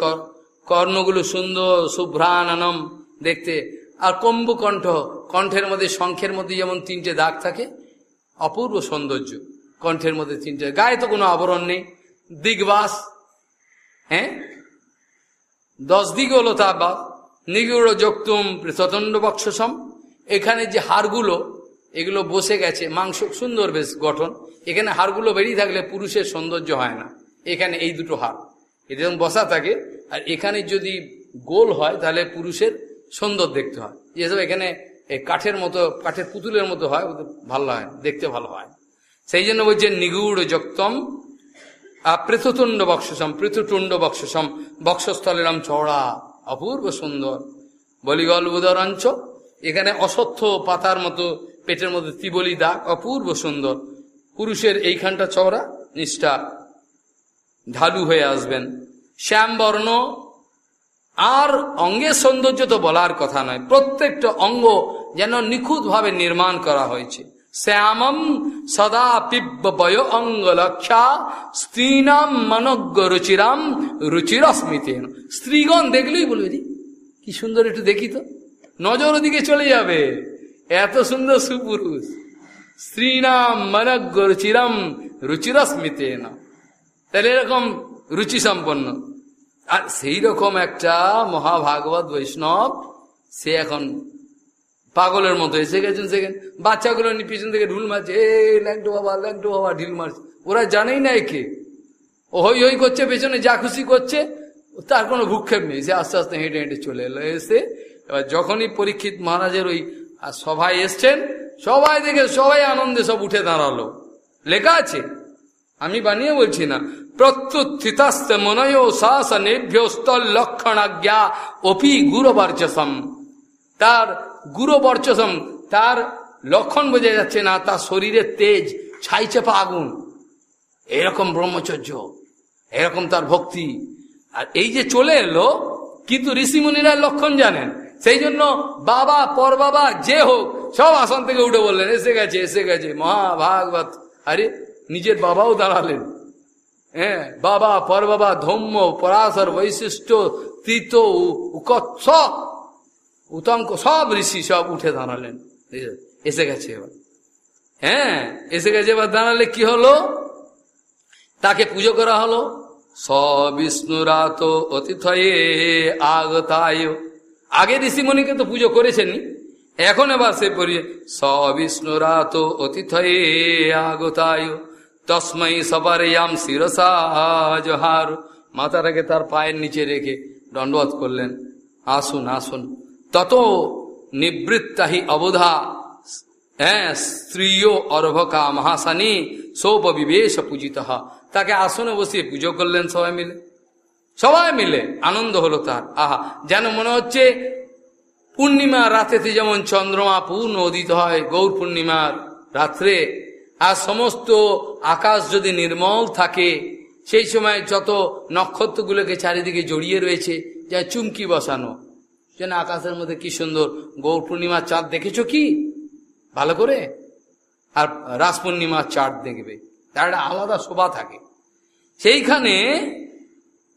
কর্ণগুলো সুন্দর, শুভ্রাননম দেখতে। আর কম্বু কণ্ঠ কণ্ঠের মধ্যে, শঙ্খের মধ্যে যেমন তিনটে দাগ থাকে, অপূর্ব সৌন্দর্য কণ্ঠের মধ্যে তিনটে। গায়ে তো কোনো আবরণ নেই। দিগবাস হ্যাঁ? দশ দিক হলো তা বা নিগুড় যক্তুম পৃথতণ্ড বক্ষসম এখানে যে হাড়গুলো, এগুলো বসে গেছে, মাংস সুন্দর বেশ গঠন। এখানে হাড়গুলো বেরিয়ে থাকলে পুরুষের সৌন্দর্য হয় না। এখানে এই দুটো হাড়। এটা বসা থাকে, আর এখানে যদি গোল হয়, তাহলে পুরুষের সুন্দর দেখতে হয়। যেসব এখানে কাঠের মতো, কাঠের পুতুলের মতো হয় ভালো হয়, দেখতে ভালো হয়। সেই জন্য বলছেন নিগুড় যক্তম পৃথুতুণ্ড বক্ষসম পৃথুটুণ্ড বক্ষসম বক্ষস্থলেরম চড়া অপূর্ব সুন্দর। বলিগল উদরাঞ্চ, এখানে অসত্য পাতার মতো, পেটের মধ্যে ত্রিবলি দাগ, অপূর্ব সুন্দর। পুরুষের এইখানটা চওড়া, নিষ্ঠা, ঢালু হয়ে আসবেন। শ্যামবর্ণ, আর অঙ্গের সৌন্দর্য তো বলার কথা নয়, প্রত্যেকটা অঙ্গ যেন নিখুঁতভাবে নির্মাণ করা হয়েছে। শ্যামম সদা পিব্বয় অঙ্গ লক্ষা স্ত্রীনাম মনজ্ঞ রুচিরাম রুচিরস্মিতে স্ত্রীগণ দেখলেই বলবে রে, কি সুন্দর একটু দেখি তো। নজর ওদিকে চলে যাবে। এত সুন্দর সুপুরুষ। স্ত্রীনাম মনজ্ঞ রুচিরাম রুচিরস্মিতে না তাহলে এরকম রুচি সম্পন্ন আর সেই রকম একটা মহাভাগবত বৈষ্ণব, সে এখন পাগলের মতো এসে গেছেন সেখানে বাচ্চাগুলো পিছন থেকে ঢুল মারছে। এ, ল্যাংটো বাবা ল্যাংটো বাবা, ঢিল মারছে। ওরা জানেই না একে। ও হই হই করছে, পেছনে যা খুশি করছে। তার কোনো ভূক্ষেপ নেই। সে আস্তে আস্তে হেঁটে হেঁটে চলে এলো। এসে এবার যখনই পরীক্ষিত মহারাজের ওই সভায় এসছেন, সবাই দেখে সবাই আনন্দে সব উঠে দাঁড়াল। লেখা আছে? আমি বানিয়ে বলছি না। প্রত্যুত্থিতাস্তে মনয় শাসনেভ্যস্তল লক্ষণাজ্ঞা অপি গুরবর্চসম তার গুরবর্চসম তার লক্ষণ বোঝা যাচ্ছে না, তার শরীরের তেজ ছাই চেপা আগুন। এরকম ব্রহ্মচর্য, এরকম তার ভক্তি। আর এই যে চলে এলো, কিন্তু ঋষিমুনিরা লক্ষণ জানেন। সেই জন্য বাবা, পর বাবা, যে হোক, সব আসন থেকে উঠে বললেন, এসে গেছে এসে গেছে, মহাভাগবত। আরে, নিজের বাবাও দাঁড়ালেন। হ্যাঁ বাবা, পর বাবা ধৌম্য পরাশর, বৈশিষ্ট্য তীত উকৎস উতঙ্ক সব ঋষি সব উঠে দাঁড়ালেন। এসে গেছে এবার। হ্যাঁ এসে গেছে এবার দাঁড়ালে কি হলো? তাকে পুজো করা হলো। সবিষ্ণুরাত অতিথয়ে আগতায়। আগে ঋষিমণিকে তো পুজো করেছেনি এখন এবার সে পড়ি সবিষ্ণুরাত অতিথয়ে আগতায়। তসমই সবারেয়াম শিরসা জহার। মাথাটাকে তার পায়ের নিচে রেখে দণ্ডবোধ করলেন। আসুন আসুন। তত নিবৃত্তাহি অবধা হ্যাঁ স্ত্রীয় অর্ভকা মহাসানী সৌপবিবেশ পূজিত। তাকে আসনে বসিয়ে পুজো করলেন সবাই মিলে। সবাই মিলে আনন্দ হলো তার। আহা, যেন মনে হচ্ছে পূর্ণিমা রাতেতে যেমন চন্দ্রমা পূর্ণ উদিত হয়, গৌর পূর্ণিমার রাত্রে। আর সমস্ত আকাশ যদি নির্মল থাকে, সেই সময় যত নক্ষত্রগুলোকে চারিদিকে জড়িয়ে রয়েছে, যা চুমকি বসানো যেন আকাশের মধ্যে কি সুন্দর গৌর পূর্ণিমার চাঁদ দেখেছ কি? ভালো করে? আর রাস পূর্ণিমার চাঁদ দেখবে। তার একটা আলাদা শোভা থাকে। সেইখানে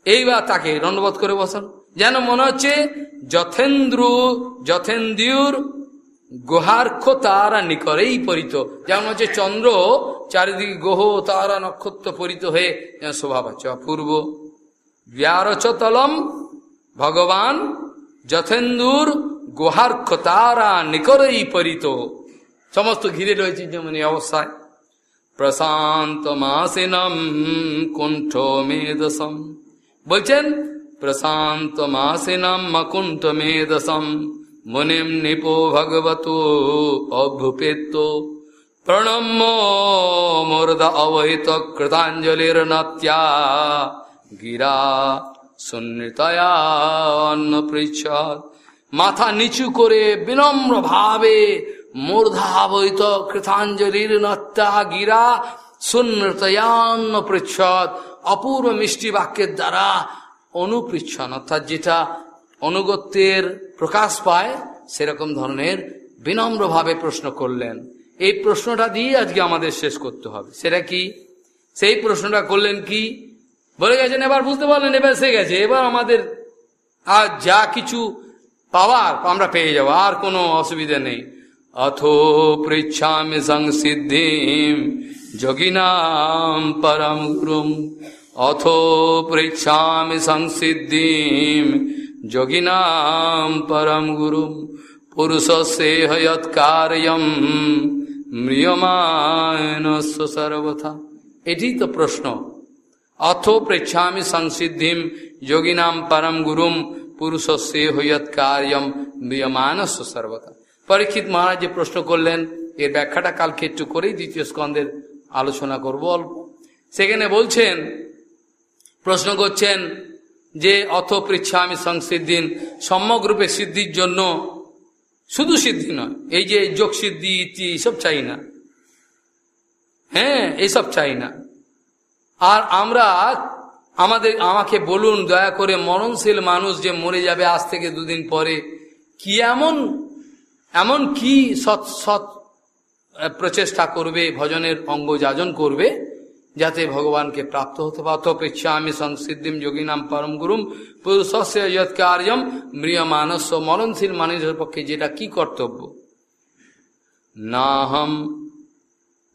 এইবার তাকে দণ্ডবোধ করে বসান। যেন মনে হচ্ছে যথেন্দ্র যথেন্দ্রুর গোহার্খ তারা নিকরেই পরিত। যেমন হচ্ছে চন্দ্র চারিদিকে গোহ তারা নক্ষত্র পরিত হয়ে শোভা পাচ্ছে। অপূর্ব। ব্যারচতলম ভগবান যথেন্দুর গোহার্খ তারা নিকরেই পরিত। সমস্ত ঘিরে রয়েছে যেমন এই অবস্থায়। প্রশান্ত মাসিনম কুণ্ঠ মেদসম। বলছেন, প্রশান্ত মাসিনম মকুণ্ঠ মেদসম মুনিম নিপো ভগবত অভ্যুপেত প্রণম্য মূর্ধ অবহিত কৃতাঞ্জলির নত্যা গিরা সুনৃতয়ান্ন পৃচ্ছদ মাথা নিচু করে বিনম্র ভাবে মূর্ধাবহিত কৃতাঞ্জলির নত্যা গিরা সুনৃতয়ান্ন পৃচ্ছদ অপূর্ব মিষ্টি বাক্যের দ্বারা অনুপৃচ্ছন অর্থাৎ যেটা অনুগত্যের প্রকাশ পায়, সেরকম ধরনের বিনম্রভাবে প্রশ্ন করলেন। এই প্রশ্নটা দিয়ে আজকে আমাদের শেষ করতে হবে। সেটা কি? সেই প্রশ্নটা করলেন কি? বলে গেছেন, এবার বুঝতে পারলেন, এবার সে গেছে। এবার আমাদের আর যা কিছু পাওয়ার আমরা পেয়ে যাব, আর কোনো অসুবিধা নেই। অথো পৃচ্ছামি সংসিদ্ধিম যোগিনাম পরম গুরুম। অথো পৃচ্ছামি সংসিদ্ধিম যোগিনাম পরম গুরুম। পুরুষস্যেহ হয়ৎকার্যম ম্রিয়মায়ন সর্বথা। এটি তো প্রশ্ন। পৃচ্ছামি সংসিদ্ধিম যোগিনাম পরম গুরুম পুরুষস্যে হইয়ৎ কার্যম ম্রিয়মানস সর্বতা পরীক্ষিত মহারাজ যে প্রশ্ন করলেন এর ব্যাখ্যাটা কালকে একটু করেই দ্বিতীয় স্কন্ধের আলোচনা করব অল্প। সেখানে বলছেন, প্রশ্ন করছেন যে, অথ পৃচ্ছামি সংসিদ্ধিন সম্যকরূপে সিদ্ধির জন্য শুধু সিদ্ধি নয়, এই যে যোগ সিদ্ধি, ইতি এইসব চাই না। হ্যাঁ এইসব চাই না। আর আমরা আমাদের, আমাকে বলুন, দয়া করে মরণশীল মানুষ যে মরে যাবে আজ থেকে দুদিন পরে, কি এমন এমন কি সৎ সৎ প্রচেষ্টা করবে, ভজনের অঙ্গ যাজন করবে, যাতে ভগবানকে প্রাপ্ত হতে পারত পেচ্ছা আমি সংসিদ্ধিম যোগিনাম পরম গুরুম পুরুষস্য কার্যম মৃয় মানস মরণশীল মানুষের পক্ষে যেটা কি কর্তব্য? নাহম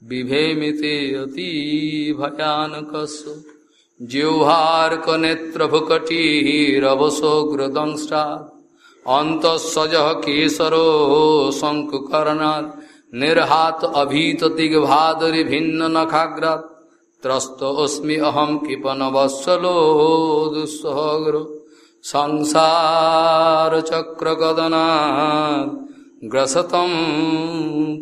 বিভেমিতে অতি ভয়ানকস্য জিহ্বার্ক নেত্রভুকটিরবসোগ্রদংষ্টা অন্তঃসজ কেশর শঙ্কুকর্ণাৎ। নির্হাত অভীত দিগ্ভাদরি ভিন্ন নখাগ্রাত ত্রস্ত অস্মি অহম কৃপন বৎসলো দুঃসহগ্র সংসার চক্র গদনাথ গ্রসতম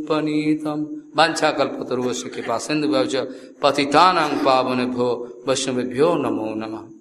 পনীতম। वाछा कल्पतरुवश कृपा। सिंधु पतितानांग पावन भो वैष्णवेभ्यो नमो नमः।